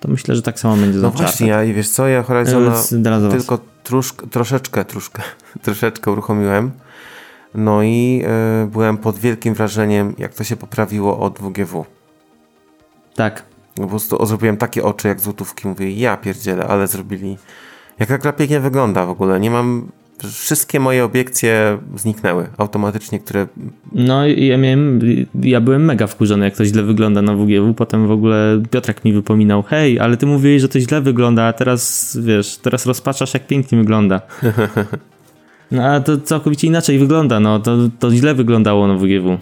to myślę, że tak samo będzie
No właśnie, ja, wiesz co, ja Horizona tylko truszk, troszeczkę, troszkę, troszeczkę uruchomiłem. No i byłem pod wielkim wrażeniem, jak to się poprawiło od WGW.
Tak.
No po prostu zrobiłem takie oczy jak złotówki, mówię, ja pierdzielę, ale zrobili... Jak ta gra pięknie wygląda w ogóle, nie mam wszystkie moje obiekcje zniknęły automatycznie, które...
No ja miałem, ja byłem mega wkurzony, jak to źle wygląda na WGW, potem w ogóle Piotrek mi wypominał, hej, ale ty mówiłeś, że to źle wygląda, a teraz, wiesz, teraz rozpaczasz, jak pięknie wygląda. No a to całkowicie inaczej wygląda, no to, to źle wyglądało na WGW.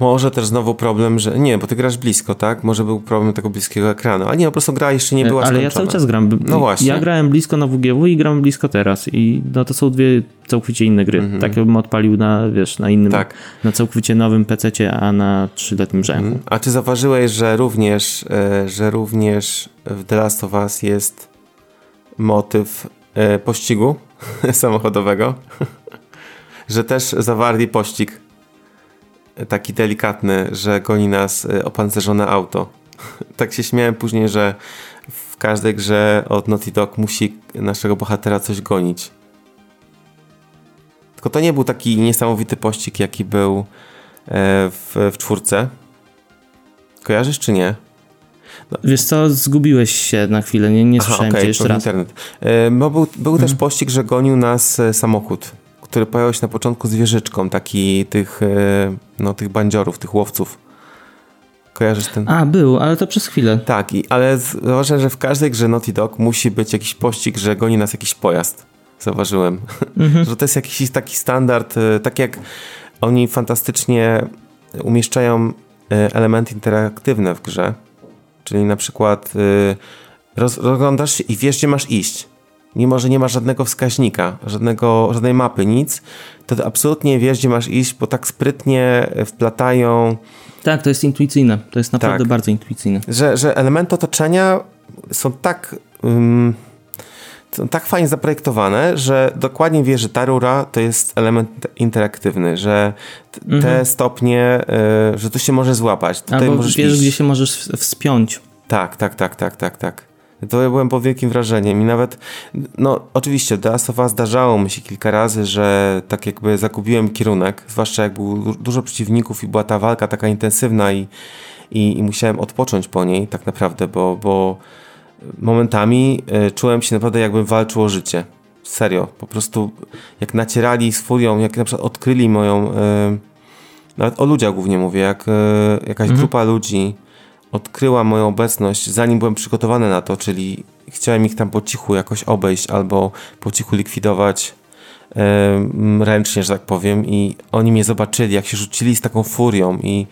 Może też znowu problem, że nie, bo ty grasz blisko, tak? Może był problem tego bliskiego ekranu. A nie, po prostu gra jeszcze nie była
Ale
skończona.
ja cały czas gram.
No właśnie.
Ja grałem blisko na WGW i gram blisko teraz. I no, to są dwie całkowicie inne gry. Mhm. Tak bym odpalił na, wiesz, na innym, tak. na całkowicie nowym PC, a na trzyletnim rzęku. Mhm.
A czy zauważyłeś, że również, e, że również w The Last of Us jest motyw e, pościgu samochodowego? że też zawarli pościg taki delikatny, że goni nas y, opancerzone auto. tak się śmiałem później, że w każdej grze od Naughty Dog musi naszego bohatera coś gonić. Tylko to nie był taki niesamowity pościg, jaki był e, w, w czwórce. Kojarzysz czy nie?
No. Wiesz co, zgubiłeś się na chwilę, nie, nie słyszałem okay, cię jeszcze raz.
Internet. E, był był mhm. też pościg, że gonił nas e, samochód który pojawił się na początku z wieżyczką, taki tych, e, no, tych bandziorów, tych łowców. Kojarzysz ten?
A, był, ale to przez chwilę.
Tak, i, ale zauważyłem, że w każdej grze Naughty Dog musi być jakiś pościg, że goni nas jakiś pojazd. Zauważyłem. Mhm. że to jest jakiś taki standard, e, tak jak oni fantastycznie umieszczają e, elementy interaktywne w grze. Czyli na przykład rozglądasz się i wiesz, gdzie masz iść mimo że nie ma żadnego wskaźnika, żadnego, żadnej mapy, nic, to absolutnie wiesz, gdzie masz iść, bo tak sprytnie wplatają.
Tak, to jest intuicyjne. To jest naprawdę tak, bardzo intuicyjne.
Że, że elementy otoczenia są tak. Um, są tak fajnie zaprojektowane, że dokładnie wiesz, że ta rura to jest element interaktywny, że te mhm. stopnie, y, że tu się może złapać. Tutaj
Albo
możesz
wiesz,
iść.
gdzie się możesz wspiąć.
Tak, tak, tak, tak, tak, tak. To ja byłem pod wielkim wrażeniem i nawet, no oczywiście, The Last of Us zdarzało mi się kilka razy, że tak jakby zagubiłem kierunek, zwłaszcza jak było dużo przeciwników i była ta walka taka intensywna i, i, i musiałem odpocząć po niej tak naprawdę, bo, bo momentami y, czułem się naprawdę jakbym walczył o życie. Serio, po prostu jak nacierali z furią, jak na przykład odkryli moją, y, nawet o ludziach głównie mówię, jak y, jakaś mhm. grupa ludzi odkryła moją obecność, zanim byłem przygotowany na to, czyli chciałem ich tam po cichu jakoś obejść albo po cichu likwidować yy, ręcznie, że tak powiem i oni mnie zobaczyli, jak się rzucili z taką furią i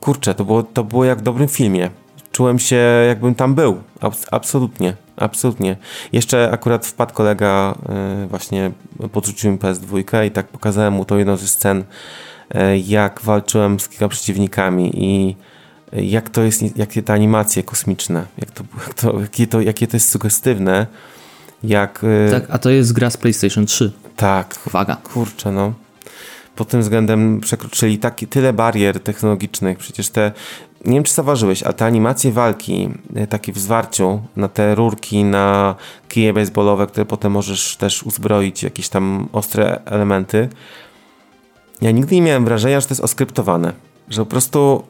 kurczę, to było, to było jak w dobrym filmie. Czułem się, jakbym tam był. Abs absolutnie, absolutnie. Jeszcze akurat wpadł kolega, yy, właśnie podrzucił mi PS2 i tak pokazałem mu to jedną ze scen, yy, jak walczyłem z kilkoma przeciwnikami i jak to jest, jakie te animacje kosmiczne, jak to, jak to, jakie, to, jakie to jest sugestywne, jak...
Y, tak, a to jest gra z PlayStation 3.
Tak.
Uwaga.
Kurczę, no. Pod tym względem przekroczyli taki, tyle barier technologicznych, przecież te, nie wiem czy zauważyłeś, ale te animacje walki, y, takie w zwarciu na te rurki, na kije baseballowe, które potem możesz też uzbroić jakieś tam ostre elementy, ja nigdy nie miałem wrażenia, że to jest oskryptowane. Że po prostu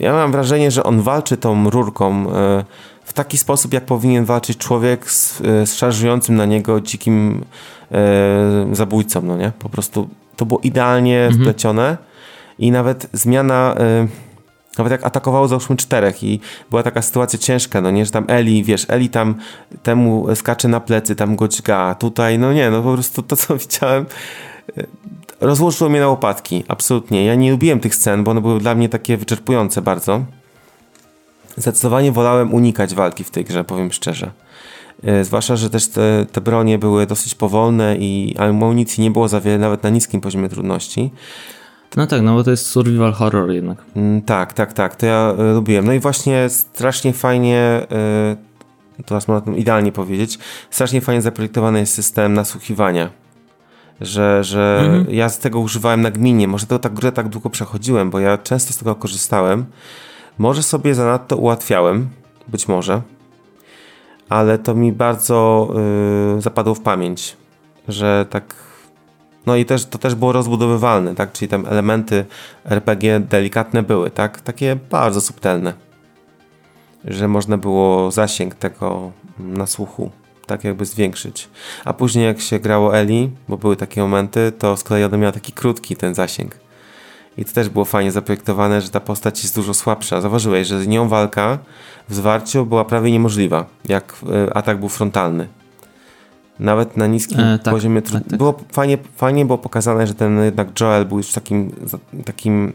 ja mam wrażenie, że on walczy tą rurką e, w taki sposób, jak powinien walczyć człowiek z, e, z szarżującym na niego dzikim e, zabójcą, no nie? Po prostu to było idealnie mhm. wplecione i nawet zmiana... Nawet jak atakowało załóżmy czterech i była taka sytuacja ciężka, no nie, że tam Eli, wiesz, Eli tam temu skacze na plecy, tam go dźga, tutaj, no nie, no po prostu to co widziałem, rozłożyło mnie na łopatki, absolutnie. Ja nie lubiłem tych scen, bo one były dla mnie takie wyczerpujące bardzo. Zdecydowanie wolałem unikać walki w tej grze, powiem szczerze. E, zwłaszcza, że też te, te bronie były dosyć powolne i amunicji nie było za wiele, nawet na niskim poziomie trudności.
No tak, no bo to jest survival horror jednak.
Mm, tak, tak, tak, to ja y, lubiłem. No i właśnie strasznie fajnie, y, teraz można tym idealnie powiedzieć, strasznie fajnie zaprojektowany jest system nasłuchiwania. Że, że mhm. ja z tego używałem na gminie. Może to tak grę tak długo przechodziłem, bo ja często z tego korzystałem. Może sobie zanadto ułatwiałem, być może, ale to mi bardzo y, zapadło w pamięć, że tak no i też, to też było rozbudowywalne, tak? Czyli tam elementy RPG delikatne były, tak? Takie bardzo subtelne. Że można było zasięg tego na słuchu tak jakby zwiększyć. A później jak się grało Eli, bo były takie momenty, to z kolei ona miała taki krótki ten zasięg. I to też było fajnie zaprojektowane, że ta postać jest dużo słabsza. Zauważyłeś, że z nią walka w zwarciu była prawie niemożliwa, jak e, atak był frontalny. Nawet na niskim e, tak, poziomie tak, tak. było fajnie, fajnie było pokazane, że ten jednak Joel był już takim, takim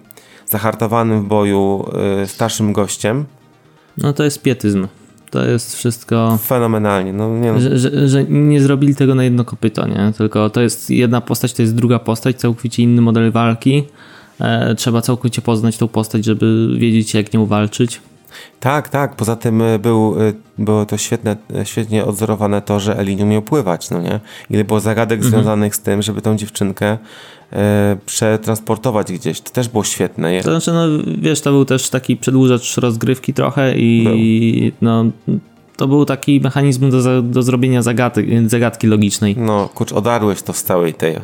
zahartowanym w boju y, starszym gościem.
No to jest pietyzm. To jest wszystko.
Fenomenalnie. No, nie no.
Że, że, że, nie zrobili tego na jedno kopyto, nie? Tylko to jest jedna postać, to jest druga postać, całkowicie inny model walki. E, trzeba całkowicie poznać tą postać, żeby wiedzieć, jak nią walczyć.
Tak, tak. Poza tym e, był, e, było to świetne, e, świetnie odzorowane to, że Eli nie umiał pływać, no nie? Ile było zagadek mhm. związanych z tym, żeby tą dziewczynkę e, przetransportować gdzieś. To też było świetne.
To znaczy, no wiesz, to był też taki przedłużacz rozgrywki trochę i był. no to był taki mechanizm do, do zrobienia zagadki, zagadki logicznej.
No, kurcz, odarłeś to z całej tej.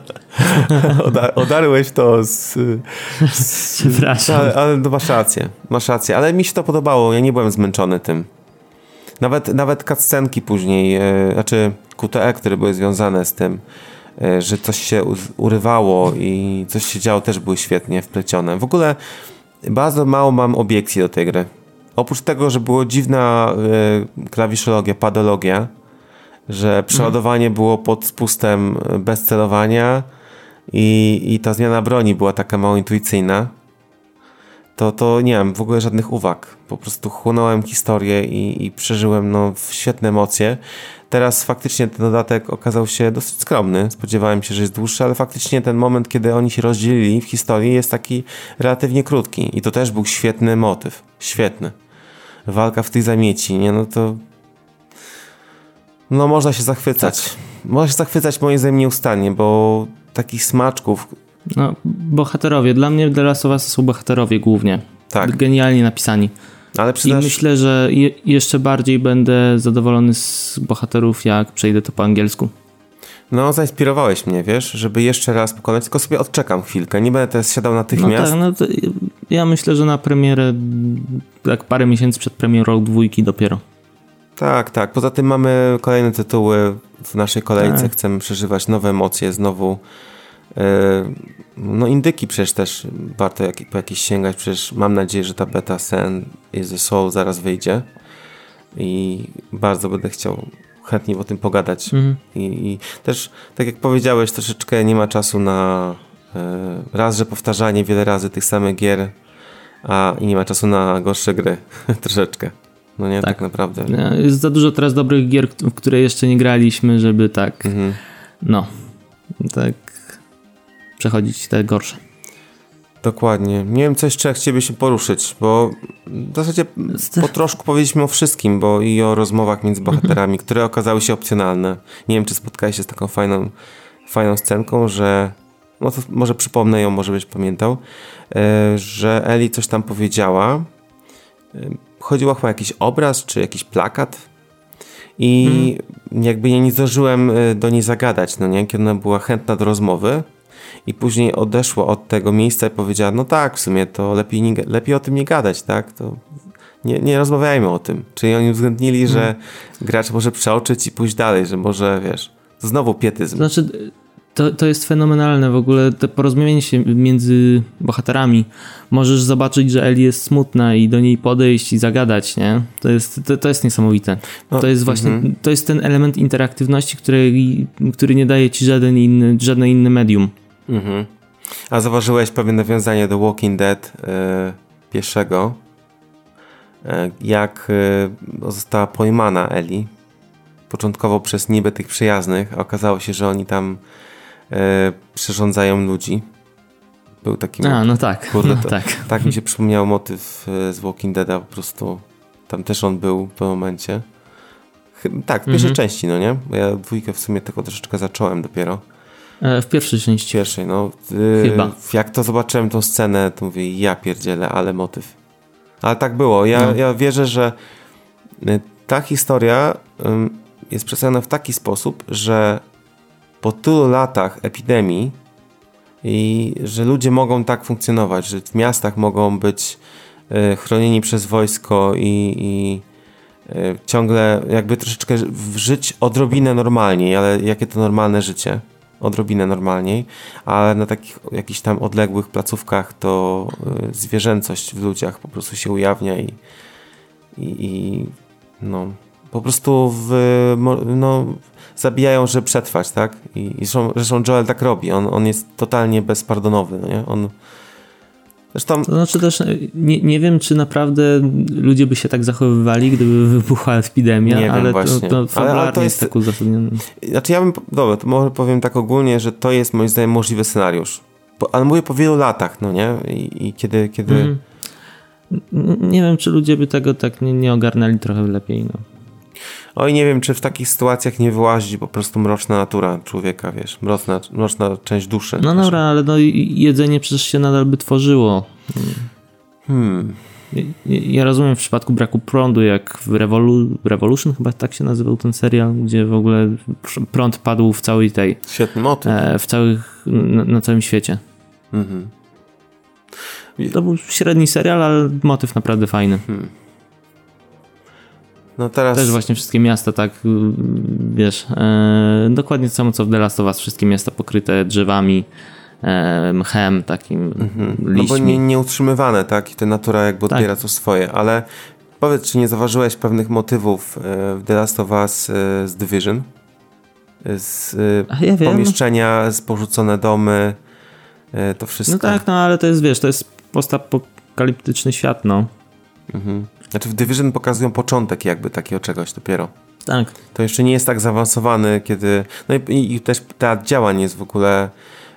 odarłeś to z.
z Przepraszam.
Ale, ale no, masz rację, masz rację, ale mi się to podobało, ja nie byłem zmęczony tym. Nawet, nawet cutscenki później, e, znaczy QTE, które były związane z tym, e, że coś się urywało i coś się działo, też były świetnie wplecione. W ogóle bardzo mało mam obiekcji do tej gry. Oprócz tego, że było dziwna y, klawiszologia, padologia, że przeładowanie było pod spustem bez celowania i, i ta zmiana broni była taka mało intuicyjna, to, to nie mam w ogóle żadnych uwag. Po prostu chłonąłem historię i, i przeżyłem no, świetne emocje. Teraz faktycznie ten dodatek okazał się dosyć skromny. Spodziewałem się, że jest dłuższy, ale faktycznie ten moment, kiedy oni się rozdzielili w historii, jest taki relatywnie krótki. I to też był świetny motyw. Świetny walka w tej zamieci, nie? No to no można się zachwycać. Tak. Można się zachwycać moim zdaniem nieustannie, bo takich smaczków...
No, bohaterowie. Dla mnie The Last of Us są bohaterowie głównie. Tak. Genialnie napisani. Ale przydasz... I myślę, że je, jeszcze bardziej będę zadowolony z bohaterów, jak przejdę to po angielsku.
No, zainspirowałeś mnie, wiesz, żeby jeszcze raz pokonać, tylko sobie odczekam chwilkę. Nie będę teraz siadał natychmiast.
No tak, no ja myślę, że na premierę, tak parę miesięcy przed premierą dwójki dopiero.
Tak, tak. Poza tym mamy kolejne tytuły w naszej kolejce. Tak. Chcemy przeżywać nowe emocje, znowu. Yy, no, indyki przecież też warto jak, po jakieś sięgać. Przecież mam nadzieję, że ta beta Sen is the Soul zaraz wyjdzie. I bardzo będę chciał chętnie o tym pogadać. Mhm. I, I, też, tak jak powiedziałeś, troszeczkę nie ma czasu na e, raz, że powtarzanie wiele razy tych samych gier, a i nie ma czasu na gorsze gry. troszeczkę. No nie, tak, tak naprawdę.
Jest za dużo teraz dobrych gier, w które jeszcze nie graliśmy, żeby tak, mhm. no, tak przechodzić te gorsze.
Dokładnie. Nie wiem, co jeszcze chcielibyśmy poruszyć, bo w zasadzie po troszku powiedzieliśmy o wszystkim, bo i o rozmowach między mhm. bohaterami, które okazały się opcjonalne. Nie wiem, czy spotkałeś się z taką fajną, fajną scenką, że no to może przypomnę ją, może byś pamiętał, e, że Eli coś tam powiedziała. E, chodziło chyba o jakiś obraz, czy jakiś plakat i hmm. jakby ja nie zdążyłem e, do niej zagadać, no nie? Kiedy ona była chętna do rozmowy, i później odeszła od tego miejsca i powiedziała, no tak, w sumie to lepiej, nie, lepiej o tym nie gadać, tak? To nie, nie rozmawiajmy o tym. Czyli oni uwzględnili, że hmm. gracz może przeoczyć i pójść dalej, że może, wiesz, znowu pietyzm.
Znaczy, to, to jest fenomenalne w ogóle, to porozumienie się między bohaterami. Możesz zobaczyć, że Eli jest smutna i do niej podejść i zagadać, nie? To jest, to, to jest niesamowite. No, to jest właśnie, mm -hmm. to jest ten element interaktywności, który, który nie daje ci żaden inny, żadne inne medium. Mhm.
A zauważyłeś pewne nawiązanie do Walking Dead yy, pierwszego, yy, jak yy, została pojmana Eli. Początkowo przez niby tych przyjaznych, a okazało się, że oni tam przyrządzają ludzi. był taki
A, no tak.
Kurde,
to, tak.
tak mi się przypomniał motyw e, z Walking Deada, po prostu tam też on był w pewnym momencie. Tak, w pierwszej mhm. części, no nie? Bo ja dwójkę w sumie tylko troszeczkę zacząłem dopiero.
E, w pierwszej części.
W pierwszej, no. Chyba. Jak to zobaczyłem tą scenę, to mówię, ja pierdzielę, ale motyw. Ale tak było. Ja, no. ja wierzę, że ta historia jest przedstawiona w taki sposób, że po tylu latach epidemii i że ludzie mogą tak funkcjonować, że w miastach mogą być y, chronieni przez wojsko i, i y, ciągle jakby troszeczkę żyć odrobinę normalniej, ale jakie to normalne życie? Odrobinę normalniej, ale na takich jakichś tam odległych placówkach to zwierzęcość w ludziach po prostu się ujawnia i, i, i no, po prostu w, no, zabijają, żeby przetrwać, tak? I, i zresztą, zresztą Joel tak robi. On, on jest totalnie bezpardonowy, no nie? On...
Zresztą... To znaczy też nie, nie wiem, czy naprawdę ludzie by się tak zachowywali, gdyby wybuchła epidemia, nie ale wiem, właśnie. to, to ale, ale to jest tak.
Znaczy ja bym, dobra, to może powiem tak ogólnie, że to jest moim zdaniem możliwy scenariusz. Ale mówię po wielu latach, no nie? I, i kiedy... kiedy... Mm.
Nie wiem, czy ludzie by tego tak nie, nie ogarnęli trochę lepiej, no.
Oj, nie wiem, czy w takich sytuacjach nie wyłazi po prostu mroczna natura człowieka, wiesz, mroczna, mroczna część duszy.
No dobra, ale no jedzenie przecież się nadal by tworzyło. Hmm. Ja rozumiem w przypadku braku prądu, jak w Revolu Revolution, chyba tak się nazywał ten serial, gdzie w ogóle prąd padł w całej tej.
Świetny motyw. E,
w całych, na, na całym świecie. Mhm. To był średni serial, ale motyw naprawdę fajny. Hmm. No teraz... Też właśnie wszystkie miasta tak, wiesz, e, dokładnie samo co w The Last of Us, wszystkie miasta pokryte drzewami, e, mchem takim, mhm.
No bo nie, nieutrzymywane, tak? I ta natura jakby tak. odbiera co swoje, ale powiedz, czy nie zauważyłeś pewnych motywów e, w The Last of Us e, z Division? Z e, ja pomieszczenia, z porzucone domy, to wszystko.
No tak, no ale to jest, wiesz, to jest postapokaliptyczny świat, no.
Mhm. Znaczy w Division pokazują początek jakby takiego czegoś dopiero.
Tak.
To jeszcze nie jest tak zaawansowany, kiedy... No i, i też teatr działań jest w ogóle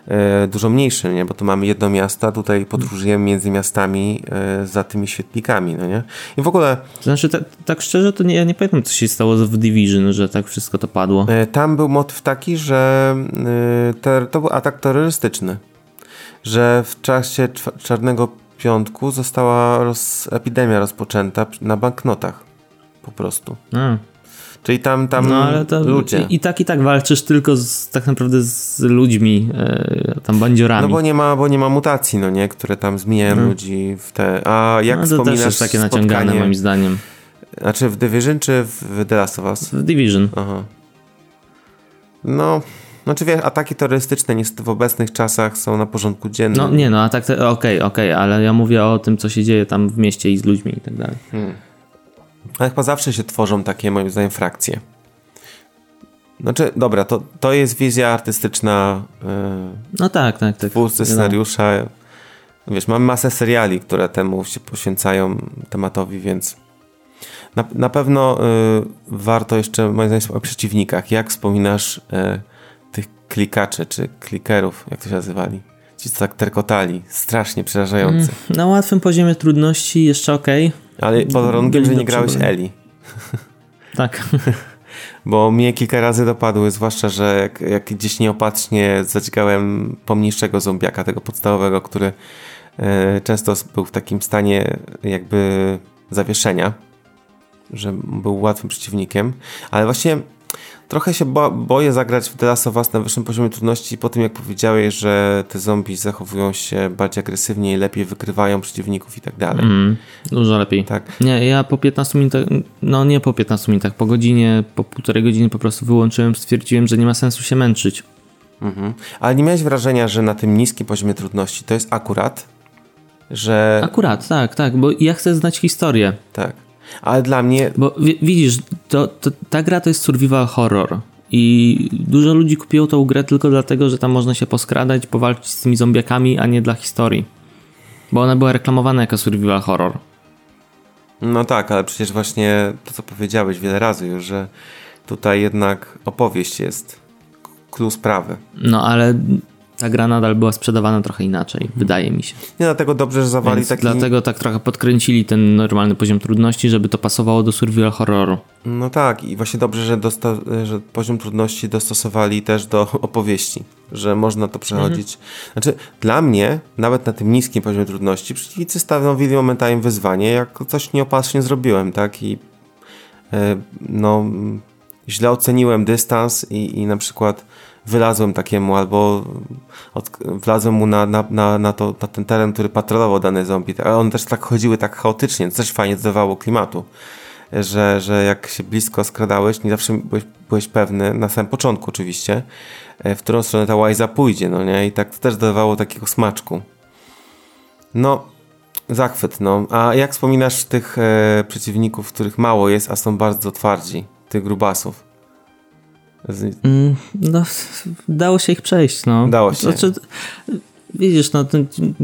e, dużo mniejszy, nie? Bo tu mamy jedno miasto, tutaj podróżujemy między miastami e, za tymi świetlikami, no nie? I w ogóle...
Znaczy, ta, tak szczerze, to nie, ja nie pamiętam, co się stało w Division, że tak wszystko to padło.
E, tam był motyw taki, że ter, to był atak terrorystyczny, że w czasie Czarnego piątku została roz, epidemia rozpoczęta na banknotach. Po prostu. A. Czyli tam, tam no, to ludzie.
I, I, tak, i tak walczysz tylko z, tak naprawdę z ludźmi, e, tam bandziorami.
No bo nie, ma, bo nie ma mutacji, no nie, które tam zmieniają hmm. ludzi w te... A jak no, to wspominasz też jest
takie naciągane moim zdaniem.
Znaczy w Division czy w The Last of Us?
W Division. Aha.
No, znaczy wiesz, ataki terrorystyczne niestety w obecnych czasach są na porządku dziennym.
No nie no, atak, okej, okej, okay, okay, ale ja mówię o tym, co się dzieje tam w mieście i z ludźmi i tak dalej. Hmm.
Ale chyba zawsze się tworzą takie, moim zdaniem, frakcje. Znaczy, dobra, to, to jest wizja artystyczna. Yy,
no tak, tak, tak.
Twórcy scenariusza. Wiesz, mamy masę seriali, które temu się poświęcają tematowi, więc na, na pewno yy, warto jeszcze, moim zdaniem, o przeciwnikach. Jak wspominasz yy, klikacze, czy klikerów, jak to się nazywali. Ci, co tak terkotali. Strasznie przerażające. Mm,
na łatwym poziomie trudności jeszcze ok.
Ale pod warunkiem, że nie grałeś Eli.
Tak.
Bo mnie kilka razy dopadły, zwłaszcza, że jak, jak gdzieś nieopatrznie zadźgałem pomniejszego zombiaka, tego podstawowego, który e, często był w takim stanie jakby zawieszenia, że był łatwym przeciwnikiem. Ale właśnie Trochę się bo boję zagrać w The Last of Us na wyższym poziomie trudności po tym, jak powiedziałeś, że te zombie zachowują się bardziej agresywnie i lepiej wykrywają przeciwników i tak dalej. Mm,
dużo lepiej. Tak. Nie, ja po 15 minutach, no nie po 15 minutach, po godzinie, po półtorej godziny po prostu wyłączyłem, stwierdziłem, że nie ma sensu się męczyć.
Mhm. Ale nie miałeś wrażenia, że na tym niskim poziomie trudności to jest akurat, że...
Akurat, tak, tak, bo ja chcę znać historię.
Tak. Ale dla mnie...
Bo widzisz, to, to, ta gra to jest survival horror. I dużo ludzi kupiło tą grę tylko dlatego, że tam można się poskradać, powalczyć z tymi zombiakami, a nie dla historii. Bo ona była reklamowana jako survival horror.
No tak, ale przecież właśnie to, co powiedziałeś wiele razy już, że tutaj jednak opowieść jest klucz sprawy.
No ale ta gra nadal była sprzedawana trochę inaczej, wydaje mi się.
Nie dlatego dobrze, że zawali
Więc
taki...
Dlatego tak trochę podkręcili ten normalny poziom trudności, żeby to pasowało do survival horroru.
No tak i właśnie dobrze, że, dosta- że poziom trudności dostosowali też do opowieści, że można to przechodzić. Znaczy dla mnie, nawet na tym niskim poziomie trudności, przeciwnicy stanowili momentami wyzwanie, jak coś nieopatrznie zrobiłem, tak i e, no źle oceniłem dystans i, i na przykład wylazłem takiemu albo od, wlazłem mu na, na, na, na, to, na ten teren, który patrolował dane zombie, a one też tak chodziły tak chaotycznie, to też fajnie dodawało klimatu że, że jak się blisko skradałeś, nie zawsze byłeś, byłeś pewny, na samym początku oczywiście, e, w którą stronę ta łajza pójdzie, no nie? I tak też dawało takiego smaczku. No, zachwyt, no. A jak wspominasz tych e, przeciwników, których mało jest, a są bardzo twardzi, tych grubasów? Z...
Mm, no, dało się ich przejść, no.
Dało się.
Znaczy, widzisz, no,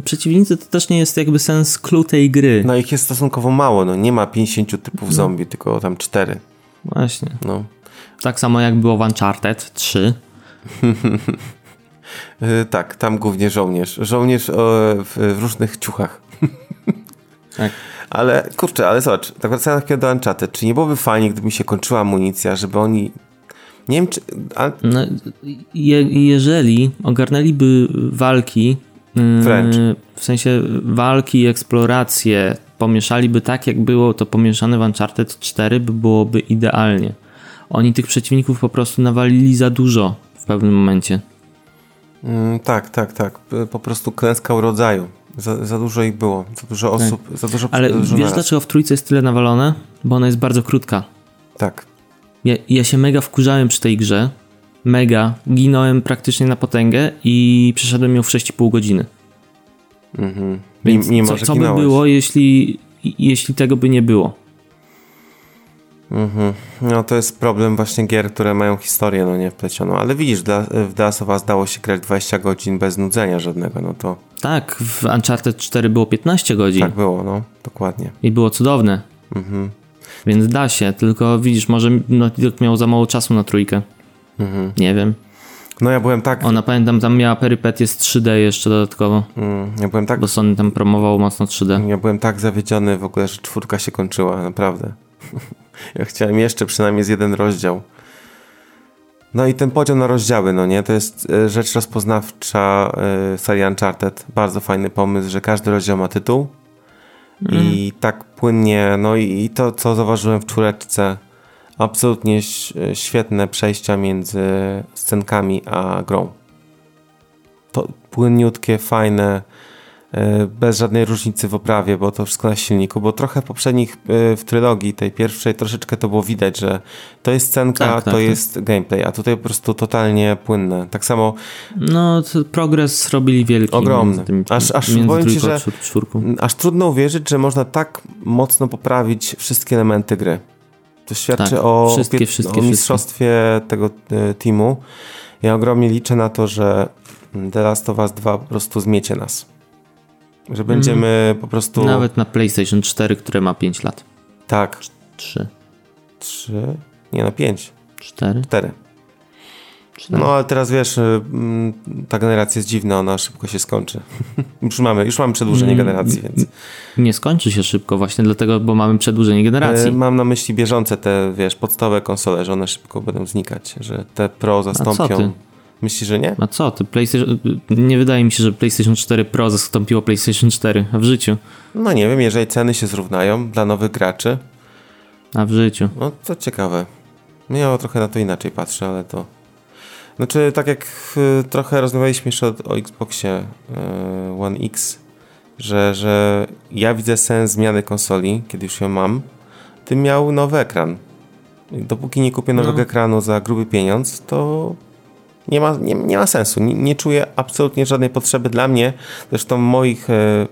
przeciwnicy to też nie jest jakby sens clue tej gry.
No ich jest stosunkowo mało, no. Nie ma 50 typów zombie, no. tylko tam 4.
Właśnie.
No.
Tak samo jak było w Uncharted 3.
tak, tam głównie żołnierz. Żołnierz w, różnych ciuchach.
tak.
Ale kurczę, ale zobacz, tak wracając do Uncharted, czy nie byłoby fajnie, gdyby mi się kończyła amunicja, żeby oni nie wiem, czy.
A... No, je, jeżeli ogarnęliby walki,
Wręcz.
w sensie walki i eksplorację, pomieszaliby tak, jak było to pomieszane w Uncharted 4, by byłoby idealnie. Oni tych przeciwników po prostu nawalili za dużo w pewnym momencie.
Mm, tak, tak, tak. Po prostu klęska rodzaju. Za, za dużo ich było, za dużo tak. osób, tak. za dużo
Ale
za
dużo wiesz, dlaczego w trójce jest tyle nawalone? Bo ona jest bardzo krótka.
Tak.
Ja, ja się mega wkurzałem przy tej grze. Mega. Ginąłem praktycznie na potęgę i przeszedłem ją w 6,5 godziny.
Mhm.
Więc
mimo,
co, co by było, jeśli, jeśli tego by nie było?
Mhm. No to jest problem właśnie gier, które mają historię, no nie wplecioną. Ale widzisz, w The Last of Us dało się grać 20 godzin bez nudzenia żadnego, no to...
Tak, w Uncharted 4 było 15 godzin.
Tak było, no, dokładnie.
I było cudowne.
Mhm.
Więc da się, tylko widzisz, może Naughty Dog miał za mało czasu na trójkę.
Mhm.
Nie wiem.
No ja byłem tak...
Ona pamiętam, tam miała perypetię z 3D jeszcze dodatkowo.
Mm, ja byłem tak...
Bo Sony tam promował mocno 3D.
Ja byłem tak zawiedziony w ogóle, że czwórka się kończyła, naprawdę. ja chciałem jeszcze przynajmniej z jeden rozdział. No i ten podział na rozdziały, no nie? To jest e, rzecz rozpoznawcza y, serii Uncharted. Bardzo fajny pomysł, że każdy rozdział ma tytuł. Mm. I tak płynnie, no i, to, co zauważyłem w czwóreczce, absolutnie świetne przejścia między scenkami a grą. To płynniutkie, fajne, bez żadnej różnicy w oprawie, bo to wszystko na silniku, bo trochę poprzednich, e, w trylogii tej pierwszej troszeczkę to było widać, że to jest scenka, tak, tak, to tak. jest gameplay, a tutaj po prostu totalnie płynne. Tak samo...
No, progres robili wielki.
Ogromny. Tym, aż aż powiem ci, że aż trudno uwierzyć, że można tak mocno poprawić wszystkie elementy gry. To świadczy tak, o,
wszystkie, wszystkie,
o mistrzostwie wszystkie. tego e, teamu. Ja ogromnie liczę na to, że The Last of Us 2 po prostu zmiecie nas. Że będziemy mm. po prostu...
Nawet na PlayStation 4, które ma 5 lat.
Tak.
3.
3? Nie, no 5.
4?
4. No ale teraz wiesz, y, mm, ta generacja jest dziwna, ona szybko się skończy. już, mamy, już mamy przedłużenie mm, generacji, więc.
Nie skończy się szybko, właśnie dlatego, bo mamy przedłużenie generacji. E,
mam na myśli bieżące te, wiesz, podstawowe konsole, że one szybko będą znikać, że te Pro zastąpią. Myślisz, że nie?
A co ty? PlayStation... Nie wydaje mi się, że PlayStation 4 Pro zastąpiło PlayStation 4 w życiu.
No nie wiem, jeżeli ceny się zrównają dla nowych graczy.
A w życiu.
No to ciekawe. Ja trochę na to inaczej patrzę, ale to znaczy, tak jak y, trochę rozmawialiśmy jeszcze o, o Xboxie y, One X, że, że ja widzę sens zmiany konsoli, kiedy już ją mam, ty miał nowy ekran. Dopóki nie kupię nowego no. ekranu za gruby pieniądz, to nie ma, nie, nie ma sensu. Nie, nie, czuję absolutnie żadnej potrzeby dla mnie, zresztą moich y,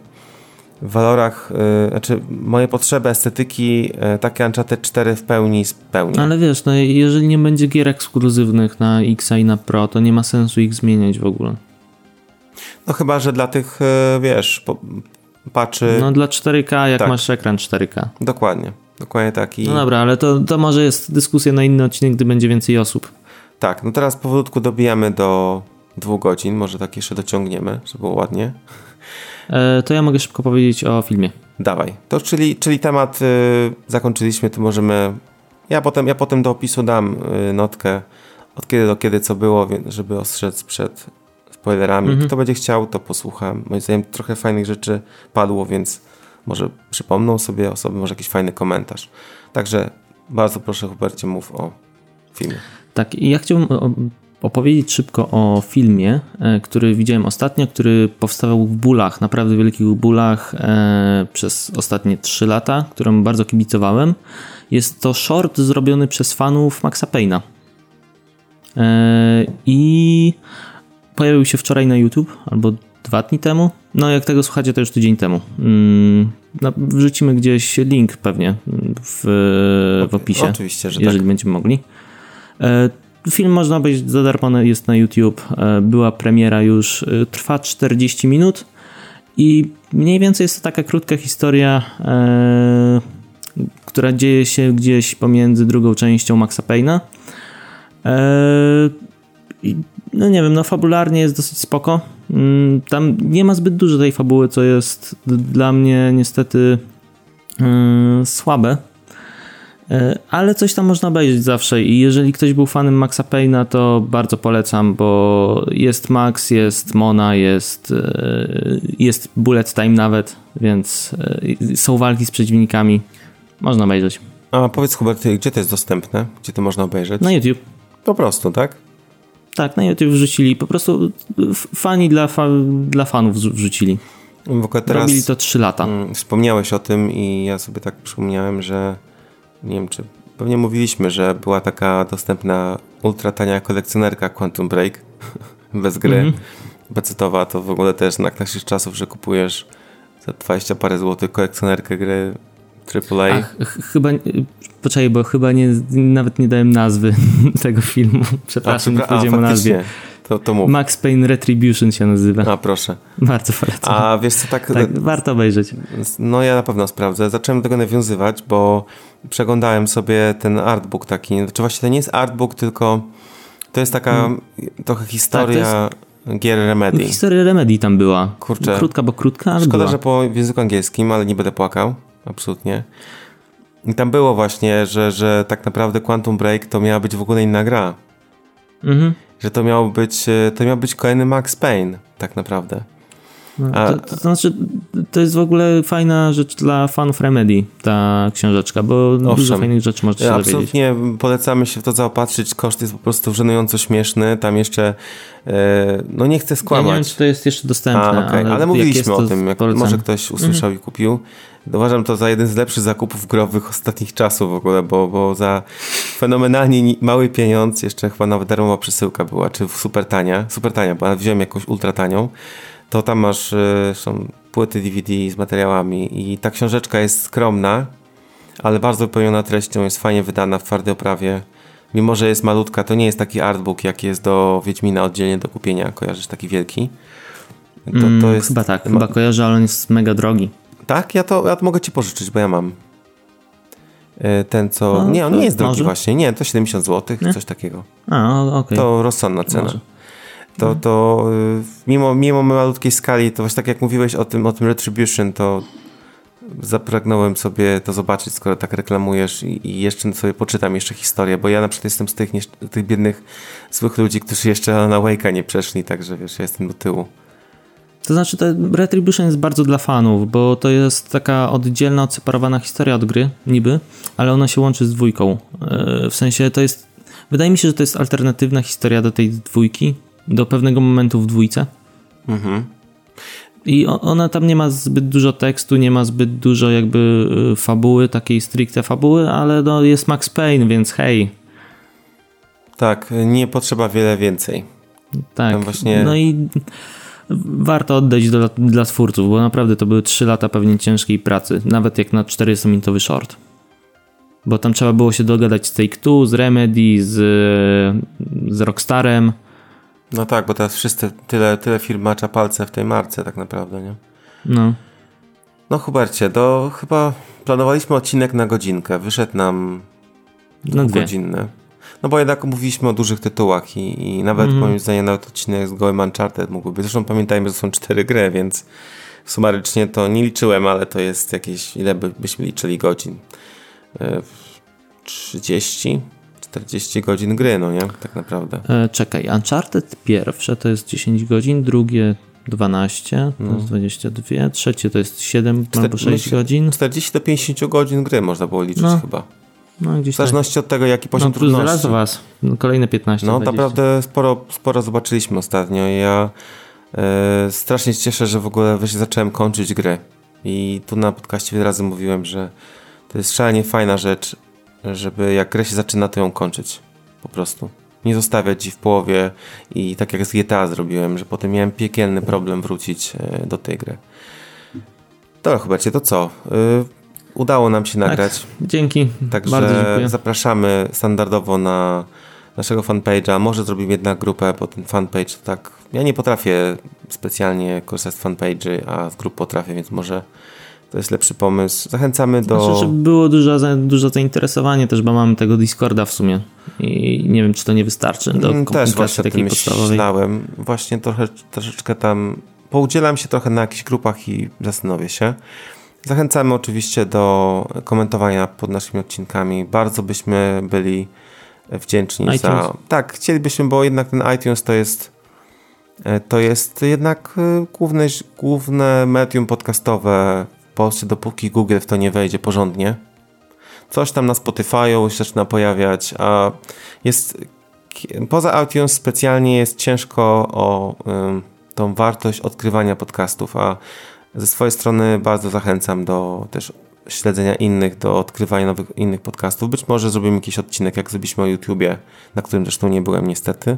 walorach, yy, znaczy moje potrzeby estetyki yy, takie Uncharted 4 w pełni spełni.
Ale wiesz, no jeżeli nie będzie gier ekskluzywnych na X i na Pro, to nie ma sensu ich zmieniać w ogóle.
No chyba, że dla tych, yy, wiesz, po, patrzy...
No dla 4K, jak tak. masz ekran 4K.
Dokładnie, dokładnie tak. I...
No dobra, ale to, to może jest dyskusja na inny odcinek, gdy będzie więcej osób.
Tak, no teraz powolutku dobijamy do dwóch godzin, może tak jeszcze dociągniemy, żeby było ładnie.
E, to ja mogę szybko powiedzieć o filmie.
Dawaj. To czyli, czyli temat y, zakończyliśmy, to możemy. Ja potem, ja potem do opisu dam y, notkę od kiedy do kiedy co było, żeby ostrzec przed spoilerami. Mhm. Kto będzie chciał, to posłucham. Moim zdaniem trochę fajnych rzeczy padło, więc może przypomną sobie osoby, może jakiś fajny komentarz. Także bardzo proszę, Hubercie, mów o filmie.
Tak, ja chciałbym opowiedzieć szybko o filmie, e, który widziałem ostatnio, który powstawał w bólach, naprawdę wielkich bólach e, przez ostatnie 3 lata, któremu bardzo kibicowałem. Jest to short zrobiony przez fanów Maxa Payna. E, I pojawił się wczoraj na YouTube, albo dwa dni temu. No, jak tego słuchacie, to już tydzień temu. Mm, no, wrzucimy gdzieś link pewnie w, w opisie.
Oczywiście, że
jeżeli
tak.
będziemy mogli. Film można obejrzeć za darmo, jest na YouTube. E, była premiera już, e, trwa 40 minut i mniej więcej jest to taka krótka historia, e, która dzieje się gdzieś pomiędzy drugą częścią Maxa Payna. E, no nie wiem, no fabularnie jest dosyć spoko. Mm, tam nie ma zbyt dużo tej fabuły, co jest dla mnie niestety e, słabe E, ale coś tam można obejrzeć zawsze i jeżeli ktoś był fanem Maxa Payna, to bardzo polecam, bo jest Max, jest Mona, jest, e, jest Bullet Time nawet, więc e, są walki z przeciwnikami. Można obejrzeć.
A powiedz Hubert, gdzie to jest dostępne? Gdzie to można obejrzeć?
Na YouTube.
Po prostu, tak?
Tak, na YouTube wrzucili. Po prostu fani dla, fa dla fanów wrzucili. W ogóle teraz Robili to 3 lata. Mm,
wspomniałeś o tym i ja sobie tak przypomniałem, że nie wiem czy pewnie mówiliśmy, że była taka dostępna ultra tania kolekcjonerka Quantum Break bez gry. Mm -hmm. Becetowa to w ogóle też znak naszych czasów, że kupujesz za 20 parę złotych kolekcjonerkę gry AAA. Ach,
chyba, poczekaj, bo chyba nie, nawet nie dałem nazwy tego filmu. Przepraszam, a, nie powiedziałem o nazwie.
To, to mów.
Max Payne Retribution się nazywa.
A proszę.
Bardzo polecam.
A wiesz co, tak...
tak warto obejrzeć.
No ja na pewno sprawdzę. Zacząłem do tego nawiązywać, bo przeglądałem sobie ten artbook taki. Znaczy właśnie to nie jest artbook, tylko to jest taka hmm. trochę historia tak, gier Remedy.
Historia Remedy tam była. Kurczę. Krótka, bo krótka, ale
Szkoda,
była.
że po języku angielskim, ale nie będę płakał. Absolutnie. I tam było właśnie, że, że tak naprawdę Quantum Break to miała być w ogóle inna gra. Mhm że to miał być, e, to miał być kolejny Max Payne, tak naprawdę.
No, to, to, znaczy, to jest w ogóle fajna rzecz dla fanów Remedy, ta książeczka, bo Owszem. dużo fajnych rzeczy można się
Absolutnie dowiedzieć. polecamy się w to zaopatrzyć. Koszt jest po prostu żenująco śmieszny. Tam jeszcze, e, no nie chcę skłamać. Ja nie
wiem, czy to jest jeszcze dostępne. A,
okay. ale, ale mówiliśmy o tym, jak może ktoś usłyszał mhm. i kupił. Uważam to za jeden z lepszych zakupów growych ostatnich czasów w ogóle, bo, bo za fenomenalnie mały pieniądz, jeszcze chyba nawet darmowa przesyłka była, czy super tania, super tania, bo wziąłem jakąś ultra tanią, to tam masz y, są płyty DVD z materiałami i ta książeczka jest skromna, ale bardzo wypełniona treścią, jest fajnie wydana w twardej oprawie. Mimo, że jest malutka, to nie jest taki artbook, jak jest do Wiedźmina oddzielnie do kupienia, kojarzysz, taki wielki.
To, to mm, jest... Chyba tak, chyba kojarzę, ale on jest mega drogi.
Tak? Ja to, ja to mogę ci pożyczyć, bo ja mam. E, ten co. No, nie, on nie jest drogi może? właśnie. Nie, to 70 zł, nie? coś takiego.
A, okej. Okay.
To rozsądna cena. Może. To, to y, mimo, mimo malutkiej skali, to właśnie tak jak mówiłeś o tym, o tym Retribution, to zapragnąłem sobie to zobaczyć, skoro tak reklamujesz i, i jeszcze sobie poczytam jeszcze historię, bo ja na przykład jestem z tych, tych biednych, złych ludzi, którzy jeszcze na Wake'a nie przeszli, także wiesz, ja jestem do tyłu.
To znaczy, to Retribution jest bardzo dla fanów, bo to jest taka oddzielna, odseparowana historia od gry, niby, ale ona się łączy z dwójką. E, w sensie to jest. Wydaje mi się, że to jest alternatywna historia do tej dwójki, do pewnego momentu w dwójce. Mhm. I ona tam nie ma zbyt dużo tekstu, nie ma zbyt dużo jakby e, fabuły, takiej stricte fabuły, ale no jest Max Payne, więc hej.
Tak, nie potrzeba wiele więcej.
Tak. Właśnie... No i warto oddać do, dla twórców, bo naprawdę to były 3 lata pewnie ciężkiej pracy, nawet jak na 40-minutowy short. Bo tam trzeba było się dogadać z Take-Two, z Remedy, z, z Rockstarem.
No tak, bo teraz wszyscy, tyle, tyle firm macza palce w tej marce tak naprawdę, nie?
No.
No Hubercie, to chyba planowaliśmy odcinek na godzinkę, wyszedł nam
na
godzinny. No bo jednak mówiliśmy o dużych tytułach i, i nawet mm. moim zdaniem nawet odcinek z gołym Uncharted mógłby. Zresztą pamiętajmy, że są cztery gry, więc sumarycznie to nie liczyłem, ale to jest jakieś, ile by, byśmy liczyli godzin? 30? 40 godzin gry, no nie? Tak naprawdę.
E, czekaj, Uncharted pierwsze to jest 10 godzin, drugie 12, to no. jest 22, trzecie to jest 7 Czter albo 6 godzin.
40 do 50 godzin gry można było liczyć no. chyba. No, gdzieś w zależności tak. od tego, jaki poziom no, trudności.
Last was. No, kolejne 15.
No 20. naprawdę sporo, sporo zobaczyliśmy ostatnio. Ja e, strasznie się cieszę, że w ogóle wreszcie zacząłem kończyć gry. I tu na podcaście wiele razy mówiłem, że to jest szalenie fajna rzecz, żeby jak grę się zaczyna, to ją kończyć. Po prostu. Nie zostawiać jej w połowie i tak jak z GTA zrobiłem, że potem miałem piekielny problem wrócić e, do tej gry. Dobra, Hubercie, to co? Y, udało nam się tak, nagrać. Tak,
dzięki.
Także Bardzo dziękuję. zapraszamy standardowo na naszego fanpage'a. Może zrobimy jednak grupę, bo ten fanpage to tak. Ja nie potrafię specjalnie korzystać z fanpage'y, a z grup potrafię, więc może to jest lepszy pomysł. Zachęcamy do.
Znaczy, że było dużo, dużo zainteresowanie też, bo mamy tego Discorda w sumie. I nie wiem, czy to nie wystarczy do mm, też właśnie takiej podstawowej.
Myślałem. Właśnie trochę, troszeczkę tam poudzielam się trochę na jakichś grupach i zastanowię się. Zachęcamy oczywiście do komentowania pod naszymi odcinkami. Bardzo byśmy byli wdzięczni iTunes. za. Tak, chcielibyśmy, bo jednak ten iTunes to jest e, to jest jednak e, główne, główne medium podcastowe Polsce, dopóki Google w to nie wejdzie porządnie. Coś tam na Spotify'u się zaczyna pojawiać, a jest poza iTunes specjalnie jest ciężko o tą wartość odkrywania podcastów, a ze swojej strony bardzo zachęcam do też śledzenia innych, do odkrywania nowych innych podcastów. Być może zrobimy jakiś odcinek, jak zrobiliśmy o YouTubie, na którym zresztą nie byłem niestety.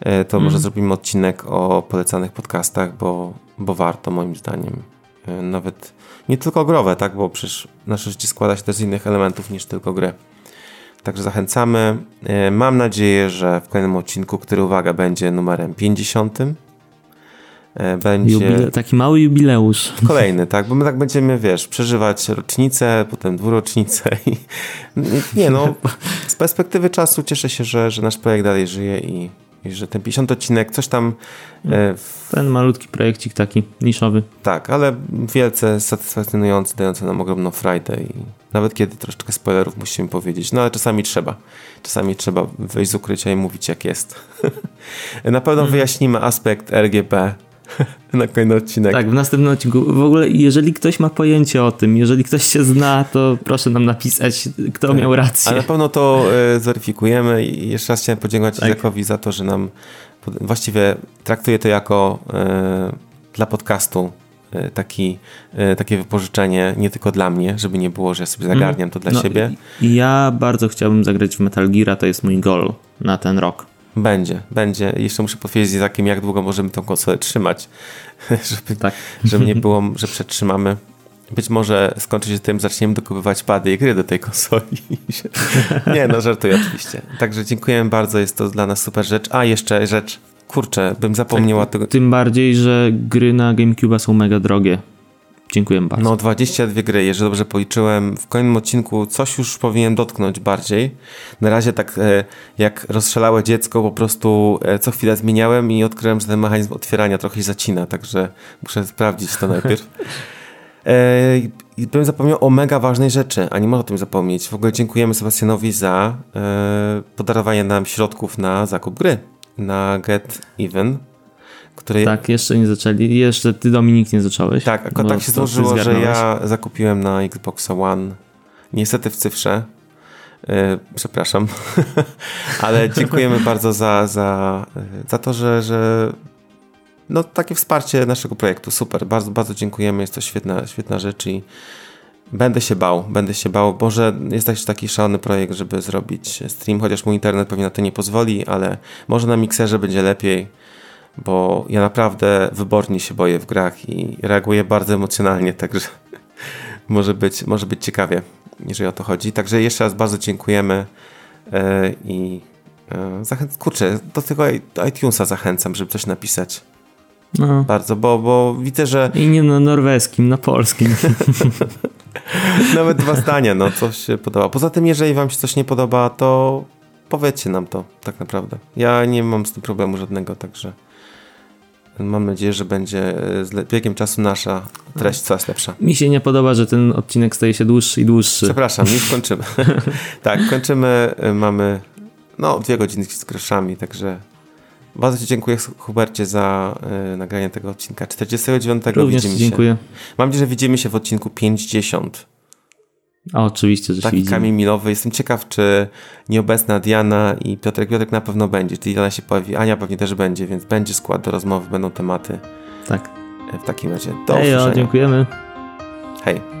E, to mm. może zrobimy odcinek o polecanych podcastach, bo, bo warto moim zdaniem. E, nawet nie tylko growe, tak, bo przecież nasze życie składa się też z innych elementów niż tylko gry. Także zachęcamy. E, mam nadzieję, że w kolejnym odcinku, który uwaga, będzie numerem 50 E, będzie... Jubile,
taki mały jubileusz.
Kolejny, tak, bo my tak będziemy, wiesz, przeżywać rocznicę, potem dwurocznicę i nie no, z perspektywy czasu cieszę się, że, że nasz projekt dalej żyje i, i że ten 50 odcinek coś tam...
E, w... Ten malutki projekcik taki niszowy.
Tak, ale wielce satysfakcjonujący, dający nam ogromną frajdę i nawet kiedy troszeczkę spoilerów musimy powiedzieć, no ale czasami trzeba. Czasami trzeba wyjść z ukrycia i mówić jak jest. Na pewno hmm. wyjaśnimy aspekt RGB na kolejny odcinek.
Tak, w następnym odcinku. W ogóle, jeżeli ktoś ma pojęcie o tym, jeżeli ktoś się zna, to proszę nam napisać, kto tak. miał rację.
A na pewno to e, zweryfikujemy i jeszcze raz chciałem podziękować tak. Izakowi za to, że nam właściwie traktuje to jako e, dla podcastu e, taki, takie wypożyczenie nie tylko dla mnie, żeby nie było, że ja sobie zagarniam mm. to dla no, siebie.
Ja bardzo chciałbym zagrać w Metal Gear, to jest mój goal na ten rok.
Będzie, będzie. Jeszcze muszę powiedzieć z jakim, jak długo możemy tą konsolę trzymać, żeby, tak. żeby nie było, że przetrzymamy. Być może skończy się tym, zaczniemy dokupywać pady i gry do tej konsoli. nie, no żartuję oczywiście. Także dziękujemy bardzo, jest to dla nas super rzecz. A jeszcze rzecz, kurczę, bym zapomniała tak, tego.
Tym bardziej, że gry na GameCube są mega drogie. Dziękuję bardzo.
No 22 gry, jeżeli dobrze policzyłem. W kolejnym odcinku coś już powinien dotknąć bardziej. Na razie tak e, jak rozstrzelałe dziecko po prostu e, co chwilę zmieniałem i odkryłem, że ten mechanizm otwierania trochę się zacina, także muszę sprawdzić to najpierw. E, I bym zapomniał o mega ważnej rzeczy, a nie można o tym zapomnieć. W ogóle dziękujemy Sebastianowi za podarowanie nam środków na zakup gry na Get Even
której... Tak, jeszcze nie zaczęli. Jeszcze ty, Dominik, nie zacząłeś.
Tak, akurat tak się złożyło, że ja zakupiłem na Xbox One, niestety w cyfrze. Yy, przepraszam, ale dziękujemy bardzo za, za, za to, że, że no, takie wsparcie naszego projektu. Super, bardzo, bardzo dziękujemy. Jest to świetna, świetna rzecz i będę się bał, będę się bał. Może jest też taki szalony projekt, żeby zrobić stream, chociaż mój internet pewnie na to nie pozwoli, ale może na mikserze będzie lepiej bo ja naprawdę wybornie się boję w grach i reaguję bardzo emocjonalnie, także może być, może być ciekawie, jeżeli o to chodzi. Także jeszcze raz bardzo dziękujemy e, i e, zachęcam, kurczę, do tego iTunesa zachęcam, żeby coś napisać. No. Bardzo, bo, bo widzę, że...
I nie na norweskim, na polskim.
Nawet dwa zdania, no, coś się podoba. Poza tym, jeżeli wam się coś nie podoba, to powiedzcie nam to tak naprawdę. Ja nie mam z tym problemu żadnego, także mam nadzieję, że będzie e, z biegiem czasu nasza treść coraz lepsza.
Mi się nie podoba, że ten odcinek staje się dłuższy i dłuższy.
Przepraszam, już kończymy. tak, kończymy. E, mamy no, dwie godziny z groszami, także bardzo Ci dziękuję, Hubercie, za y, nagranie tego odcinka. 49
Również
widzimy
dziękuję.
się. Mam nadzieję, że widzimy się w odcinku 50.
A oczywiście, że
Taki
się
kamień milowy. Jestem ciekaw, czy nieobecna Diana i Piotrek. Piotrek na pewno będzie. Czyli Diana się pojawi, Ania pewnie też będzie, więc będzie skład do rozmowy, będą tematy.
Tak.
W takim razie do
Hej, dziękujemy.
Hej.